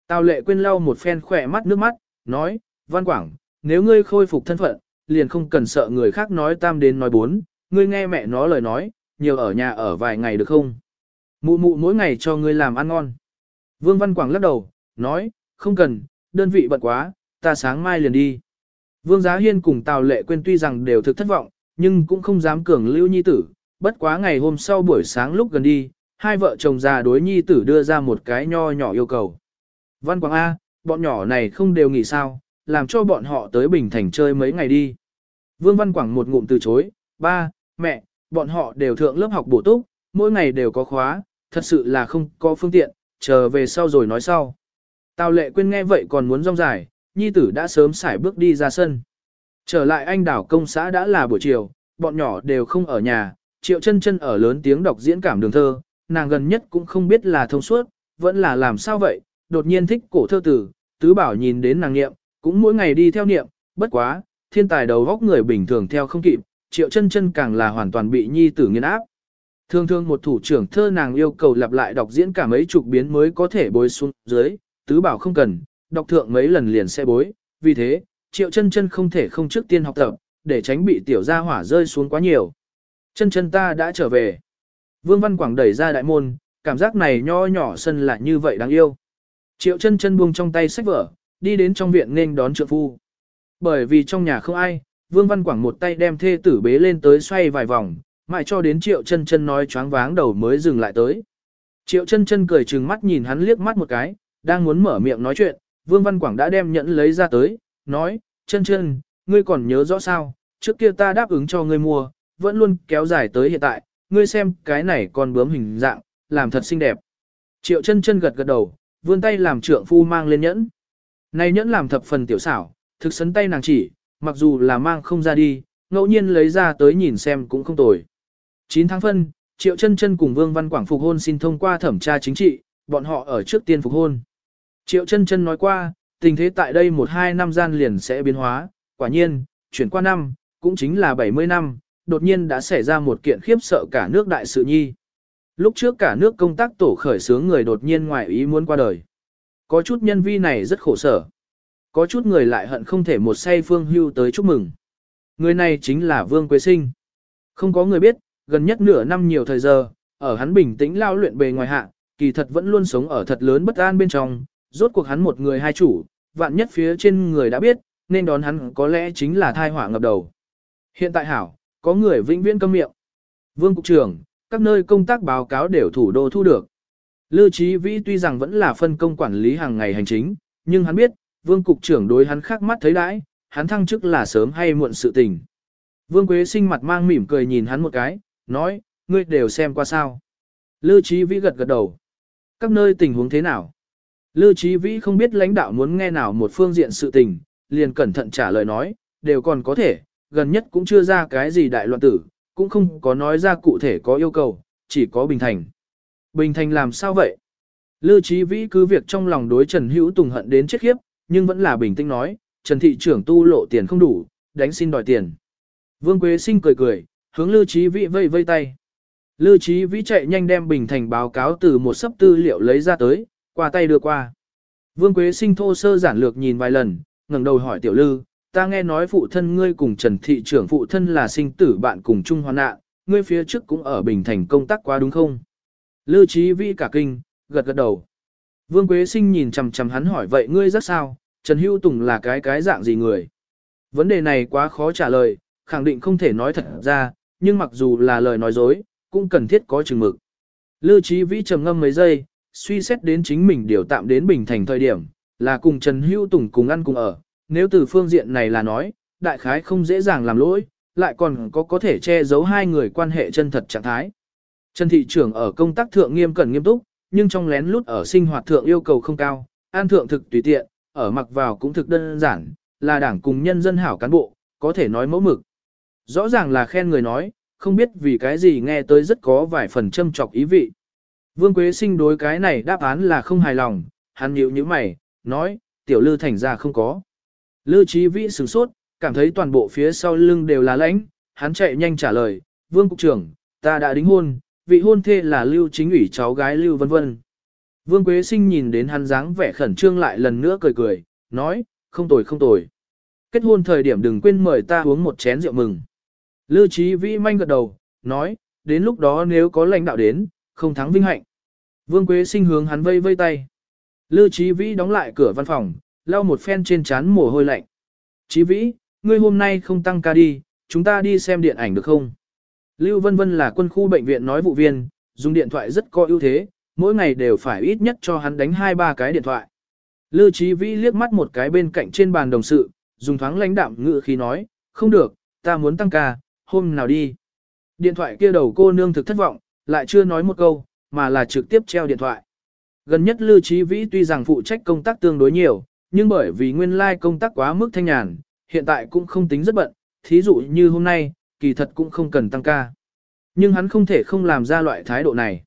Tào lệ quên lau một phen khỏe mắt nước mắt, nói, Văn Quảng, nếu ngươi khôi phục thân phận, liền không cần sợ người khác nói tam đến nói bốn, ngươi nghe mẹ nó lời nói, nhiều ở nhà ở vài ngày được không? Mụ mụ mỗi ngày cho ngươi làm ăn ngon. Vương Văn Quảng lắc đầu, nói, không cần, đơn vị bận quá, ta sáng mai liền đi. Vương Giá Hiên cùng Tào Lệ Quyên tuy rằng đều thực thất vọng, nhưng cũng không dám cường lưu nhi tử, bất quá ngày hôm sau buổi sáng lúc gần đi, hai vợ chồng già đối nhi tử đưa ra một cái nho nhỏ yêu cầu. Văn Quảng A, bọn nhỏ này không đều nghỉ sao, làm cho bọn họ tới Bình Thành chơi mấy ngày đi. Vương Văn Quảng một ngụm từ chối, ba, mẹ, bọn họ đều thượng lớp học bổ túc, mỗi ngày đều có khóa, thật sự là không có phương tiện, chờ về sau rồi nói sau. Tào lệ quên nghe vậy còn muốn rong dài, nhi tử đã sớm xài bước đi ra sân. Trở lại anh đảo công xã đã là buổi chiều, bọn nhỏ đều không ở nhà, triệu chân chân ở lớn tiếng đọc diễn cảm đường thơ, nàng gần nhất cũng không biết là thông suốt, vẫn là làm sao vậy, đột nhiên thích cổ thơ tử, tứ bảo nhìn đến nàng niệm, cũng mỗi ngày đi theo niệm, bất quá, thiên tài đầu góc người bình thường theo không kịp, triệu chân chân càng là hoàn toàn bị nhi tử nghiên áp. Thường thường một thủ trưởng thơ nàng yêu cầu lặp lại đọc diễn cả mấy chục biến mới có thể bối xuống dưới, tứ bảo không cần, đọc thượng mấy lần liền sẽ bối, vì thế, triệu chân chân không thể không trước tiên học tập, để tránh bị tiểu gia hỏa rơi xuống quá nhiều. Chân chân ta đã trở về. Vương Văn Quảng đẩy ra đại môn, cảm giác này nho nhỏ sân là như vậy đáng yêu. Triệu chân chân buông trong tay sách vở, đi đến trong viện nên đón trượng phu. Bởi vì trong nhà không ai, Vương Văn Quảng một tay đem thê tử bế lên tới xoay vài vòng, mãi cho đến Triệu chân chân nói choáng váng đầu mới dừng lại tới. Triệu chân chân cười trừng mắt nhìn hắn liếc mắt một cái, đang muốn mở miệng nói chuyện, Vương Văn Quảng đã đem nhẫn lấy ra tới, nói, chân chân, ngươi còn nhớ rõ sao, trước kia ta đáp ứng cho ngươi mua, vẫn luôn kéo dài tới hiện tại, ngươi xem cái này còn bướm hình dạng, làm thật xinh đẹp. Triệu chân chân gật gật đầu, vươn tay làm trượng phu mang lên nhẫn. Này nhẫn làm thập phần tiểu xảo, thực sấn tay nàng chỉ, mặc dù là mang không ra đi, ngẫu nhiên lấy ra tới nhìn xem cũng không tồi. 9 tháng phân, Triệu chân chân cùng Vương Văn Quảng phục hôn xin thông qua thẩm tra chính trị, bọn họ ở trước tiên phục hôn. Triệu chân chân nói qua, tình thế tại đây một hai năm gian liền sẽ biến hóa, quả nhiên, chuyển qua năm, cũng chính là 70 năm, đột nhiên đã xảy ra một kiện khiếp sợ cả nước đại sự nhi. Lúc trước cả nước công tác tổ khởi sướng người đột nhiên ngoài ý muốn qua đời. Có chút nhân vi này rất khổ sở. Có chút người lại hận không thể một say phương hưu tới chúc mừng. Người này chính là Vương Quế Sinh. Không có người biết, gần nhất nửa năm nhiều thời giờ, ở hắn bình tĩnh lao luyện bề ngoài hạ, kỳ thật vẫn luôn sống ở thật lớn bất an bên trong, rốt cuộc hắn một người hai chủ, vạn nhất phía trên người đã biết, nên đón hắn có lẽ chính là thai họa ngập đầu. Hiện tại hảo, có người vĩnh viễn câm miệng. Vương Cục trưởng, các nơi công tác báo cáo đều thủ đô thu được. Lưu Chí Vĩ tuy rằng vẫn là phân công quản lý hàng ngày hành chính, nhưng hắn biết, Vương Cục trưởng đối hắn khác mắt thấy đãi, hắn thăng chức là sớm hay muộn sự tình. Vương Quế sinh mặt mang mỉm cười nhìn hắn một cái, nói, ngươi đều xem qua sao. Lưu Chí Vĩ gật gật đầu. Các nơi tình huống thế nào? Lưu Chí Vĩ không biết lãnh đạo muốn nghe nào một phương diện sự tình, liền cẩn thận trả lời nói, đều còn có thể, gần nhất cũng chưa ra cái gì đại loạn tử, cũng không có nói ra cụ thể có yêu cầu, chỉ có Bình Thành. Bình Thành làm sao vậy? lư Chí Vĩ cứ việc trong lòng đối Trần Hữu Tùng hận đến chết khiếp, nhưng vẫn là bình tĩnh nói, Trần thị trưởng tu lộ tiền không đủ, đánh xin đòi tiền. Vương Quế Sinh cười cười, hướng lư Chí Vĩ vây vây tay. lư Chí Vĩ chạy nhanh đem Bình Thành báo cáo từ một sấp tư liệu lấy ra tới, qua tay đưa qua. Vương Quế Sinh thô sơ giản lược nhìn vài lần, ngẩng đầu hỏi Tiểu Lư, ta nghe nói phụ thân ngươi cùng Trần Thị trưởng phụ thân là sinh tử bạn cùng chung hoạn nạn, ngươi phía trước cũng ở Bình Thành công tác quá đúng không? Lưu Chí Vĩ cả kinh, gật gật đầu. Vương Quế Sinh nhìn chằm chằm hắn hỏi vậy ngươi rất sao, Trần Hữu Tùng là cái cái dạng gì người? Vấn đề này quá khó trả lời, khẳng định không thể nói thật ra, nhưng mặc dù là lời nói dối, cũng cần thiết có chừng mực. Lưu Chí Vĩ trầm ngâm mấy giây, suy xét đến chính mình điều tạm đến Bình Thành thời điểm, là cùng Trần Hữu Tùng cùng ăn cùng ở, nếu từ phương diện này là nói, đại khái không dễ dàng làm lỗi, lại còn có có thể che giấu hai người quan hệ chân thật trạng thái. Trần thị trưởng ở công tác thượng nghiêm cẩn nghiêm túc, nhưng trong lén lút ở sinh hoạt thượng yêu cầu không cao, an thượng thực tùy tiện, ở mặc vào cũng thực đơn giản, là đảng cùng nhân dân hảo cán bộ, có thể nói mẫu mực. Rõ ràng là khen người nói, không biết vì cái gì nghe tới rất có vài phần châm chọc ý vị. Vương Quế Sinh đối cái này đáp án là không hài lòng, hắn nhíu như mày, nói, tiểu lư thành ra không có. Lư trí vĩ sửng sốt, cảm thấy toàn bộ phía sau lưng đều là lãnh, hắn chạy nhanh trả lời, Vương Cục trưởng, ta đã đính hôn, vị hôn thê là Lưu chính ủy cháu gái Lưu vân vân. Vương Quế Sinh nhìn đến hắn dáng vẻ khẩn trương lại lần nữa cười cười, nói, không tồi không tồi. Kết hôn thời điểm đừng quên mời ta uống một chén rượu mừng. Lưu Chí Vĩ manh gật đầu, nói, đến lúc đó nếu có lãnh đạo đến, không thắng vinh hạnh. Vương Quế Sinh hướng hắn vây vây tay. Lưu Chí Vĩ đóng lại cửa văn phòng, lau một phen trên trán mồ hôi lạnh. Chí Vĩ, ngươi hôm nay không tăng ca đi, chúng ta đi xem điện ảnh được không? Lưu Vân Vân là quân khu bệnh viện nói vụ viên, dùng điện thoại rất có ưu thế, mỗi ngày đều phải ít nhất cho hắn đánh hai ba cái điện thoại. Lưu Chí Vĩ liếc mắt một cái bên cạnh trên bàn đồng sự, dùng thoáng lãnh đạm ngữ khí nói, không được, ta muốn tăng ca, hôm nào đi. Điện thoại kia đầu cô nương thực thất vọng, lại chưa nói một câu, mà là trực tiếp treo điện thoại. Gần nhất Lưu Chí Vĩ tuy rằng phụ trách công tác tương đối nhiều, nhưng bởi vì nguyên lai công tác quá mức thanh nhàn, hiện tại cũng không tính rất bận, thí dụ như hôm nay, kỳ thật cũng không cần tăng ca. Nhưng hắn không thể không làm ra loại thái độ này.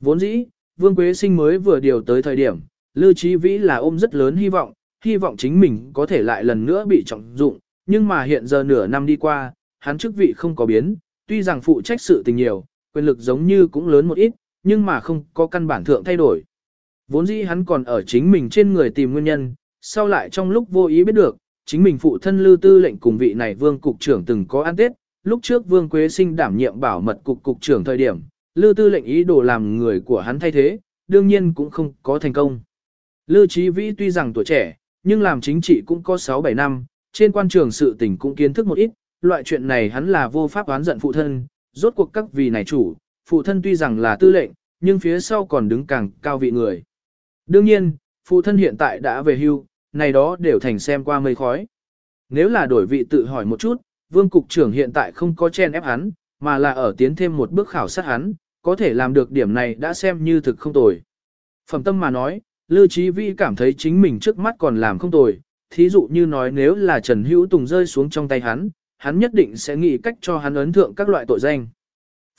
Vốn dĩ, Vương Quế Sinh mới vừa điều tới thời điểm, Lưu Chí Vĩ là ôm rất lớn hy vọng, hy vọng chính mình có thể lại lần nữa bị trọng dụng, nhưng mà hiện giờ nửa năm đi qua, hắn chức vị không có biến, tuy rằng phụ trách sự tình nhiều, quyền lực giống như cũng lớn một ít, nhưng mà không có căn bản thượng thay đổi. Vốn dĩ hắn còn ở chính mình trên người tìm nguyên nhân, sau lại trong lúc vô ý biết được, chính mình phụ thân lưu tư lệnh cùng vị này vương cục trưởng từng có ăn tết, lúc trước vương quế sinh đảm nhiệm bảo mật cục cục trưởng thời điểm, lưu tư lệnh ý đồ làm người của hắn thay thế, đương nhiên cũng không có thành công. Lưu trí Vĩ tuy rằng tuổi trẻ, nhưng làm chính trị cũng có 6-7 năm, trên quan trường sự tình cũng kiến thức một ít, loại chuyện này hắn là vô pháp oán giận phụ thân, rốt cuộc các vị này chủ, phụ thân tuy rằng là tư lệnh, nhưng phía sau còn đứng càng cao vị người. Đương nhiên, phụ thân hiện tại đã về hưu, này đó đều thành xem qua mây khói. Nếu là đổi vị tự hỏi một chút, vương cục trưởng hiện tại không có chen ép hắn, mà là ở tiến thêm một bước khảo sát hắn, có thể làm được điểm này đã xem như thực không tồi. Phẩm tâm mà nói, Lưu Chí Vi cảm thấy chính mình trước mắt còn làm không tồi, thí dụ như nói nếu là Trần Hữu Tùng rơi xuống trong tay hắn, hắn nhất định sẽ nghĩ cách cho hắn ấn thượng các loại tội danh.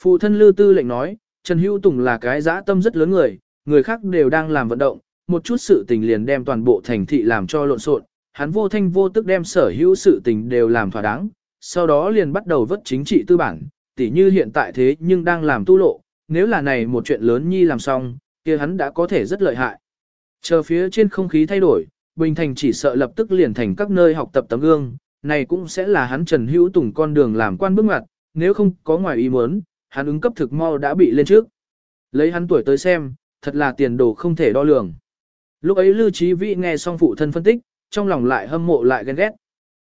Phụ thân Lưu Tư lệnh nói, Trần Hữu Tùng là cái dã tâm rất lớn người, người khác đều đang làm vận động, một chút sự tình liền đem toàn bộ thành thị làm cho lộn xộn, hắn vô thanh vô tức đem sở hữu sự tình đều làm thỏa đáng, sau đó liền bắt đầu vất chính trị tư bản, tỉ như hiện tại thế nhưng đang làm tu lộ, nếu là này một chuyện lớn nhi làm xong, kia hắn đã có thể rất lợi hại. Chờ phía trên không khí thay đổi, Bình Thành chỉ sợ lập tức liền thành các nơi học tập tấm gương, này cũng sẽ là hắn Trần Hữu Tùng con đường làm quan bước ngoặt, nếu không có ngoài ý muốn, hắn ứng cấp thực mau đã bị lên trước. Lấy hắn tuổi tới xem, thật là tiền đồ không thể đo lường. Lúc ấy Lưu Chí Vĩ nghe xong phụ thân phân tích, trong lòng lại hâm mộ lại ghen ghét.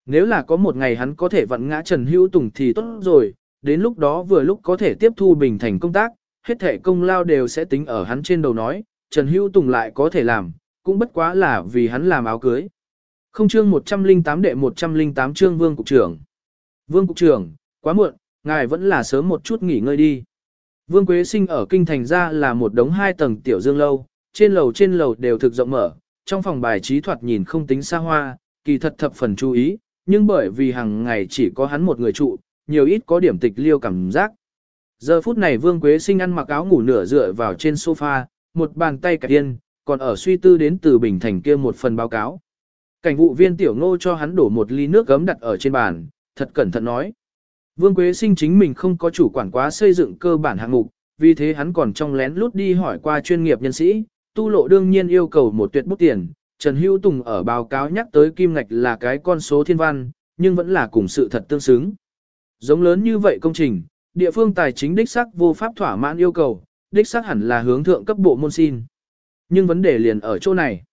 Nếu là có một ngày hắn có thể vặn ngã Trần Hữu Tùng thì tốt rồi, đến lúc đó vừa lúc có thể tiếp thu Bình Thành công tác, hết thể công lao đều sẽ tính ở hắn trên đầu nói, Trần Hữu Tùng lại có thể làm, cũng bất quá là vì hắn làm áo cưới. Không chương 108 đệ 108 chương Vương Cục trưởng. Vương Cục trưởng, quá muộn, ngài vẫn là sớm một chút nghỉ ngơi đi. Vương Quế Sinh ở kinh thành ra là một đống hai tầng tiểu dương lâu, trên lầu trên lầu đều thực rộng mở, trong phòng bài trí thoạt nhìn không tính xa hoa, kỳ thật thập phần chú ý, nhưng bởi vì hàng ngày chỉ có hắn một người trụ, nhiều ít có điểm tịch liêu cảm giác. Giờ phút này Vương Quế Sinh ăn mặc áo ngủ nửa dựa vào trên sofa, một bàn tay cả tiên, còn ở suy tư đến từ Bình Thành kia một phần báo cáo. Cảnh vụ viên tiểu ngô cho hắn đổ một ly nước gấm đặt ở trên bàn, thật cẩn thận nói. Vương Quế Sinh chính mình không có chủ quản quá xây dựng cơ bản hạng mục, vì thế hắn còn trong lén lút đi hỏi qua chuyên nghiệp nhân sĩ, tu lộ đương nhiên yêu cầu một tuyệt bút tiền. Trần Hữu Tùng ở báo cáo nhắc tới kim ngạch là cái con số thiên văn, nhưng vẫn là cùng sự thật tương xứng. Giống lớn như vậy công trình, địa phương tài chính đích sắc vô pháp thỏa mãn yêu cầu, đích xác hẳn là hướng thượng cấp bộ môn xin. Nhưng vấn đề liền ở chỗ này.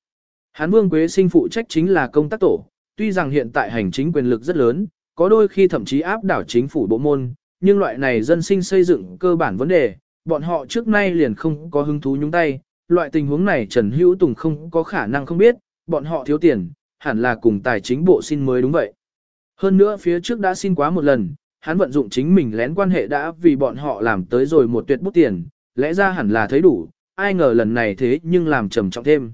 Hán Vương Quế sinh phụ trách chính là công tác tổ, tuy rằng hiện tại hành chính quyền lực rất lớn, có đôi khi thậm chí áp đảo chính phủ bộ môn, nhưng loại này dân sinh xây dựng cơ bản vấn đề, bọn họ trước nay liền không có hứng thú nhúng tay, loại tình huống này Trần Hữu Tùng không có khả năng không biết, bọn họ thiếu tiền, hẳn là cùng tài chính bộ xin mới đúng vậy. Hơn nữa phía trước đã xin quá một lần, hắn vận dụng chính mình lén quan hệ đã vì bọn họ làm tới rồi một tuyệt bút tiền, lẽ ra hẳn là thấy đủ, ai ngờ lần này thế nhưng làm trầm trọng thêm.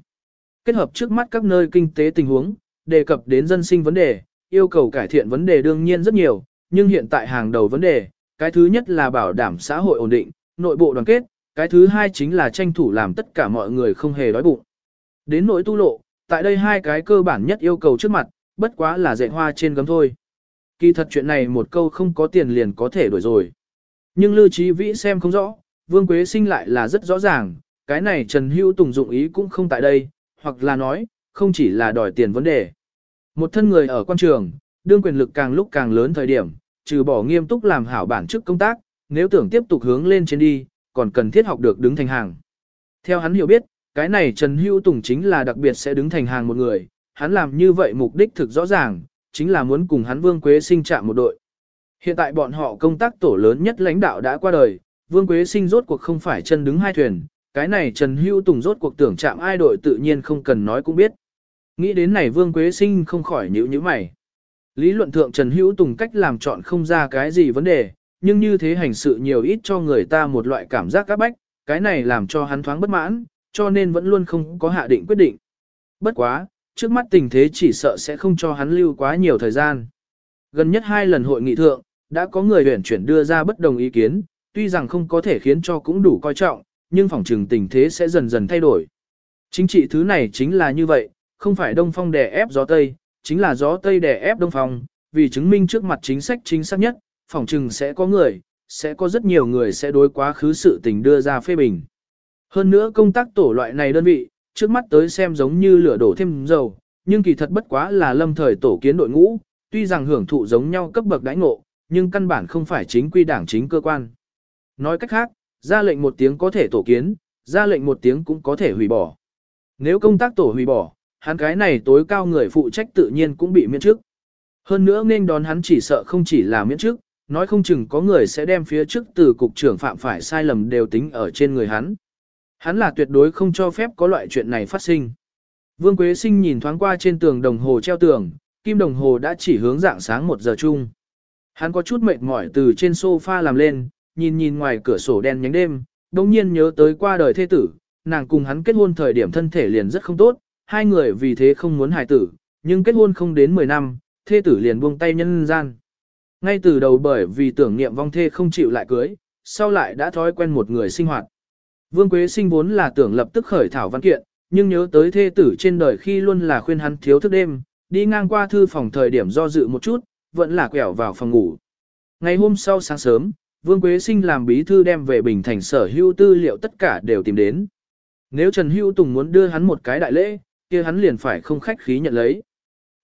kết hợp trước mắt các nơi kinh tế tình huống, đề cập đến dân sinh vấn đề, yêu cầu cải thiện vấn đề đương nhiên rất nhiều, nhưng hiện tại hàng đầu vấn đề, cái thứ nhất là bảo đảm xã hội ổn định, nội bộ đoàn kết, cái thứ hai chính là tranh thủ làm tất cả mọi người không hề đói bụng. Đến nỗi tu lộ, tại đây hai cái cơ bản nhất yêu cầu trước mặt, bất quá là dạy hoa trên gấm thôi. Kỳ thật chuyện này một câu không có tiền liền có thể đổi rồi. Nhưng Lưu Trí Vĩ xem không rõ, Vương Quế Sinh lại là rất rõ ràng, cái này Trần Hữu Tùng dụng ý cũng không tại đây, hoặc là nói, không chỉ là đòi tiền vấn đề. Một thân người ở quan trường, đương quyền lực càng lúc càng lớn thời điểm, trừ bỏ nghiêm túc làm hảo bản chức công tác, nếu tưởng tiếp tục hướng lên trên đi, còn cần thiết học được đứng thành hàng. Theo hắn hiểu biết, cái này Trần Hữu Tùng chính là đặc biệt sẽ đứng thành hàng một người, hắn làm như vậy mục đích thực rõ ràng, chính là muốn cùng hắn Vương Quế Sinh chạm một đội. Hiện tại bọn họ công tác tổ lớn nhất lãnh đạo đã qua đời, Vương Quế Sinh rốt cuộc không phải chân đứng hai thuyền, cái này Trần Hữu Tùng rốt cuộc tưởng chạm ai đội tự nhiên không cần nói cũng biết. Nghĩ đến này Vương Quế Sinh không khỏi nhíu nhíu mày. Lý luận thượng Trần Hữu Tùng cách làm chọn không ra cái gì vấn đề, nhưng như thế hành sự nhiều ít cho người ta một loại cảm giác các bách, cái này làm cho hắn thoáng bất mãn, cho nên vẫn luôn không có hạ định quyết định. Bất quá, trước mắt tình thế chỉ sợ sẽ không cho hắn lưu quá nhiều thời gian. Gần nhất hai lần hội nghị thượng, đã có người huyển chuyển đưa ra bất đồng ý kiến, tuy rằng không có thể khiến cho cũng đủ coi trọng, nhưng phòng trừng tình thế sẽ dần dần thay đổi. Chính trị thứ này chính là như vậy, không phải đông phong đè ép gió tây, chính là gió tây đè ép đông phong, vì chứng minh trước mặt chính sách chính xác nhất, Phỏng chừng sẽ có người, sẽ có rất nhiều người sẽ đối quá khứ sự tình đưa ra phê bình. Hơn nữa công tác tổ loại này đơn vị, trước mắt tới xem giống như lửa đổ thêm dầu, nhưng kỳ thật bất quá là lâm thời tổ kiến đội ngũ, tuy rằng hưởng thụ giống nhau cấp bậc đãi ngộ, nhưng căn bản không phải chính quy đảng chính cơ quan. Nói cách khác, ra lệnh một tiếng có thể tổ kiến, ra lệnh một tiếng cũng có thể hủy bỏ. Nếu công tác tổ hủy bỏ, hắn cái này tối cao người phụ trách tự nhiên cũng bị miễn chức. Hơn nữa nên đón hắn chỉ sợ không chỉ là miễn chức, nói không chừng có người sẽ đem phía trước từ cục trưởng phạm phải sai lầm đều tính ở trên người hắn. Hắn là tuyệt đối không cho phép có loại chuyện này phát sinh. Vương Quế Sinh nhìn thoáng qua trên tường đồng hồ treo tường, kim đồng hồ đã chỉ hướng dạng sáng một giờ chung. Hắn có chút mệt mỏi từ trên sofa làm lên, nhìn nhìn ngoài cửa sổ đen nhánh đêm, đồng nhiên nhớ tới qua đời thê tử, nàng cùng hắn kết hôn thời điểm thân thể liền rất không tốt, hai người vì thế không muốn hài tử, nhưng kết hôn không đến 10 năm, thê tử liền buông tay nhân gian. Ngay từ đầu bởi vì tưởng niệm vong thê không chịu lại cưới, sau lại đã thói quen một người sinh hoạt. Vương Quế sinh vốn là tưởng lập tức khởi thảo văn kiện, nhưng nhớ tới thê tử trên đời khi luôn là khuyên hắn thiếu thức đêm, đi ngang qua thư phòng thời điểm do dự một chút, vẫn là quẹo vào phòng ngủ. Ngày hôm sau sáng sớm, Vương Quế Sinh làm bí thư đem về Bình Thành sở hữu tư liệu tất cả đều tìm đến. Nếu Trần Hữu Tùng muốn đưa hắn một cái đại lễ, kia hắn liền phải không khách khí nhận lấy.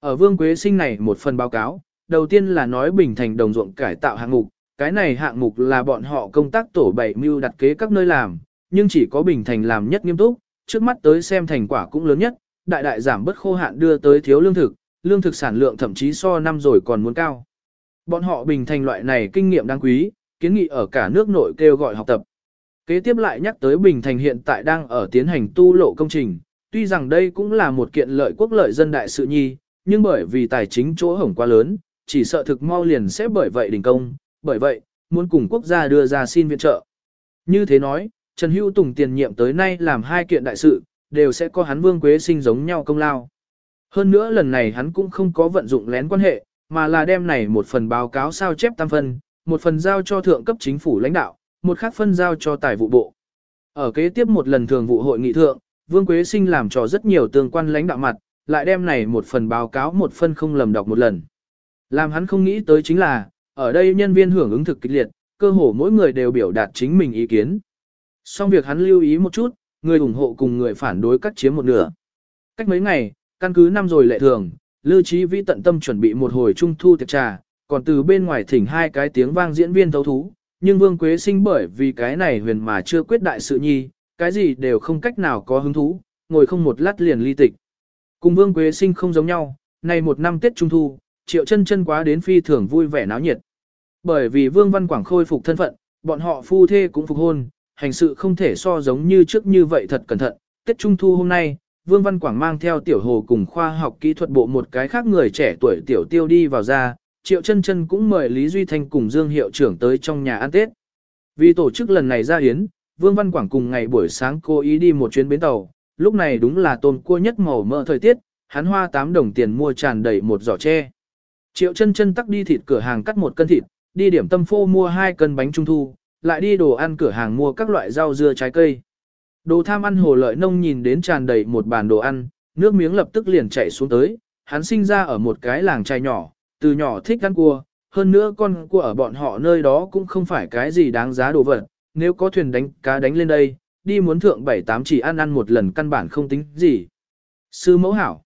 Ở Vương Quế Sinh này một phần báo cáo, đầu tiên là nói Bình Thành đồng ruộng cải tạo hạng mục, cái này hạng mục là bọn họ công tác tổ bảy mưu đặt kế các nơi làm, nhưng chỉ có Bình Thành làm nhất nghiêm túc, trước mắt tới xem thành quả cũng lớn nhất, đại đại giảm bất khô hạn đưa tới thiếu lương thực, lương thực sản lượng thậm chí so năm rồi còn muốn cao. Bọn họ Bình Thành loại này kinh nghiệm đáng quý, kiến nghị ở cả nước nội kêu gọi học tập. Kế tiếp lại nhắc tới Bình Thành hiện tại đang ở tiến hành tu lộ công trình, tuy rằng đây cũng là một kiện lợi quốc lợi dân đại sự nhi, nhưng bởi vì tài chính chỗ hổng quá lớn, chỉ sợ thực mau liền sẽ bởi vậy đình công, bởi vậy, muốn cùng quốc gia đưa ra xin viện trợ. Như thế nói, Trần Hữu Tùng tiền nhiệm tới nay làm hai kiện đại sự, đều sẽ có hắn Vương Quế Sinh giống nhau công lao. Hơn nữa lần này hắn cũng không có vận dụng lén quan hệ, mà là đem này một phần báo cáo sao chép tam phân, một phần giao cho thượng cấp chính phủ lãnh đạo, một khác phân giao cho tài vụ bộ. Ở kế tiếp một lần thường vụ hội nghị thượng, Vương Quế Sinh làm cho rất nhiều tương quan lãnh đạo mặt, lại đem này một phần báo cáo một phân không lầm đọc một lần. Làm hắn không nghĩ tới chính là, ở đây nhân viên hưởng ứng thực kịch liệt, cơ hồ mỗi người đều biểu đạt chính mình ý kiến. Xong việc hắn lưu ý một chút, người ủng hộ cùng người phản đối cắt chiếm một nửa. Cách mấy ngày, căn cứ năm rồi lệ thường, Lưu Trí Vĩ tận tâm chuẩn bị một hồi trung thu tiệc trà, còn từ bên ngoài thỉnh hai cái tiếng vang diễn viên thấu thú, nhưng Vương Quế Sinh bởi vì cái này huyền mà chưa quyết đại sự nhi, cái gì đều không cách nào có hứng thú, ngồi không một lát liền ly tịch. Cùng Vương Quế Sinh không giống nhau, này một năm Tết Trung Thu, Triệu chân chân quá đến phi thường vui vẻ náo nhiệt. Bởi vì Vương Văn Quảng khôi phục thân phận, bọn họ phu thê cũng phục hôn, hành sự không thể so giống như trước như vậy thật cẩn thận. Tết Trung Thu hôm nay, Vương Văn Quảng mang theo tiểu hồ cùng khoa học kỹ thuật bộ một cái khác người trẻ tuổi tiểu tiêu đi vào ra, Triệu chân chân cũng mời Lý Duy Thanh cùng Dương Hiệu trưởng tới trong nhà ăn Tết. Vì tổ chức lần này ra hiến, Vương Văn Quảng cùng ngày buổi sáng cố ý đi một chuyến bến tàu, lúc này đúng là tôm cua nhất màu mỡ thời tiết, hắn hoa 8 đồng tiền mua tràn đầy một giỏ tre. Triệu chân chân tắc đi thịt cửa hàng cắt một cân thịt, đi điểm tâm phô mua hai cân bánh trung thu, lại đi đồ ăn cửa hàng mua các loại rau dưa trái cây. Đồ tham ăn hồ lợi nông nhìn đến tràn đầy một bàn đồ ăn, nước miếng lập tức liền chảy xuống tới, hắn sinh ra ở một cái làng trai nhỏ, từ nhỏ thích ăn cua, hơn nữa con cua ở bọn họ nơi đó cũng không phải cái gì đáng giá đồ vật, nếu có thuyền đánh cá đánh lên đây, đi muốn thượng bảy tám chỉ ăn ăn một lần căn bản không tính gì. Sư mẫu hảo.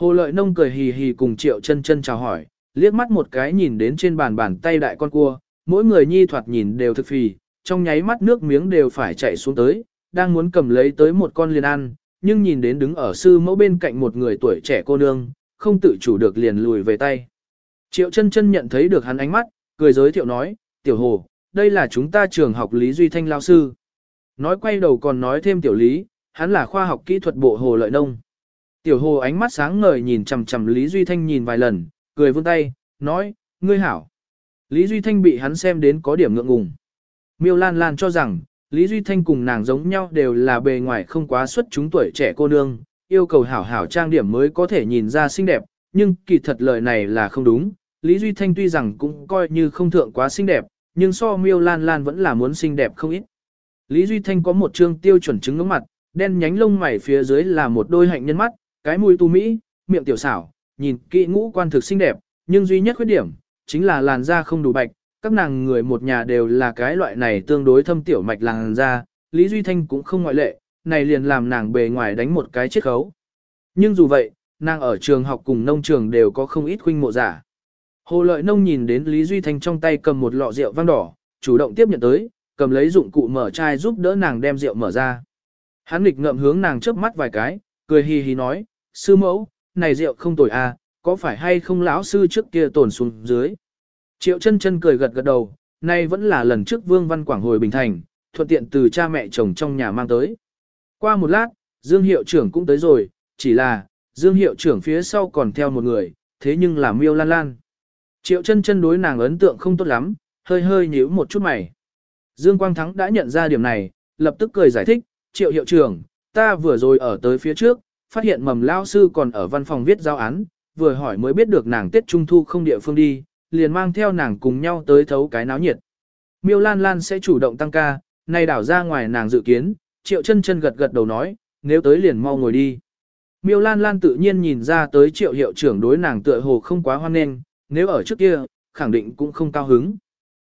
Hồ lợi nông cười hì hì cùng triệu chân chân chào hỏi, liếc mắt một cái nhìn đến trên bàn bàn tay đại con cua, mỗi người nhi thoạt nhìn đều thực phì, trong nháy mắt nước miếng đều phải chảy xuống tới, đang muốn cầm lấy tới một con liền ăn, nhưng nhìn đến đứng ở sư mẫu bên cạnh một người tuổi trẻ cô nương, không tự chủ được liền lùi về tay. Triệu chân chân nhận thấy được hắn ánh mắt, cười giới thiệu nói, tiểu hồ, đây là chúng ta trường học Lý Duy Thanh lão sư. Nói quay đầu còn nói thêm tiểu lý, hắn là khoa học kỹ thuật bộ hồ lợi nông. Tiểu hồ ánh mắt sáng ngời nhìn chằm chằm Lý Duy Thanh nhìn vài lần, cười vươn tay, nói, ngươi hảo. Lý Duy Thanh bị hắn xem đến có điểm ngượng ngùng. Miêu Lan Lan cho rằng, Lý Duy Thanh cùng nàng giống nhau đều là bề ngoài không quá xuất chúng tuổi trẻ cô nương, yêu cầu hảo hảo trang điểm mới có thể nhìn ra xinh đẹp, nhưng kỳ thật lời này là không đúng. Lý Duy Thanh tuy rằng cũng coi như không thượng quá xinh đẹp, nhưng so Miêu Lan Lan vẫn là muốn xinh đẹp không ít. Lý Duy Thanh có một trương tiêu chuẩn chứng ngưỡng mặt, đen nhánh lông mày phía dưới là một đôi hạnh nhân mắt, cái mũi tu mỹ, miệng tiểu xảo, nhìn kỹ ngũ quan thực xinh đẹp, nhưng duy nhất khuyết điểm, chính là làn da không đủ bạch, các nàng người một nhà đều là cái loại này tương đối thâm tiểu mạch làn da, Lý Duy Thanh cũng không ngoại lệ, này liền làm nàng bề ngoài đánh một cái chiết khấu. Nhưng dù vậy, nàng ở trường học cùng nông trường đều có không ít khuynh mộ giả. Hồ lợi nông nhìn đến Lý Duy Thanh trong tay cầm một lọ rượu vang đỏ, chủ động tiếp nhận tới, cầm lấy dụng cụ mở chai giúp đỡ nàng đem rượu mở ra. Hắn nghịch ngậm hướng nàng chớp mắt vài cái, cười hì hì nói, sư mẫu, này rượu không tồi à, có phải hay không lão sư trước kia tổn xuống dưới. Triệu chân chân cười gật gật đầu, nay vẫn là lần trước Vương Văn Quảng hồi Bình Thành, thuận tiện từ cha mẹ chồng trong nhà mang tới. Qua một lát, Dương hiệu trưởng cũng tới rồi, chỉ là, Dương hiệu trưởng phía sau còn theo một người, thế nhưng là miêu lan lan. Triệu chân chân đối nàng ấn tượng không tốt lắm, hơi hơi nhíu một chút mày. Dương Quang Thắng đã nhận ra điểm này, lập tức cười giải thích, triệu hiệu trưởng, ta vừa rồi ở tới phía trước, phát hiện mầm lao sư còn ở văn phòng viết giao án, vừa hỏi mới biết được nàng Tết Trung Thu không địa phương đi, liền mang theo nàng cùng nhau tới thấu cái náo nhiệt. Miêu Lan Lan sẽ chủ động tăng ca, nay đảo ra ngoài nàng dự kiến, triệu chân chân gật gật đầu nói, nếu tới liền mau ngồi đi. Miêu Lan Lan tự nhiên nhìn ra tới triệu hiệu trưởng đối nàng tựa hồ không quá hoan nghênh, nếu ở trước kia, khẳng định cũng không cao hứng.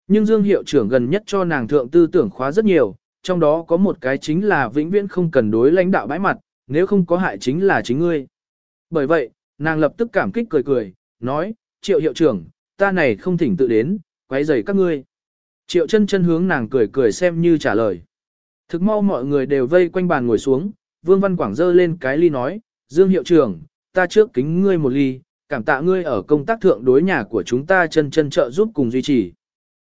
Nhưng Dương hiệu trưởng gần nhất cho nàng thượng tư tưởng khóa rất nhiều, trong đó có một cái chính là vĩnh viễn không cần đối lãnh đạo bãi mặt, nếu không có hại chính là chính ngươi. Bởi vậy, nàng lập tức cảm kích cười cười, nói, triệu hiệu trưởng, ta này không thỉnh tự đến, quấy rầy các ngươi. Triệu chân chân hướng nàng cười cười xem như trả lời. Thực mau mọi người đều vây quanh bàn ngồi xuống, Vương Văn Quảng dơ lên cái ly nói, Dương hiệu trưởng, ta trước kính ngươi một ly, cảm tạ ngươi ở công tác thượng đối nhà của chúng ta chân chân trợ giúp cùng duy trì.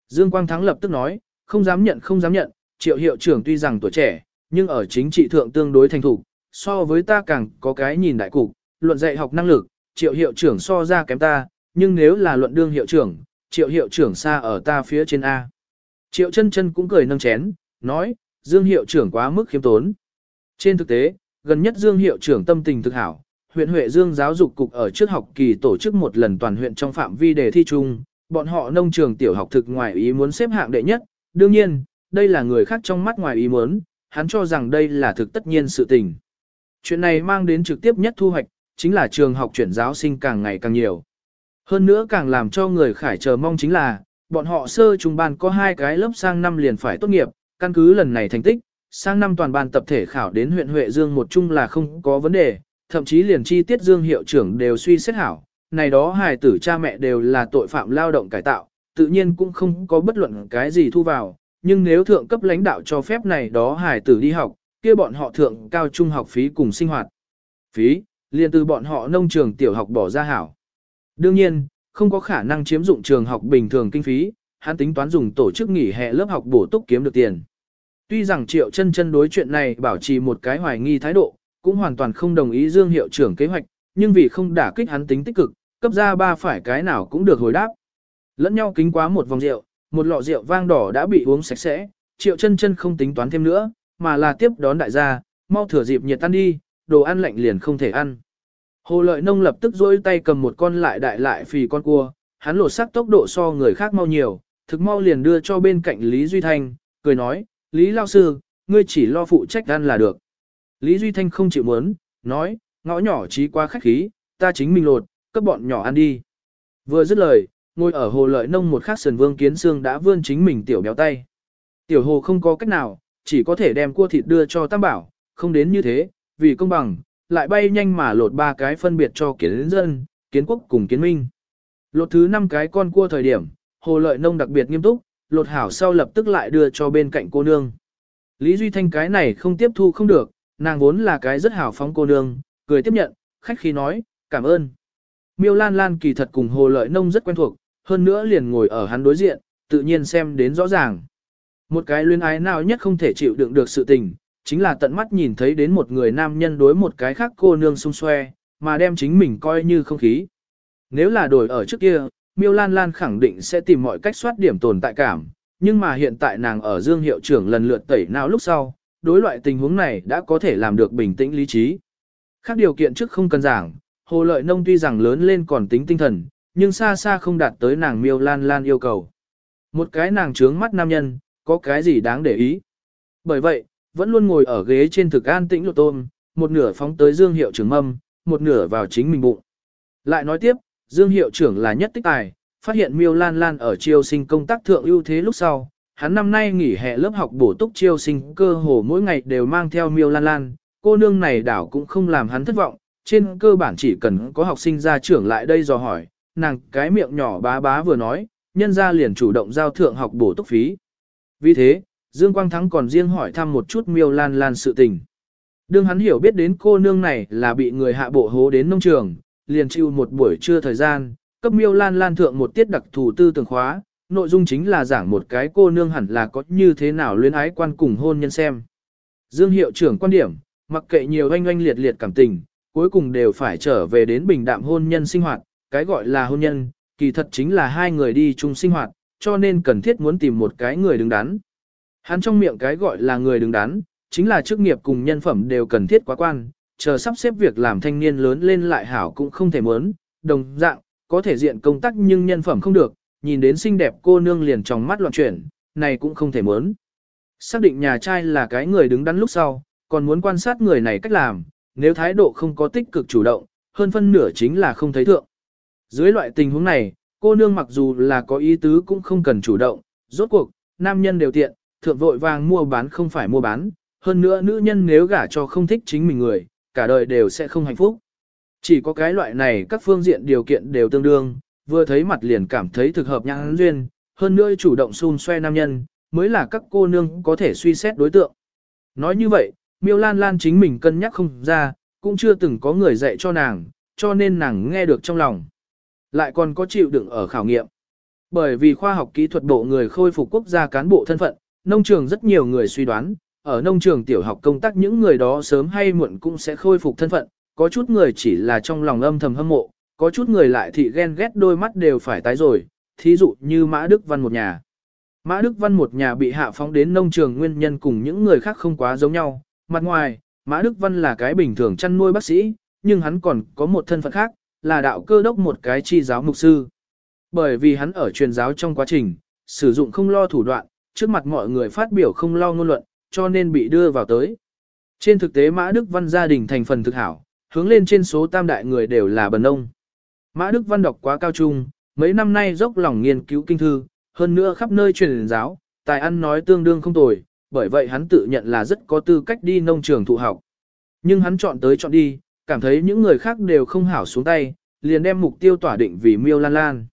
Dương Quang Thắng lập tức nói, không dám nhận không dám nhận, triệu hiệu trưởng tuy rằng tuổi trẻ, nhưng ở chính trị thượng tương đối thành thủ, so với ta càng có cái nhìn đại cục, luận dạy học năng lực, triệu hiệu trưởng so ra kém ta, nhưng nếu là luận đương hiệu trưởng, triệu hiệu trưởng xa ở ta phía trên A. Triệu chân chân cũng cười nâng chén, nói, Dương hiệu trưởng quá mức khiêm tốn. Trên thực tế, gần nhất Dương hiệu trưởng tâm tình thực hảo, huyện Huệ Dương giáo dục cục ở trước học kỳ tổ chức một lần toàn huyện trong phạm vi đề thi chung, bọn họ nông trường tiểu học thực ngoài ý muốn xếp hạng đệ nhất, đương nhiên, đây là người khác trong mắt ngoài ý muốn, hắn cho rằng đây là thực tất nhiên sự tình. Chuyện này mang đến trực tiếp nhất thu hoạch, chính là trường học chuyển giáo sinh càng ngày càng nhiều. Hơn nữa càng làm cho người khải chờ mong chính là, bọn họ sơ trung ban có hai cái lớp sang năm liền phải tốt nghiệp, căn cứ lần này thành tích, sang năm toàn ban tập thể khảo đến huyện Huệ Dương một chung là không có vấn đề, thậm chí liền chi tiết Dương hiệu trưởng đều suy xét hảo, này đó hài tử cha mẹ đều là tội phạm lao động cải tạo, tự nhiên cũng không có bất luận cái gì thu vào, nhưng nếu thượng cấp lãnh đạo cho phép này đó hài tử đi học, kia bọn họ thượng cao trung học phí cùng sinh hoạt. Phí, liền từ bọn họ nông trường tiểu học bỏ ra hảo. Đương nhiên, không có khả năng chiếm dụng trường học bình thường kinh phí, hắn tính toán dùng tổ chức nghỉ hè lớp học bổ túc kiếm được tiền. Tuy rằng Triệu chân chân đối chuyện này bảo trì một cái hoài nghi thái độ, cũng hoàn toàn không đồng ý Dương hiệu trưởng kế hoạch, nhưng vì không đả kích hắn tính tích cực, cấp ra ba phải cái nào cũng được hồi đáp. Lẫn nhau kính quá một vòng rượu, một lọ rượu vang đỏ đã bị uống sạch sẽ, Triệu chân chân không tính toán thêm nữa, mà là tiếp đón đại gia, mau thừa dịp nhiệt tan đi, đồ ăn lạnh liền không thể ăn. Hồ lợi nông lập tức dỗi tay cầm một con lại đại lại phì con cua, hắn lột sắc tốc độ so người khác mau nhiều, thực mau liền đưa cho bên cạnh Lý Duy Thanh, cười nói, Lý Lao Sư, ngươi chỉ lo phụ trách ăn là được. Lý Duy Thanh không chịu muốn, nói, ngõ nhỏ trí quá khách khí, ta chính mình lột, cấp bọn nhỏ ăn đi. Vừa dứt lời, ngồi ở hồ lợi nông một khắc sườn vương kiến xương đã vươn chính mình tiểu béo tay. Tiểu hồ không có cách nào, chỉ có thể đem cua thịt đưa cho tam bảo, không đến như thế, vì công bằng, lại bay nhanh mà lột ba cái phân biệt cho kiến dân, kiến quốc cùng kiến minh. Lột thứ năm cái con cua thời điểm, hồ lợi nông đặc biệt nghiêm túc, lột hảo sau lập tức lại đưa cho bên cạnh cô nương. Lý Duy Thanh cái này không tiếp thu không được, nàng vốn là cái rất hảo phóng cô nương, cười tiếp nhận, khách khí nói, cảm ơn. Miêu Lan Lan kỳ thật cùng hồ lợi nông rất quen thuộc, hơn nữa liền ngồi ở hắn đối diện, tự nhiên xem đến rõ ràng. Một cái luyến ái nào nhất không thể chịu đựng được sự tình, chính là tận mắt nhìn thấy đến một người nam nhân đối một cái khác cô nương xung xoe, mà đem chính mình coi như không khí. Nếu là đổi ở trước kia, Miêu Lan Lan khẳng định sẽ tìm mọi cách soát điểm tồn tại cảm, nhưng mà hiện tại nàng ở Dương hiệu trưởng lần lượt tẩy não lúc sau, đối loại tình huống này đã có thể làm được bình tĩnh lý trí. Khác điều kiện trước không cần giảng, Hồ Lợi Nông tuy rằng lớn lên còn tính tinh thần, nhưng xa xa không đạt tới nàng Miêu Lan Lan yêu cầu. Một cái nàng trướng mắt nam nhân, có cái gì đáng để ý. Bởi vậy, vẫn luôn ngồi ở ghế trên thực an tĩnh lột tôm, một nửa phóng tới Dương hiệu trưởng mâm, một nửa vào chính mình bụng. Lại nói tiếp, Dương hiệu trưởng là nhất tích tài, phát hiện Miêu Lan Lan ở chiêu sinh công tác thượng ưu thế lúc sau, hắn năm nay nghỉ hè lớp học bổ túc chiêu sinh cơ hồ mỗi ngày đều mang theo Miêu Lan Lan, cô nương này đảo cũng không làm hắn thất vọng, trên cơ bản chỉ cần có học sinh ra trưởng lại đây dò hỏi, nàng cái miệng nhỏ bá bá vừa nói, nhân ra liền chủ động giao thượng học bổ túc phí. Vì thế, Dương Quang Thắng còn riêng hỏi thăm một chút Miêu Lan Lan sự tình. Đương hắn hiểu biết đến cô nương này là bị người hạ bộ hố đến nông trường, liền chịu một buổi trưa thời gian, cấp Miêu Lan Lan thượng một tiết đặc thù tư tưởng khóa, nội dung chính là giảng một cái cô nương hẳn là có như thế nào luyến ái quan cùng hôn nhân xem. Dương hiệu trưởng quan điểm, mặc kệ nhiều oanh oanh liệt liệt cảm tình, cuối cùng đều phải trở về đến bình đạm hôn nhân sinh hoạt, cái gọi là hôn nhân, kỳ thật chính là hai người đi chung sinh hoạt, cho nên cần thiết muốn tìm một cái người đứng đắn. Hắn trong miệng cái gọi là người đứng đắn, chính là chức nghiệp cùng nhân phẩm đều cần thiết quá quan, chờ sắp xếp việc làm thanh niên lớn lên lại hảo cũng không thể muốn, đồng dạng, có thể diện công tác nhưng nhân phẩm không được, nhìn đến xinh đẹp cô nương liền trong mắt loạn chuyển, này cũng không thể muốn. Xác định nhà trai là cái người đứng đắn lúc sau, còn muốn quan sát người này cách làm, nếu thái độ không có tích cực chủ động, hơn phân nửa chính là không thấy thượng. Dưới loại tình huống này, cô nương mặc dù là có ý tứ cũng không cần chủ động, rốt cuộc, nam nhân đều tiện, thượng vội vàng mua bán không phải mua bán, hơn nữa nữ nhân nếu gả cho không thích chính mình người, cả đời đều sẽ không hạnh phúc. Chỉ có cái loại này các phương diện điều kiện đều tương đương, vừa thấy mặt liền cảm thấy thực hợp nhãn duyên, hơn nữa chủ động xun xoe nam nhân, mới là các cô nương có thể suy xét đối tượng. Nói như vậy, Miêu Lan Lan chính mình cân nhắc không ra, cũng chưa từng có người dạy cho nàng, cho nên nàng nghe được trong lòng. Lại còn có chịu đựng ở khảo nghiệm. Bởi vì khoa học kỹ thuật bộ người khôi phục quốc gia cán bộ thân phận, nông trường rất nhiều người suy đoán, ở nông trường tiểu học công tác những người đó sớm hay muộn cũng sẽ khôi phục thân phận, có chút người chỉ là trong lòng âm thầm hâm mộ, có chút người lại thị ghen ghét đôi mắt đều phải tái rồi, thí dụ như Mã Đức Văn một nhà. Mã Đức Văn một nhà bị hạ phóng đến nông trường nguyên nhân cùng những người khác không quá giống nhau, mặt ngoài, Mã Đức Văn là cái bình thường chăn nuôi bác sĩ, nhưng hắn còn có một thân phận khác, là đạo cơ đốc một cái chi giáo mục sư. Bởi vì hắn ở truyền giáo trong quá trình, sử dụng không lo thủ đoạn, trước mặt mọi người phát biểu không lo ngôn luận, cho nên bị đưa vào tới. Trên thực tế Mã Đức Văn gia đình thành phần thực hảo, hướng lên trên số tam đại người đều là bần ông. Mã Đức Văn đọc quá cao trung, mấy năm nay dốc lòng nghiên cứu kinh thư, hơn nữa khắp nơi truyền giáo, tài ăn nói tương đương không tồi, bởi vậy hắn tự nhận là rất có tư cách đi nông trường thụ học. Nhưng hắn chọn tới chọn đi, cảm thấy những người khác đều không hảo xuống tay, liền đem mục tiêu tỏa định vì miêu lan lan.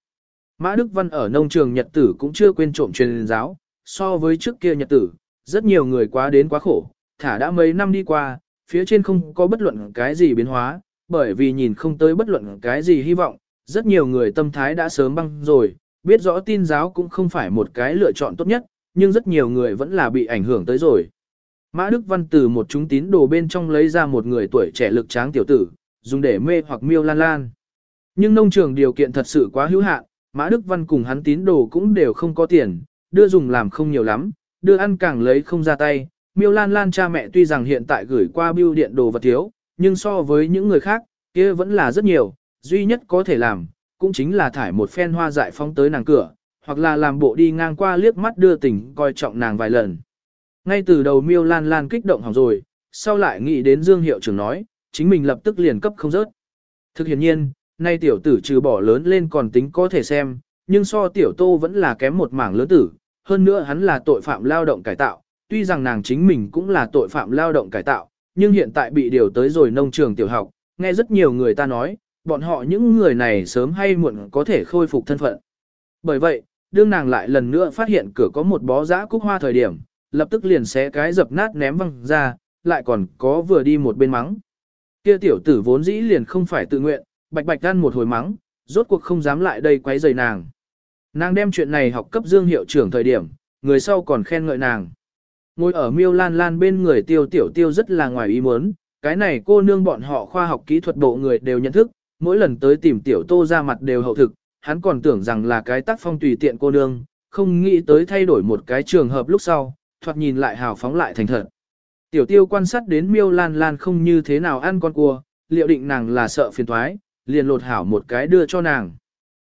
Mã Đức Văn ở nông trường Nhật tử cũng chưa quên trộm truyền giáo, so với trước kia Nhật tử, rất nhiều người quá đến quá khổ, thả đã mấy năm đi qua, phía trên không có bất luận cái gì biến hóa, bởi vì nhìn không tới bất luận cái gì hy vọng, rất nhiều người tâm thái đã sớm băng rồi, biết rõ tin giáo cũng không phải một cái lựa chọn tốt nhất, nhưng rất nhiều người vẫn là bị ảnh hưởng tới rồi. Mã Đức Văn từ một chúng tín đồ bên trong lấy ra một người tuổi trẻ lực tráng tiểu tử, dùng để mê hoặc miêu lan lan. Nhưng nông trường điều kiện thật sự quá hữu hạn, Mã Đức Văn cùng hắn tín đồ cũng đều không có tiền, đưa dùng làm không nhiều lắm, đưa ăn càng lấy không ra tay, Miêu Lan Lan cha mẹ tuy rằng hiện tại gửi qua bưu điện đồ vật thiếu, nhưng so với những người khác, kia vẫn là rất nhiều, duy nhất có thể làm, cũng chính là thải một phen hoa dại phong tới nàng cửa, hoặc là làm bộ đi ngang qua liếc mắt đưa tình coi trọng nàng vài lần. Ngay từ đầu Miêu Lan Lan kích động hỏng rồi, sau lại nghĩ đến Dương Hiệu trưởng nói, chính mình lập tức liền cấp không rớt. Thực hiện nhiên, nay tiểu tử trừ bỏ lớn lên còn tính có thể xem, nhưng so tiểu tô vẫn là kém một mảng lớn tử, hơn nữa hắn là tội phạm lao động cải tạo, tuy rằng nàng chính mình cũng là tội phạm lao động cải tạo, nhưng hiện tại bị điều tới rồi nông trường tiểu học, nghe rất nhiều người ta nói, bọn họ những người này sớm hay muộn có thể khôi phục thân phận. Bởi vậy, đương nàng lại lần nữa phát hiện cửa có một bó giã cúc hoa thời điểm, lập tức liền xé cái dập nát ném văng ra, lại còn có vừa đi một bên mắng. Kia tiểu tử vốn dĩ liền không phải tự nguyện, bạch bạch ăn một hồi mắng, rốt cuộc không dám lại đây quấy rầy nàng. Nàng đem chuyện này học cấp dương hiệu trưởng thời điểm, người sau còn khen ngợi nàng. Ngồi ở miêu lan lan bên người tiêu tiểu tiêu rất là ngoài ý muốn, cái này cô nương bọn họ khoa học kỹ thuật bộ người đều nhận thức, mỗi lần tới tìm tiểu tô ra mặt đều hậu thực, hắn còn tưởng rằng là cái tác phong tùy tiện cô nương, không nghĩ tới thay đổi một cái trường hợp lúc sau, thoạt nhìn lại hào phóng lại thành thật. Tiểu tiêu quan sát đến miêu lan lan không như thế nào ăn con cua, liệu định nàng là sợ phiền thoái, liền lột hảo một cái đưa cho nàng.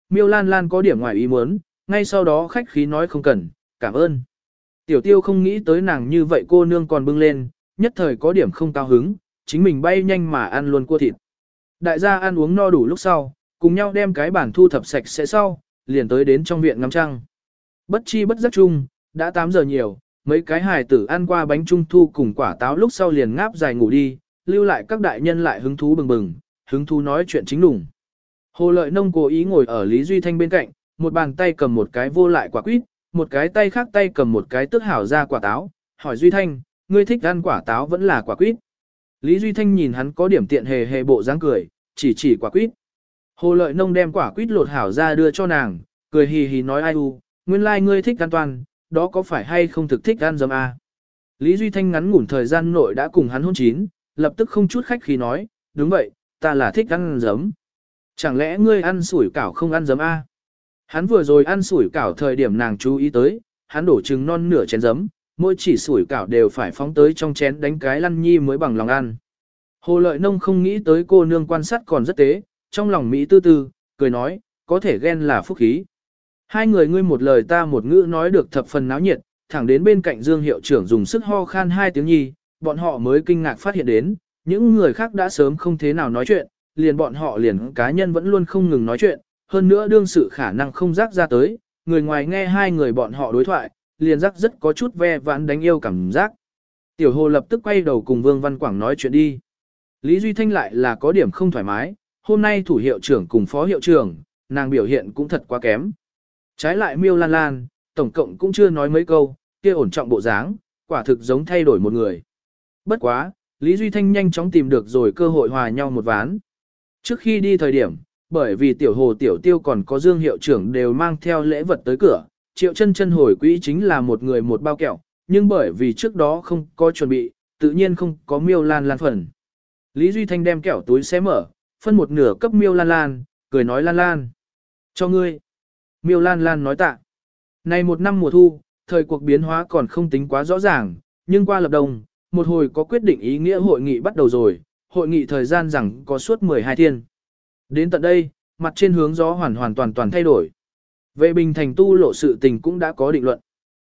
Miêu lan lan có điểm ngoài ý muốn, ngay sau đó khách khí nói không cần, cảm ơn. Tiểu tiêu không nghĩ tới nàng như vậy cô nương còn bưng lên, nhất thời có điểm không cao hứng, chính mình bay nhanh mà ăn luôn cua thịt. Đại gia ăn uống no đủ lúc sau, cùng nhau đem cái bản thu thập sạch sẽ sau, liền tới đến trong viện ngắm trăng. Bất chi bất giấc chung, đã 8 giờ nhiều, mấy cái hài tử ăn qua bánh trung thu cùng quả táo lúc sau liền ngáp dài ngủ đi, lưu lại các đại nhân lại hứng thú bừng bừng, hứng thú nói chuyện chính đủng. Hồ lợi nông cố ý ngồi ở Lý Duy Thanh bên cạnh, một bàn tay cầm một cái vô lại quả quýt, một cái tay khác tay cầm một cái tước hảo ra quả táo, hỏi Duy Thanh, ngươi thích ăn quả táo vẫn là quả quýt. Lý Duy Thanh nhìn hắn có điểm tiện hề hề bộ dáng cười, chỉ chỉ quả quýt. Hồ lợi nông đem quả quýt lột hảo ra đưa cho nàng, cười hì hì nói ai u, nguyên lai like ngươi thích ăn toàn, đó có phải hay không thực thích ăn dấm a? Lý Duy Thanh ngắn ngủn thời gian nội đã cùng hắn hôn chín, lập tức không chút khách khí nói, đúng vậy, ta là thích ăn giấm. Chẳng lẽ ngươi ăn sủi cảo không ăn giấm a? À? Hắn vừa rồi ăn sủi cảo thời điểm nàng chú ý tới, hắn đổ trứng non nửa chén giấm, mỗi chỉ sủi cảo đều phải phóng tới trong chén đánh cái lăn nhi mới bằng lòng ăn. Hồ lợi nông không nghĩ tới cô nương quan sát còn rất tế, trong lòng Mỹ tư tư, cười nói, có thể ghen là phúc khí. Hai người ngươi một lời ta một ngữ nói được thập phần náo nhiệt, thẳng đến bên cạnh Dương hiệu trưởng dùng sức ho khan hai tiếng nhi, bọn họ mới kinh ngạc phát hiện đến, những người khác đã sớm không thế nào nói chuyện, liền bọn họ liền cá nhân vẫn luôn không ngừng nói chuyện, hơn nữa đương sự khả năng không rắc ra tới, người ngoài nghe hai người bọn họ đối thoại, liền rắc rất có chút ve vãn đánh yêu cảm giác. Tiểu hồ lập tức quay đầu cùng Vương Văn Quảng nói chuyện đi. Lý Duy Thanh lại là có điểm không thoải mái, hôm nay thủ hiệu trưởng cùng phó hiệu trưởng, nàng biểu hiện cũng thật quá kém. Trái lại miêu lan lan, tổng cộng cũng chưa nói mấy câu, kia ổn trọng bộ dáng, quả thực giống thay đổi một người. Bất quá, Lý Duy Thanh nhanh chóng tìm được rồi cơ hội hòa nhau một ván. Trước khi đi thời điểm, bởi vì tiểu hồ tiểu tiêu còn có dương hiệu trưởng đều mang theo lễ vật tới cửa, triệu chân chân hồi quỹ chính là một người một bao kẹo, nhưng bởi vì trước đó không có chuẩn bị, tự nhiên không có miêu lan lan phần. Lý Duy Thanh đem kẹo túi xé mở, phân một nửa cấp miêu lan lan, cười nói lan lan. Cho ngươi. Miêu lan lan nói tạ. Này một năm mùa thu, thời cuộc biến hóa còn không tính quá rõ ràng, nhưng qua lập đồng, một hồi có quyết định ý nghĩa hội nghị bắt đầu rồi, hội nghị thời gian rằng có suốt 12 thiên. Đến tận đây, mặt trên hướng gió hoàn hoàn toàn toàn thay đổi. Vệ bình thành tu lộ sự tình cũng đã có định luận.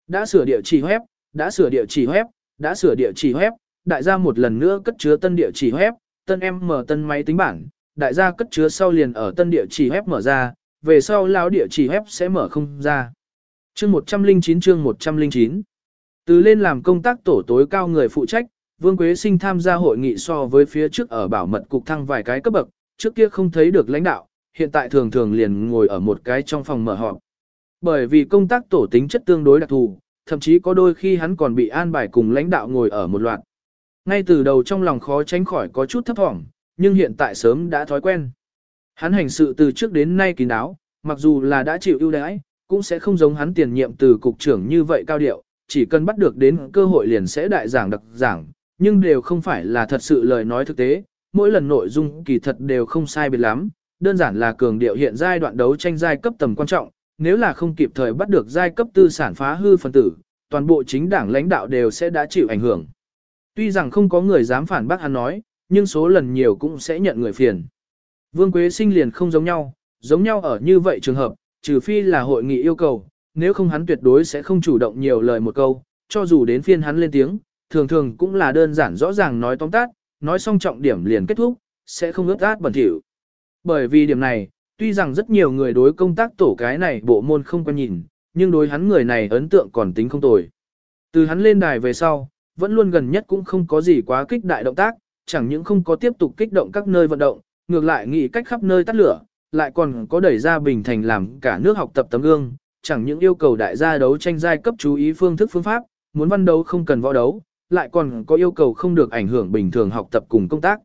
Đã sửa địa chỉ web, đã sửa địa chỉ web, đã sửa địa chỉ web, đại gia một lần nữa cất chứa tân địa chỉ web, tân em mở tân máy tính bảng, đại gia cất chứa sau liền ở tân địa chỉ web mở ra, về sau lão địa chỉ web sẽ mở không ra. Chương 109 chương 109 Từ lên làm công tác tổ tối cao người phụ trách, Vương Quế Sinh tham gia hội nghị so với phía trước ở bảo mật cục thăng vài cái cấp bậc, trước kia không thấy được lãnh đạo, hiện tại thường thường liền ngồi ở một cái trong phòng mở họp. Bởi vì công tác tổ tính chất tương đối đặc thù, thậm chí có đôi khi hắn còn bị an bài cùng lãnh đạo ngồi ở một loạt. Ngay từ đầu trong lòng khó tránh khỏi có chút thấp thỏm, nhưng hiện tại sớm đã thói quen. Hắn hành sự từ trước đến nay kín đáo, mặc dù là đã chịu ưu đãi, cũng sẽ không giống hắn tiền nhiệm từ cục trưởng như vậy cao điệu, chỉ cần bắt được đến cơ hội liền sẽ đại giảng đặc giảng, nhưng đều không phải là thật sự lời nói thực tế, mỗi lần nội dung kỳ thật đều không sai biệt lắm, đơn giản là cường điệu hiện giai đoạn đấu tranh giai cấp tầm quan trọng, nếu là không kịp thời bắt được giai cấp tư sản phá hư phân tử, toàn bộ chính đảng lãnh đạo đều sẽ đã chịu ảnh hưởng. Tuy rằng không có người dám phản bác hắn nói, nhưng số lần nhiều cũng sẽ nhận người phiền. Vương Quế Sinh liền không giống nhau, giống nhau ở như vậy trường hợp, trừ phi là hội nghị yêu cầu, nếu không hắn tuyệt đối sẽ không chủ động nhiều lời một câu, cho dù đến phiên hắn lên tiếng, thường thường cũng là đơn giản rõ ràng nói tóm tắt, nói xong trọng điểm liền kết thúc, sẽ không ướt át bẩn thỉu. Bởi vì điểm này, tuy rằng rất nhiều người đối công tác tổ cái này bộ môn không quan nhìn, nhưng đối hắn người này ấn tượng còn tính không tồi. Từ hắn lên đài về sau, vẫn luôn gần nhất cũng không có gì quá kích đại động tác, chẳng những không có tiếp tục kích động các nơi vận động, ngược lại nghĩ cách khắp nơi tắt lửa, lại còn có đẩy ra Bình Thành làm cả nước học tập tấm gương, chẳng những yêu cầu đại gia đấu tranh giai cấp chú ý phương thức phương pháp, muốn văn đấu không cần võ đấu, lại còn có yêu cầu không được ảnh hưởng bình thường học tập cùng công tác.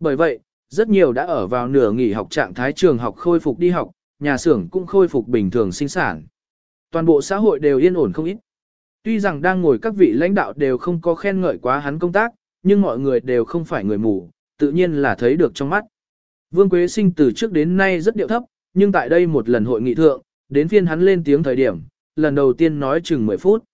Bởi vậy, rất nhiều đã ở vào nửa nghỉ học trạng thái trường học khôi phục đi học, nhà xưởng cũng khôi phục bình thường sinh sản. Toàn bộ xã hội đều yên ổn không ít. Tuy rằng đang ngồi các vị lãnh đạo đều không có khen ngợi quá hắn công tác, nhưng mọi người đều không phải người mù, tự nhiên là thấy được trong mắt. Vương Quế Sinh từ trước đến nay rất điệu thấp, nhưng tại đây một lần hội nghị thượng, đến phiên hắn lên tiếng thời điểm, lần đầu tiên nói chừng 10 phút.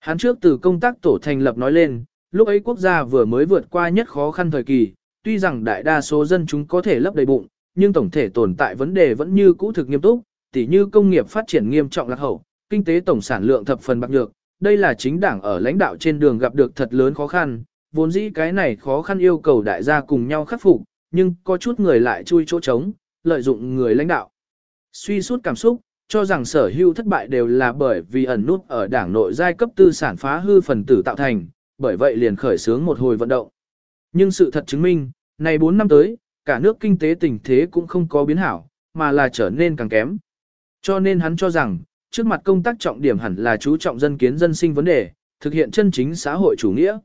Hắn trước từ công tác tổ thành lập nói lên, lúc ấy quốc gia vừa mới vượt qua nhất khó khăn thời kỳ, tuy rằng đại đa số dân chúng có thể lấp đầy bụng, nhưng tổng thể tồn tại vấn đề vẫn như cũ thực nghiêm túc, tỉ như công nghiệp phát triển nghiêm trọng lạc hậu, kinh tế tổng sản lượng thập phần bạc nhược, đây là chính đảng ở lãnh đạo trên đường gặp được thật lớn khó khăn, vốn dĩ cái này khó khăn yêu cầu đại gia cùng nhau khắc phục, nhưng có chút người lại chui chỗ trống, lợi dụng người lãnh đạo. Suy suốt cảm xúc, cho rằng sở hữu thất bại đều là bởi vì ẩn nút ở đảng nội giai cấp tư sản phá hư phần tử tạo thành, bởi vậy liền khởi xướng một hồi vận động. Nhưng sự thật chứng minh, này 4 năm tới, cả nước kinh tế tình thế cũng không có biến hảo, mà là trở nên càng kém. Cho nên hắn cho rằng, trước mặt công tác trọng điểm hẳn là chú trọng dân kiến dân sinh vấn đề, thực hiện chân chính xã hội chủ nghĩa.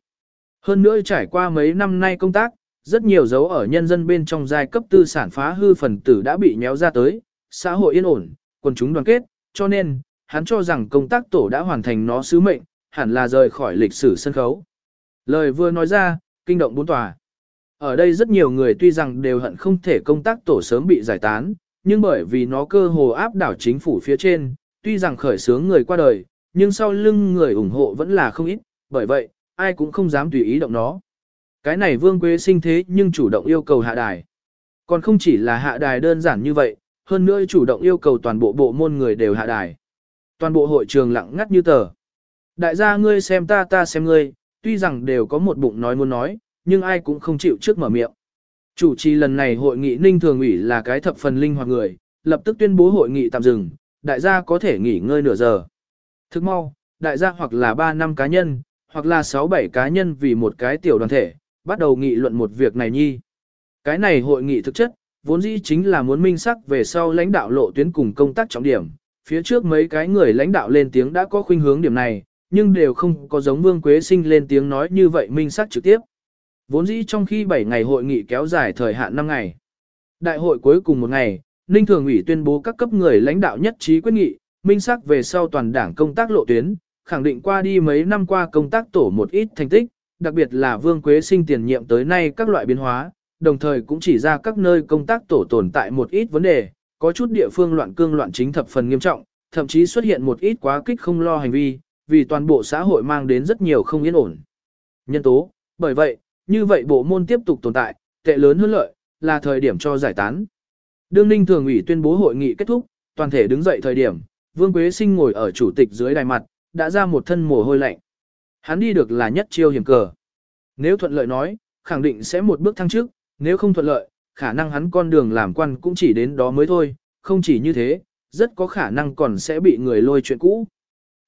Hơn nữa trải qua mấy năm nay công tác, rất nhiều dấu ở nhân dân bên trong giai cấp tư sản phá hư phần tử đã bị méo ra tới, xã hội yên ổn, quần chúng đoàn kết, cho nên, hắn cho rằng công tác tổ đã hoàn thành nó sứ mệnh, hẳn là rời khỏi lịch sử sân khấu. Lời vừa nói ra, kinh động bốn tòa. Ở đây rất nhiều người tuy rằng đều hận không thể công tác tổ sớm bị giải tán, nhưng bởi vì nó cơ hồ áp đảo chính phủ phía trên, tuy rằng khởi sướng người qua đời, nhưng sau lưng người ủng hộ vẫn là không ít, bởi vậy, ai cũng không dám tùy ý động nó. Cái này Vương Quế sinh thế nhưng chủ động yêu cầu hạ đài. Còn không chỉ là hạ đài đơn giản như vậy, hơn nữa chủ động yêu cầu toàn bộ bộ môn người đều hạ đài. Toàn bộ hội trường lặng ngắt như tờ. Đại gia ngươi xem ta ta xem ngươi, tuy rằng đều có một bụng nói muốn nói, nhưng ai cũng không chịu trước mở miệng. Chủ trì lần này hội nghị ninh thường ủy là cái thập phần linh hoạt người, lập tức tuyên bố hội nghị tạm dừng, đại gia có thể nghỉ ngơi nửa giờ. Thức mau, đại gia hoặc là 3 năm cá nhân, hoặc là 6-7 cá nhân vì một cái tiểu đoàn thể, bắt đầu nghị luận một việc này nhi. Cái này hội nghị thực chất, vốn dĩ chính là muốn minh sắc về sau lãnh đạo lộ tuyến cùng công tác trọng điểm. Phía trước mấy cái người lãnh đạo lên tiếng đã có khuynh hướng điểm này, nhưng đều không có giống Vương Quế Sinh lên tiếng nói như vậy minh sắc trực tiếp. Vốn dĩ trong khi 7 ngày hội nghị kéo dài thời hạn 5 ngày. Đại hội cuối cùng một ngày, Ninh Thường ủy tuyên bố các cấp người lãnh đạo nhất trí quyết nghị, minh sắc về sau toàn đảng công tác lộ tuyến, khẳng định qua đi mấy năm qua công tác tổ một ít thành tích, đặc biệt là Vương Quế Sinh tiền nhiệm tới nay các loại biến hóa, đồng thời cũng chỉ ra các nơi công tác tổ tồn tại một ít vấn đề, có chút địa phương loạn cương loạn chính thập phần nghiêm trọng, thậm chí xuất hiện một ít quá kích không lo hành vi, vì toàn bộ xã hội mang đến rất nhiều không yên ổn. Nhân tố, bởi vậy, như vậy bộ môn tiếp tục tồn tại, tệ lớn hơn lợi, là thời điểm cho giải tán. Đương Ninh Thường ủy tuyên bố hội nghị kết thúc, toàn thể đứng dậy thời điểm, Vương Quế Sinh ngồi ở chủ tịch dưới đài mặt, đã ra một thân mồ hôi lạnh. Hắn đi được là nhất chiêu hiểm cờ. Nếu thuận lợi nói, khẳng định sẽ một bước thăng trước, nếu không thuận lợi, khả năng hắn con đường làm quan cũng chỉ đến đó mới thôi, không chỉ như thế, rất có khả năng còn sẽ bị người lôi chuyện cũ.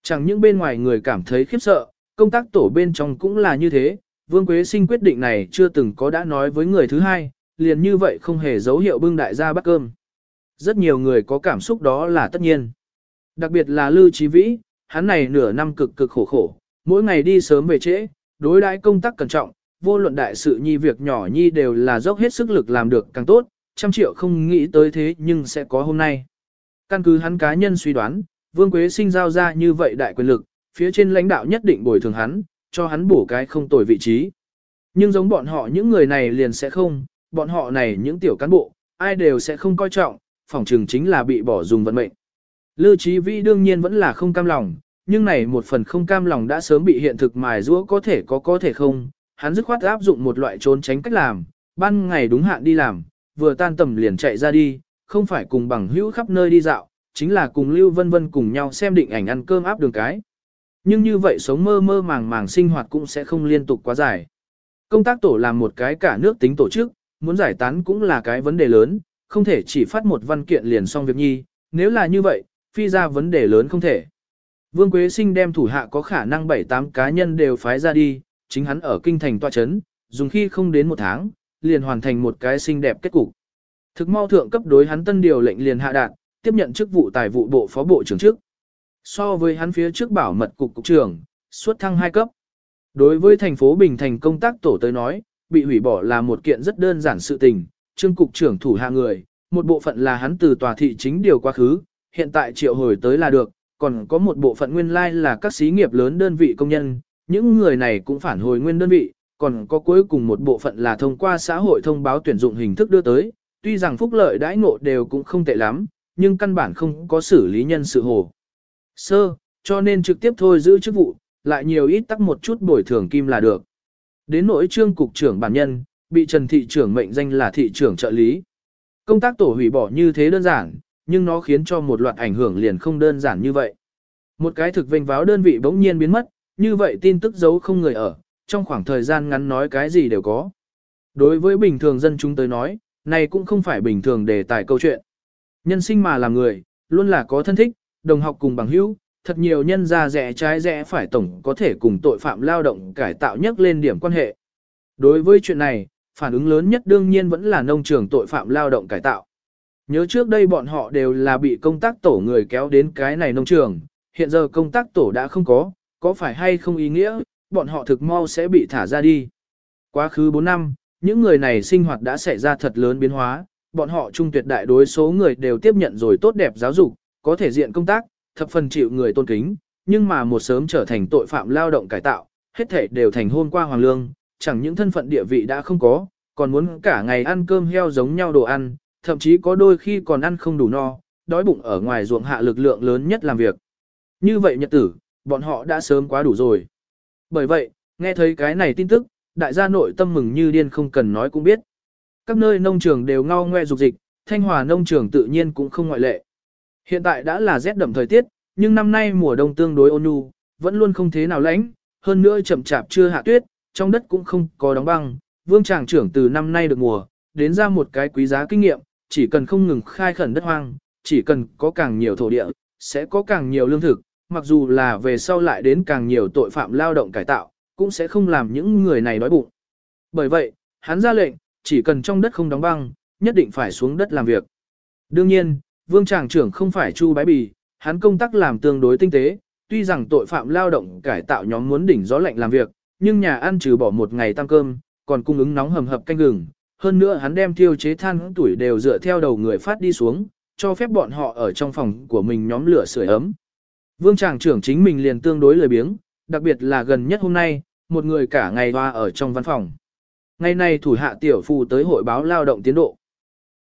Chẳng những bên ngoài người cảm thấy khiếp sợ, công tác tổ bên trong cũng là như thế, Vương Quế Sinh quyết định này chưa từng có đã nói với người thứ hai, liền như vậy không hề dấu hiệu bưng đại gia bắt cơm. Rất nhiều người có cảm xúc đó là tất nhiên. Đặc biệt là Lưu Chí Vĩ, hắn này nửa năm cực cực khổ khổ, mỗi ngày đi sớm về trễ, đối đãi công tác cẩn trọng, vô luận đại sự nhi việc nhỏ nhi đều là dốc hết sức lực làm được càng tốt, trăm triệu không nghĩ tới thế nhưng sẽ có hôm nay. Căn cứ hắn cá nhân suy đoán, Vương Quế sinh giao ra như vậy đại quyền lực, phía trên lãnh đạo nhất định bồi thường hắn, cho hắn bổ cái không tồi vị trí. Nhưng giống bọn họ những người này liền sẽ không, bọn họ này những tiểu cán bộ, ai đều sẽ không coi trọng, phòng trường chính là bị bỏ dùng vận mệnh. Lưu Chí Vĩ đương nhiên vẫn là không cam lòng, nhưng này một phần không cam lòng đã sớm bị hiện thực mài rũa có thể có có thể không, hắn dứt khoát áp dụng một loại trốn tránh cách làm, ban ngày đúng hạn đi làm, vừa tan tầm liền chạy ra đi, không phải cùng bằng hữu khắp nơi đi dạo, chính là cùng Lưu Vân Vân cùng nhau xem định ảnh ăn cơm áp đường cái. Nhưng như vậy sống mơ mơ màng màng sinh hoạt cũng sẽ không liên tục quá dài. Công tác tổ làm một cái cả nước tính tổ chức, muốn giải tán cũng là cái vấn đề lớn, không thể chỉ phát một văn kiện liền xong việc nhi, nếu là như vậy, phi ra vấn đề lớn không thể. Vương Quế Sinh đem thủ hạ có khả năng 7-8 cá nhân đều phái ra đi, chính hắn ở kinh thành tòa chấn, dùng khi không đến một tháng, liền hoàn thành một cái xinh đẹp kết cục. Thực mau thượng cấp đối hắn tân điều lệnh liền hạ đạt, tiếp nhận chức vụ tài vụ bộ phó bộ trưởng trước. So với hắn phía trước bảo mật cục cục trưởng, suốt thăng hai cấp. Đối với thành phố Bình Thành công tác tổ tới nói, bị hủy bỏ là một kiện rất đơn giản sự tình, trương cục trưởng thủ hạ người, một bộ phận là hắn từ tòa thị chính điều quá khứ, hiện tại triệu hồi tới là được, còn có một bộ phận nguyên lai like là các xí nghiệp lớn đơn vị công nhân, những người này cũng phản hồi nguyên đơn vị, còn có cuối cùng một bộ phận là thông qua xã hội thông báo tuyển dụng hình thức đưa tới, tuy rằng phúc lợi đãi ngộ đều cũng không tệ lắm, nhưng căn bản không có xử lý nhân sự hồ. Sơ, cho nên trực tiếp thôi giữ chức vụ, lại nhiều ít tắc một chút bồi thường kim là được. Đến nỗi trương cục trưởng bản nhân, bị Trần thị trưởng mệnh danh là thị trưởng trợ lý. Công tác tổ hủy bỏ như thế đơn giản, nhưng nó khiến cho một loạt ảnh hưởng liền không đơn giản như vậy. Một cái thực vinh váo đơn vị bỗng nhiên biến mất, như vậy tin tức giấu không người ở, trong khoảng thời gian ngắn nói cái gì đều có. Đối với bình thường dân chúng tới nói, này cũng không phải bình thường đề tài câu chuyện. Nhân sinh mà làm người, luôn là có thân thích, đồng học cùng bằng hữu, thật nhiều nhân ra rẻ trái rẽ phải tổng có thể cùng tội phạm lao động cải tạo nhất lên điểm quan hệ. Đối với chuyện này, phản ứng lớn nhất đương nhiên vẫn là nông trường tội phạm lao động cải tạo. Nhớ trước đây bọn họ đều là bị công tác tổ người kéo đến cái này nông trường, hiện giờ công tác tổ đã không có, có phải hay không ý nghĩa, bọn họ thực mau sẽ bị thả ra đi. Quá khứ 4 năm, những người này sinh hoạt đã xảy ra thật lớn biến hóa, bọn họ trung tuyệt đại đối số người đều tiếp nhận rồi tốt đẹp giáo dục, có thể diện công tác, thập phần chịu người tôn kính, nhưng mà một sớm trở thành tội phạm lao động cải tạo, hết thể đều thành hôn qua hoàng lương, chẳng những thân phận địa vị đã không có, còn muốn cả ngày ăn cơm heo giống nhau đồ ăn, thậm chí có đôi khi còn ăn không đủ no, đói bụng ở ngoài ruộng hạ lực lượng lớn nhất làm việc. Như vậy nhật tử, bọn họ đã sớm quá đủ rồi. Bởi vậy, nghe thấy cái này tin tức, đại gia nội tâm mừng như điên không cần nói cũng biết. Các nơi nông trường đều ngao ngoe dục dịch, thanh hòa nông trường tự nhiên cũng không ngoại lệ. Hiện tại đã là rét đậm thời tiết, nhưng năm nay mùa đông tương đối ôn nhu, vẫn luôn không thế nào lạnh, hơn nữa chậm chạp chưa hạ tuyết, trong đất cũng không có đóng băng. Vương tràng trưởng từ năm nay được mùa, đến ra một cái quý giá kinh nghiệm, chỉ cần không ngừng khai khẩn đất hoang, chỉ cần có càng nhiều thổ địa, sẽ có càng nhiều lương thực, mặc dù là về sau lại đến càng nhiều tội phạm lao động cải tạo, cũng sẽ không làm những người này đói bụng. Bởi vậy, hắn ra lệnh, chỉ cần trong đất không đóng băng, nhất định phải xuống đất làm việc. Đương nhiên, vương tràng trưởng không phải chu bái bì, hắn công tác làm tương đối tinh tế, tuy rằng tội phạm lao động cải tạo nhóm muốn đỉnh gió lạnh làm việc, nhưng nhà ăn trừ bỏ một ngày tăng cơm, còn cung ứng nóng hầm hập canh gừng. Hơn nữa hắn đem tiêu chế than tuổi đều dựa theo đầu người phát đi xuống, cho phép bọn họ ở trong phòng của mình nhóm lửa sưởi ấm. Vương tràng trưởng chính mình liền tương đối lười biếng, đặc biệt là gần nhất hôm nay, một người cả ngày hoa ở trong văn phòng. Ngày nay thủ hạ tiểu phù tới hội báo lao động tiến độ.